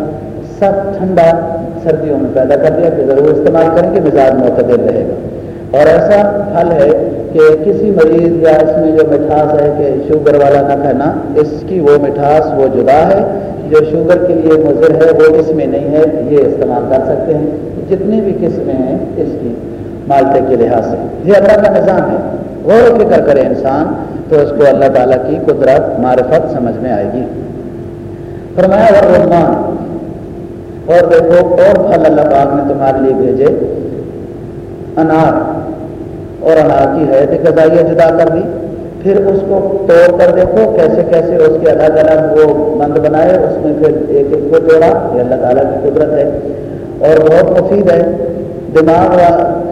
سخت ٹھنڈا سردیوں میں پیدا کر دیا کہ ضرور استعمال کریں گے، مزاج معتدل رہے گا۔ اور ایسا پھل ہے کہ کسی مریض یا اس میں جو مٹھاس ہے کہ شوگر والا نہ کہنا اس کی وہ مٹھاس وہ جدا ہے، جو شوگر کے لیے مضر ہے وہ اس میں نہیں ہے، یہ استعمال کر سکتے ہیں۔ جتنی بھی قسمیں ہیں اس کی مالٹے کے لحاظ سے۔ یہ اللہ کا نظام ہے۔ غور و فکر کرے انسان تو اس کو اللہ تعالیٰ کی قدرت، معرفت سمجھ میں آئے گی۔ فرمایا اور رحمان، اور دیکھو، اور پھل اللہ پاک نے تمہارے لیے بھیجے۔ انار۔ اور انار کی ہے غذائیہ جدا کر دی۔ پھر اس کو توڑ کر دیکھو کیسے کیسے اس کے الگ الگ وہ بند بنائے، اس میں پھر ایک ایک کو توڑا۔ یہ اللہ تعالیٰ کی قدرت ہے۔ اور بہت مفید ہے۔ دماغ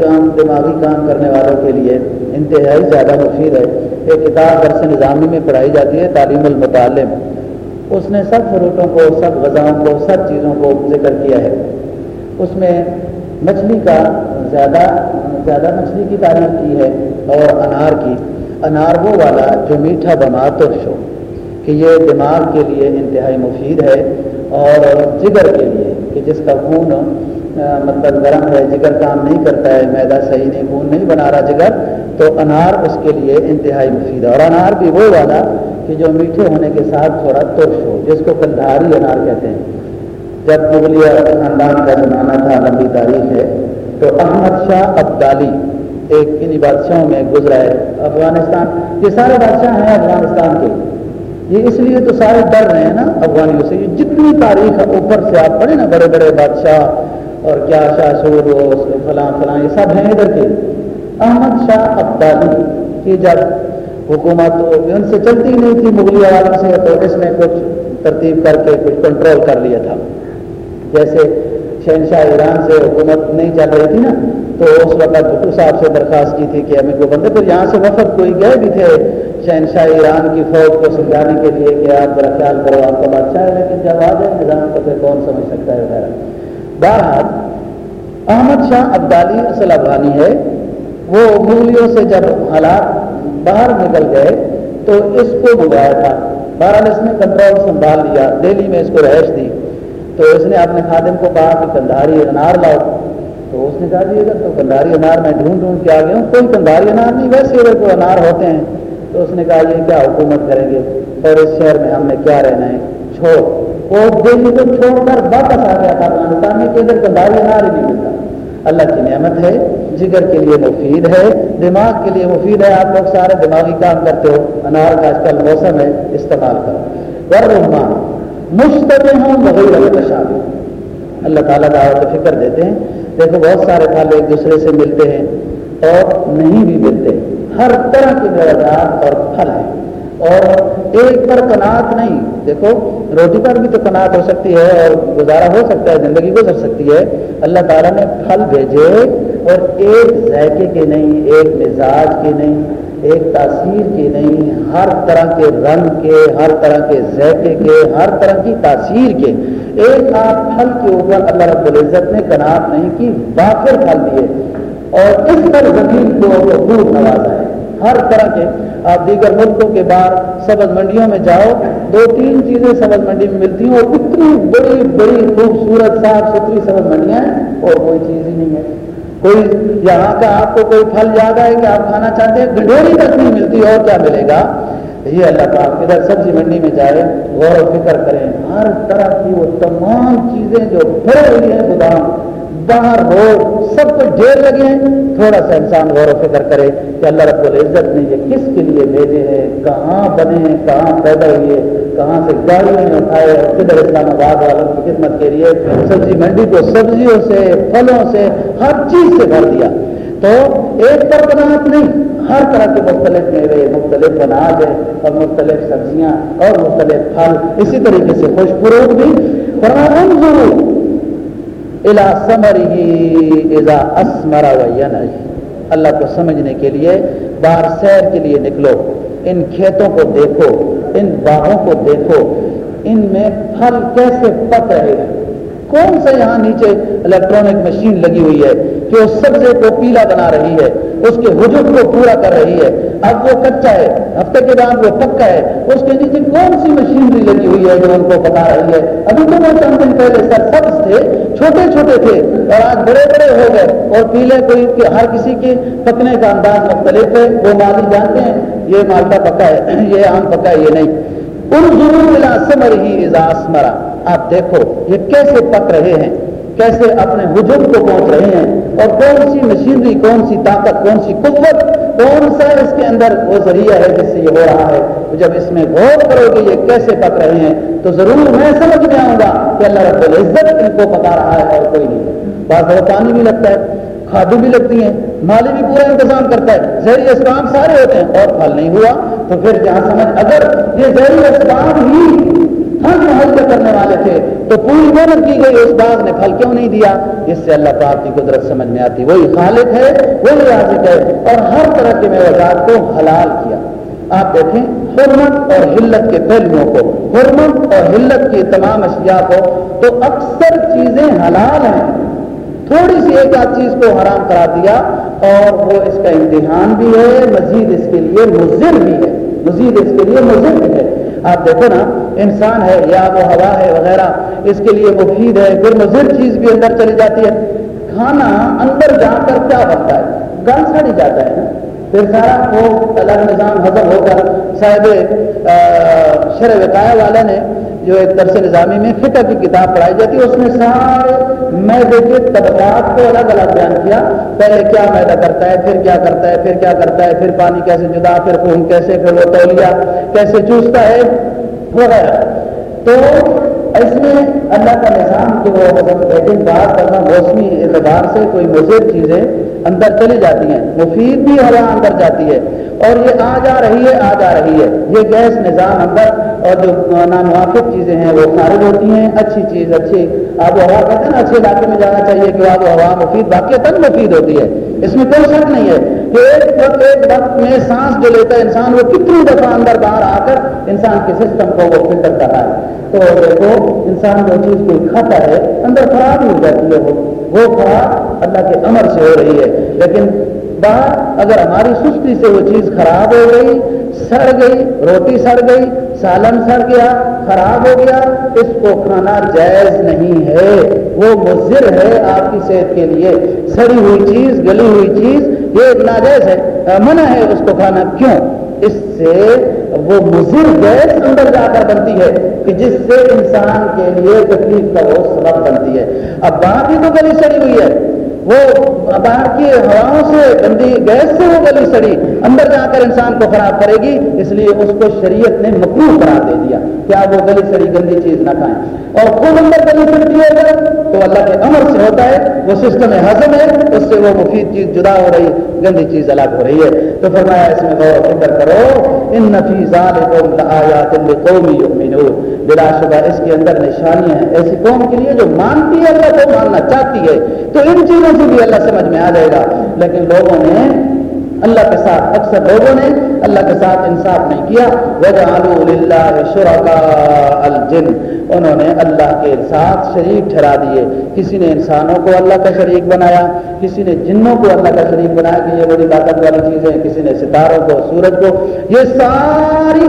کام، دماغی کام کرنے والوں کے لیے انتہائی زیادہ مفید ہے۔ ایک کتاب درس نظامی میں پڑھائی جاتی ہے، تعلیم المطالم اس نے سب فروٹوں کو، سب غذاؤں کو، سب چیزوں کو ذکر کیا ہے۔ اس میں مچھلی کا زیادہ زیادہ مچھلی کی تعریف کی ہے اور انار کی۔ انار وہ والا جو میٹھا بنا تو شو کہ یہ دماغ کے لیے انتہائی مفید ہے اور جگر کے لیے کہ جس کا خون مطلب گرم ہے، جگر کام نہیں کرتا ہے، میدا صحیح نہیں، خون نہیں بنا رہا جگر، تو انار اس کے لیے انتہائی مفید ہے۔ اور انار بھی وہ والا کہ جو میٹھے ہونے کے ساتھ تھوڑا ترش ہو جس کو کندھاری انار کہتے ہیں۔ جب مغلیہ خاندان کا زمانہ تھا، لمبی تاریخ ہے تو احمد شاہ ابدالی ایک انہیں بادشاہوں میں گزرا ہے افغانستان۔ یہ سارے بادشاہ ہیں افغانستان کے۔ یہ اس لیے تو سارے ڈر رہے ہیں نا افغانیوں سے۔ یہ جتنی تاریخ اوپر سے آپ پڑھیں نا بڑے بڑے بادشاہ اور کیا شاہ سور فلاں فلاں، یہ سب ہیں ادھر کے۔ احمد شاہ ابدالی کی جب حکومت ان سے چلتی نہیں تھی، مغلیہ والوں سے، تو اس نے کچھ ترتیب کر کے کچھ کنٹرول کر لیا تھا۔ جیسے شہنشاہ ایران سے حکومت نہیں چل رہی تھی نا، تو اس وقت بھٹو صاحب سے درخواست کی تھی کہ ہمیں کو بندے، پھر یہاں سے وفد کوئی گئے بھی تھے شہنشاہ ایران کی فوج کو سمجھانے کے لیے کہ آپ ذرا خیال کرو، آپ کا بادشاہ ہے، لیکن جب آ جائے نظام کو پھر کون سمجھ سکتا ہے وغیرہ۔ بہرحال، احمد شاہ ابدالی اصل افغانی ہے۔ وہ مغلیوں سے جب حالات باہر نکل گئے، تو اس کو بلایا تھا بہرحال اس نے کنٹرول سنبھال لیا، دہلی میں اس کو رہائش دی۔ تو اس نے اپنے خادم کو کہا کہ کندھاری انار لاؤ۔ تو اس نے کہا جی اگر تو کندھاری انار میں ڈھونڈ ڈھونڈ کے آ گیا ہوں، کوئی کندھاری انار نہیں، ویسے اگر کوئی انار ہوتے ہیں۔ تو اس نے کہا یہ کیا حکومت کریں گے؟ اور اس شہر میں ہم نے کیا رہنا ہے؟ چھوڑ۔ وہ دلی کو چھوڑ کر واپس آ گیا تھا افغانستان میں کہ ادھر کندھاری انار ہی نہیں ملتا۔ اللہ کی نعمت ہے، جگر کے لیے مفید ہے، دماغ کے لیے مفید ہے۔ آپ لوگ سارے دماغی کام کرتے ہو، انار کا آج کل موسم ہے، استعمال کرو۔ ورحمان مشتبہ ہوں وغیرہ اللہ تعالیٰ دعوت فکر دیتے ہیں۔ دیکھو، بہت سارے پھل ایک دوسرے سے ملتے ہیں اور نہیں بھی ملتے۔ ہر طرح کے میوجات اور پھل ہیں۔ اور ایک پر کنات نہیں۔ دیکھو روٹی پر بھی تو کنات ہو سکتی ہے اور گزارا ہو سکتا ہے، زندگی گزر سکتی ہے۔ اللہ تعالیٰ نے پھل بھیجے اور ایک ذائقے کے نہیں، ایک مزاج کے نہیں۔ ایک تاثیر کی نہیں، ہر طرح کے رنگ کے، ہر طرح کے ذائقے کے، ہر طرح کی تاثیر کے۔ ایک آپ پھل کے اوپر اللہ رب العزت نے کناب نہیں کی باخر پھل دیے۔ اور اس پر زمین کو خوب نوازا ہے۔ ہر طرح کے۔ آپ دیگر ملکوں کے باہر سبز منڈیوں میں جاؤ، دو تین چیزیں سبز منڈی میں ملتی ہیں اور اتنی بڑی بڑی خوبصورت، صاف ستھری سبز منڈیاں ہیں اور کوئی چیز ہی نہیں ہے۔ کوئی یہاں کا آپ کو کوئی پھل یاد آئے کہ آپ کھانا چاہتے ہیں گڈوری تک نہیں ملتی اور کیا ملے گا؟ یہ اللہ پاک ادھر سبزی منڈی میں جائے، غور و فکر کریں، ہر طرح کی وہ تمام چیزیں جو بھر رہی ہیں، گودام باہر روڈ سب کچھ ڈھیر لگے ہیں۔ تھوڑا سا انسان غور و فکر کرے کہ اللہ رب العزت نے یہ کس کے لیے بھیجے ہیں، کہاں بنے ہیں، کہاں پیدا ہوئے کہاں سے گاڑیوں اٹھائے اور کدھر اسلام آباد والوں کی خدمت کے لیے سبزی منڈی کو سبزیوں سے، پھلوں سے، ہر چیز سے بھر دیا۔ تو ایک پر بناٹ نہیں، ہر طرح کے مختلف میوے، مختلف اناج ہیں اور مختلف سبزیاں اور مختلف پھل۔ اسی طریقے سے خوش فروغ بھی۔ الا سمر ہی اذا اسمر اللہ کو سمجھنے کے لیے، باہر سیر کے لیے نکلو۔ ان کھیتوں کو دیکھو، ان باغوں کو دیکھو۔ ان میں پھل کیسے پک رہے ہیں؟ کون سا یہاں نیچے الیکٹرانک مشین لگی ہوئی ہے کہ وہ سبزے کو پیلا بنا رہی ہے؟ اس کے حجب کو پورا کر رہی ہے۔ اب وہ کچا ہے، ہفتے کے بعد وہ پکا ہے۔ اس کے نیچے کون سی مشینری لگی ہوئی ہے جو ان کو بتا رہی ہے؟ ابھی تو وہ چند دن پہلے سر سبز تھے، چھوٹے چھوٹے تھے اور آج بڑے بڑے ہو گئے۔ اور پیلے کوئی ہر کسی کے پکنے کا انداز مختلف ہے۔ وہ مالی جانتے ہیں، یہ مالٹا پکا ہے، یہ آم پکا ہے، یہ نہیں۔ ان ضرور ملا سمر ہی اجاس مرا آپ دیکھو، یہ کیسے پک رہے ہیں۔ کیسے اپنے حجم کو پہنچ رہے ہیں اور کون سی مشینری، کون سی طاقت، کون سی قوت، کون سا اس کے اندر وہ ذریعہ ہے جس سے یہ ہو رہا ہے؟ جب اس میں غور کرو گے یہ کیسے پک رہے ہیں، تو ضرور میں سمجھ میں آؤں گا کہ اللہ رب العزت ان کو پکا رہا ہے اور کوئی نہیں۔ بعض پانی بھی لگتا ہے کھادی بھی لگتی ہیں مالی بھی پورا انتظام کرتا ہے۔ زہری اسباب سارے ہوتے ہیں اور پھل نہیں ہوا۔ تو پھر جہاں سمجھ، اگر یہ زہری اسباب ہی ہر محل کرنے والے تھے، تو پوری محنت کی گئی، اس باغ نے پھل کیوں نہیں دیا؟ اس سے اللہ پاک کی قدرت سمجھ میں آتی، وہی خالق ہے، وہی رازق ہے، اور ہر طرح کے میوزات کو حلال کیا۔ آپ دیکھیں، حرمت اور حلت کے پہلوؤں کو، حرمت اور حلت کی تمام اشیاء کو، تو اکثر چیزیں حلال ہیں۔ تھوڑی سی ایک آدھ چیز کو حرام کرا دیا، اور وہ اس کا امتحان بھی ہے، مزید اس کے لیے مضر بھی ہے۔ مزید اس کے لیے مضر بھی ہے۔ آپ دیکھو نا، انسان ہے، یا وہ ہوا ہے وغیرہ، اس کے لیے مفید ہے پھر مضر چیز بھی اندر چلی جاتی ہے۔ کھانا اندر جا کر کیا بنتا ہے؟ گل سڑی جاتا ہے نا۔ پھر سارا وہ الگ نظام ہضم ہو کر صاحب شر وقایا والے نے جو ایک درس نظامی میں فکر کی کتاب پڑھائی جاتی ہے اس میں سارے میدے کے طبقات کو الگ الگ بیان کیا۔ پہلے کیا میدا کرتا ہے، پھر کیا کرتا ہے، پھر کیا کرتا ہے، پھر پانی کیسے جدا، پھر خون کیسے، پھر وہ تولیا کیسے چوستا ہے، وغیرہ۔ تو اس میں اللہ کا نظام جو لیکن بات کرنا موسمی اعتبار سے کوئی مضر چیزیں اندر چلی جاتی ہیں، مفید بھی ہوا اندر جاتی ہے۔ اور یہ آ جا رہی ہے، آ جا رہی ہے۔ یہ گیس نظام اندر اور جو ناموافق چیزیں ہیں، وہ خارج ہوتی ہیں۔ اچھی چیز، اچھی آب و ہوا، کہتے ہیں نا، اچھے علاقے میں جانا چاہیے کہ آب و ہوا مفید باقی تن مفید ہوتی ہے۔ اس میں کوئی شک نہیں ہے کہ ایک وقت ایک وقت میں سانس جو لیتا ہے انسان، وہ کتنی دفعہ اندر باہر آ کر انسان کے سسٹم کو وہ فلٹر کر رہا ہے۔ تو دیکھو انسان جو چیز کوئی کھاتا ہے، اندر خراب ہی ہو جاتی ہے وہ۔ وہ خراب اللہ کے امر سے ہو رہی ہے۔ لیکن باہر اگر ہماری سستی سے وہ چیز خراب ہو گئی، سڑ گئی، روٹی سڑ گئی، سالن سڑ گیا، خراب ہو گیا، اس کو کھانا جائز نہیں ہے۔ وہ مضر ہے آپ کی صحت کے لیے۔ سڑی ہوئی چیز، گلی ہوئی چیز، یہ ناجائز ہے۔ منع ہے اس کو کھانا۔ کیوں؟ اس سے وہ مضر گیس اندر جا کر بنتی ہے کہ جس سے انسان کے لیے تکلیف کا وہ سبب بنتی ہے۔ اب باقی تو گلی چڑی ہوئی ہے۔ وہ باہر کی ہواؤں سے گندی گیس سے وہ گلی سڑی، اندر جا کر انسان کو خراب کرے گی، اس لیے اس کو شریعت نے مکرو قرار دے دیا کیا وہ گلی سڑی، گندی چیز نہ کھائیں۔ اور خود اندر گلی سڑتی ہے تو اللہ کے امر سے ہوتا ہے، وہ سسٹم ہضم ہے، اس سے وہ مفید چیز جدا ہو رہی، گندی چیز الگ ہو رہی ہے۔ تو فرمایا اس میں غور فکر کرو، ان نفیزات قومی بلا شبہ اس کے اندر نشانیاں ہیں۔ ایسی قوم کے لیے جو مانتی ہے اللہ کو ماننا چاہتی ہے، تو ان چیزوں سے بھی اللہ سمجھ میں آ جائے گا۔ لیکن لوگوں نے اللہ کے ساتھ، اکثر لوگوں نے اللہ کے ساتھ انصاف نہیں کیا۔ شرکا الجن۔ انہوں نے اللہ کے ساتھ شریک ٹھہرا دیے۔ کسی نے انسانوں کو اللہ کا شریک بنایا، کسی نے جنوں کو اللہ کا شریک بنایا کہ یہ بڑی طاقت والی چیزیں کسی نے ستاروں کو، سورج کو، یہ ساری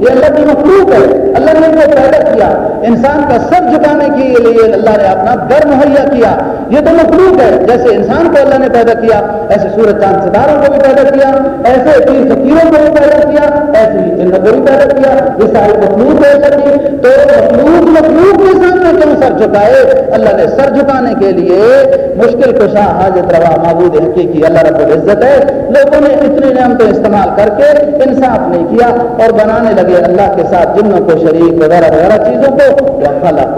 یہ اللہ کی مخلوق ہے۔ اللہ نے ان کو پیدا کیا۔ انسان کا سر جھکانے کے لیے اللہ نے اپنا گھر مہیا کیا۔ یہ تو مخلوق ہے۔ جیسے انسان کو اللہ نے پیدا کیا، ایسے سورج چاند ستاروں کو بھی پیدا کیا، ایسے تین فقیروں کو بھی پیدا کیا، ایسے ہی جنت کو بھی پیدا کیا۔ یہ ساری مخلوق ہے سکتی تو مخلوق مخلوق کے نے کیوں سر جھکائے، اللہ نے سر جھکانے کے لیے مشکل کشا حاجت روا معبود حقیقی اللہ رب العزت ہے۔ لوگوں نے اتنی نعمتیں استعمال کر کے انصاف نہیں کیا اور بنانے لگے اللہ کے ساتھ جنوں کو شریک وغیرہ وغیرہ چیزوں کو۔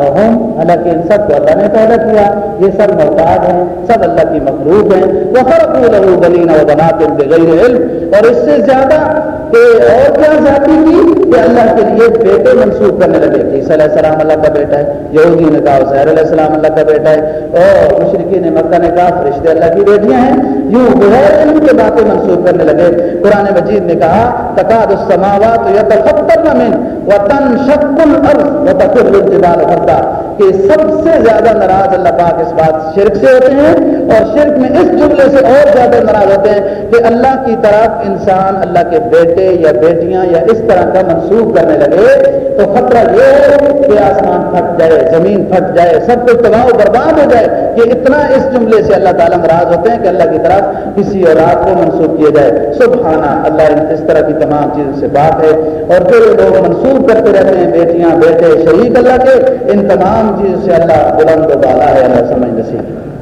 ہوں حالانکہ ان سب کو اللہ نے پیدا کیا۔ یہ سب محتاج ہیں، سب اللہ کی مخلوق ہیں۔ وہ فرق لہو بلین و بناتے بغیر علم۔ اور اس سے زیادہ کہ اور کیا زیادتی کی کہ اللہ کے لیے بیٹے منسوخ کرنے لگے۔ عیسی علیہ السلام اللہ کا بیٹا ہے۔ یہودی نے کہا زہر علیہ السلام اللہ کا بیٹا ہے۔ اور مشرقی نے مکہ نے کہا، فرشتے اللہ کی بیٹیاں ہیں۔ یوں بغیر علم کے باتیں منسوخ کرنے لگے۔ قرآن مجید نے کہا، تقاد السماوات یتفطرن من وتنشق الارض وتخر الجبال فردا کہ سب سے زیادہ ناراض اللہ پاک اس بات شرک سے ہوتے ہیں اور شرک میں اس جملے سے اور زیادہ ناراض ہوتے ہیں کہ اللہ کی طرف انسان اللہ کے بیٹے یا بیٹیاں یا اس طرح کا منسوخ کرنے لگے تو خطرہ یہ ہے کہ آسمان پھٹ جائے، زمین پھٹ جائے، سب کچھ تباہ و برباد ہو جائے کہ اتنا اس جملے سے اللہ تعالیٰ ناراض ہوتے ہیں کہ اللہ کی طرف کسی اور رات کو منسوخ کیا جائے۔ سبحانہ، اللہ اس طرح کی تمام چیزوں سے بات ہے اور جو لوگ منسوخ کرتے رہتے ہیں بیٹیاں، بیٹے، شریک اللہ کے، ان تمام جس سے اللہ بلند و بالا ہے اللہ سمجھ نصیب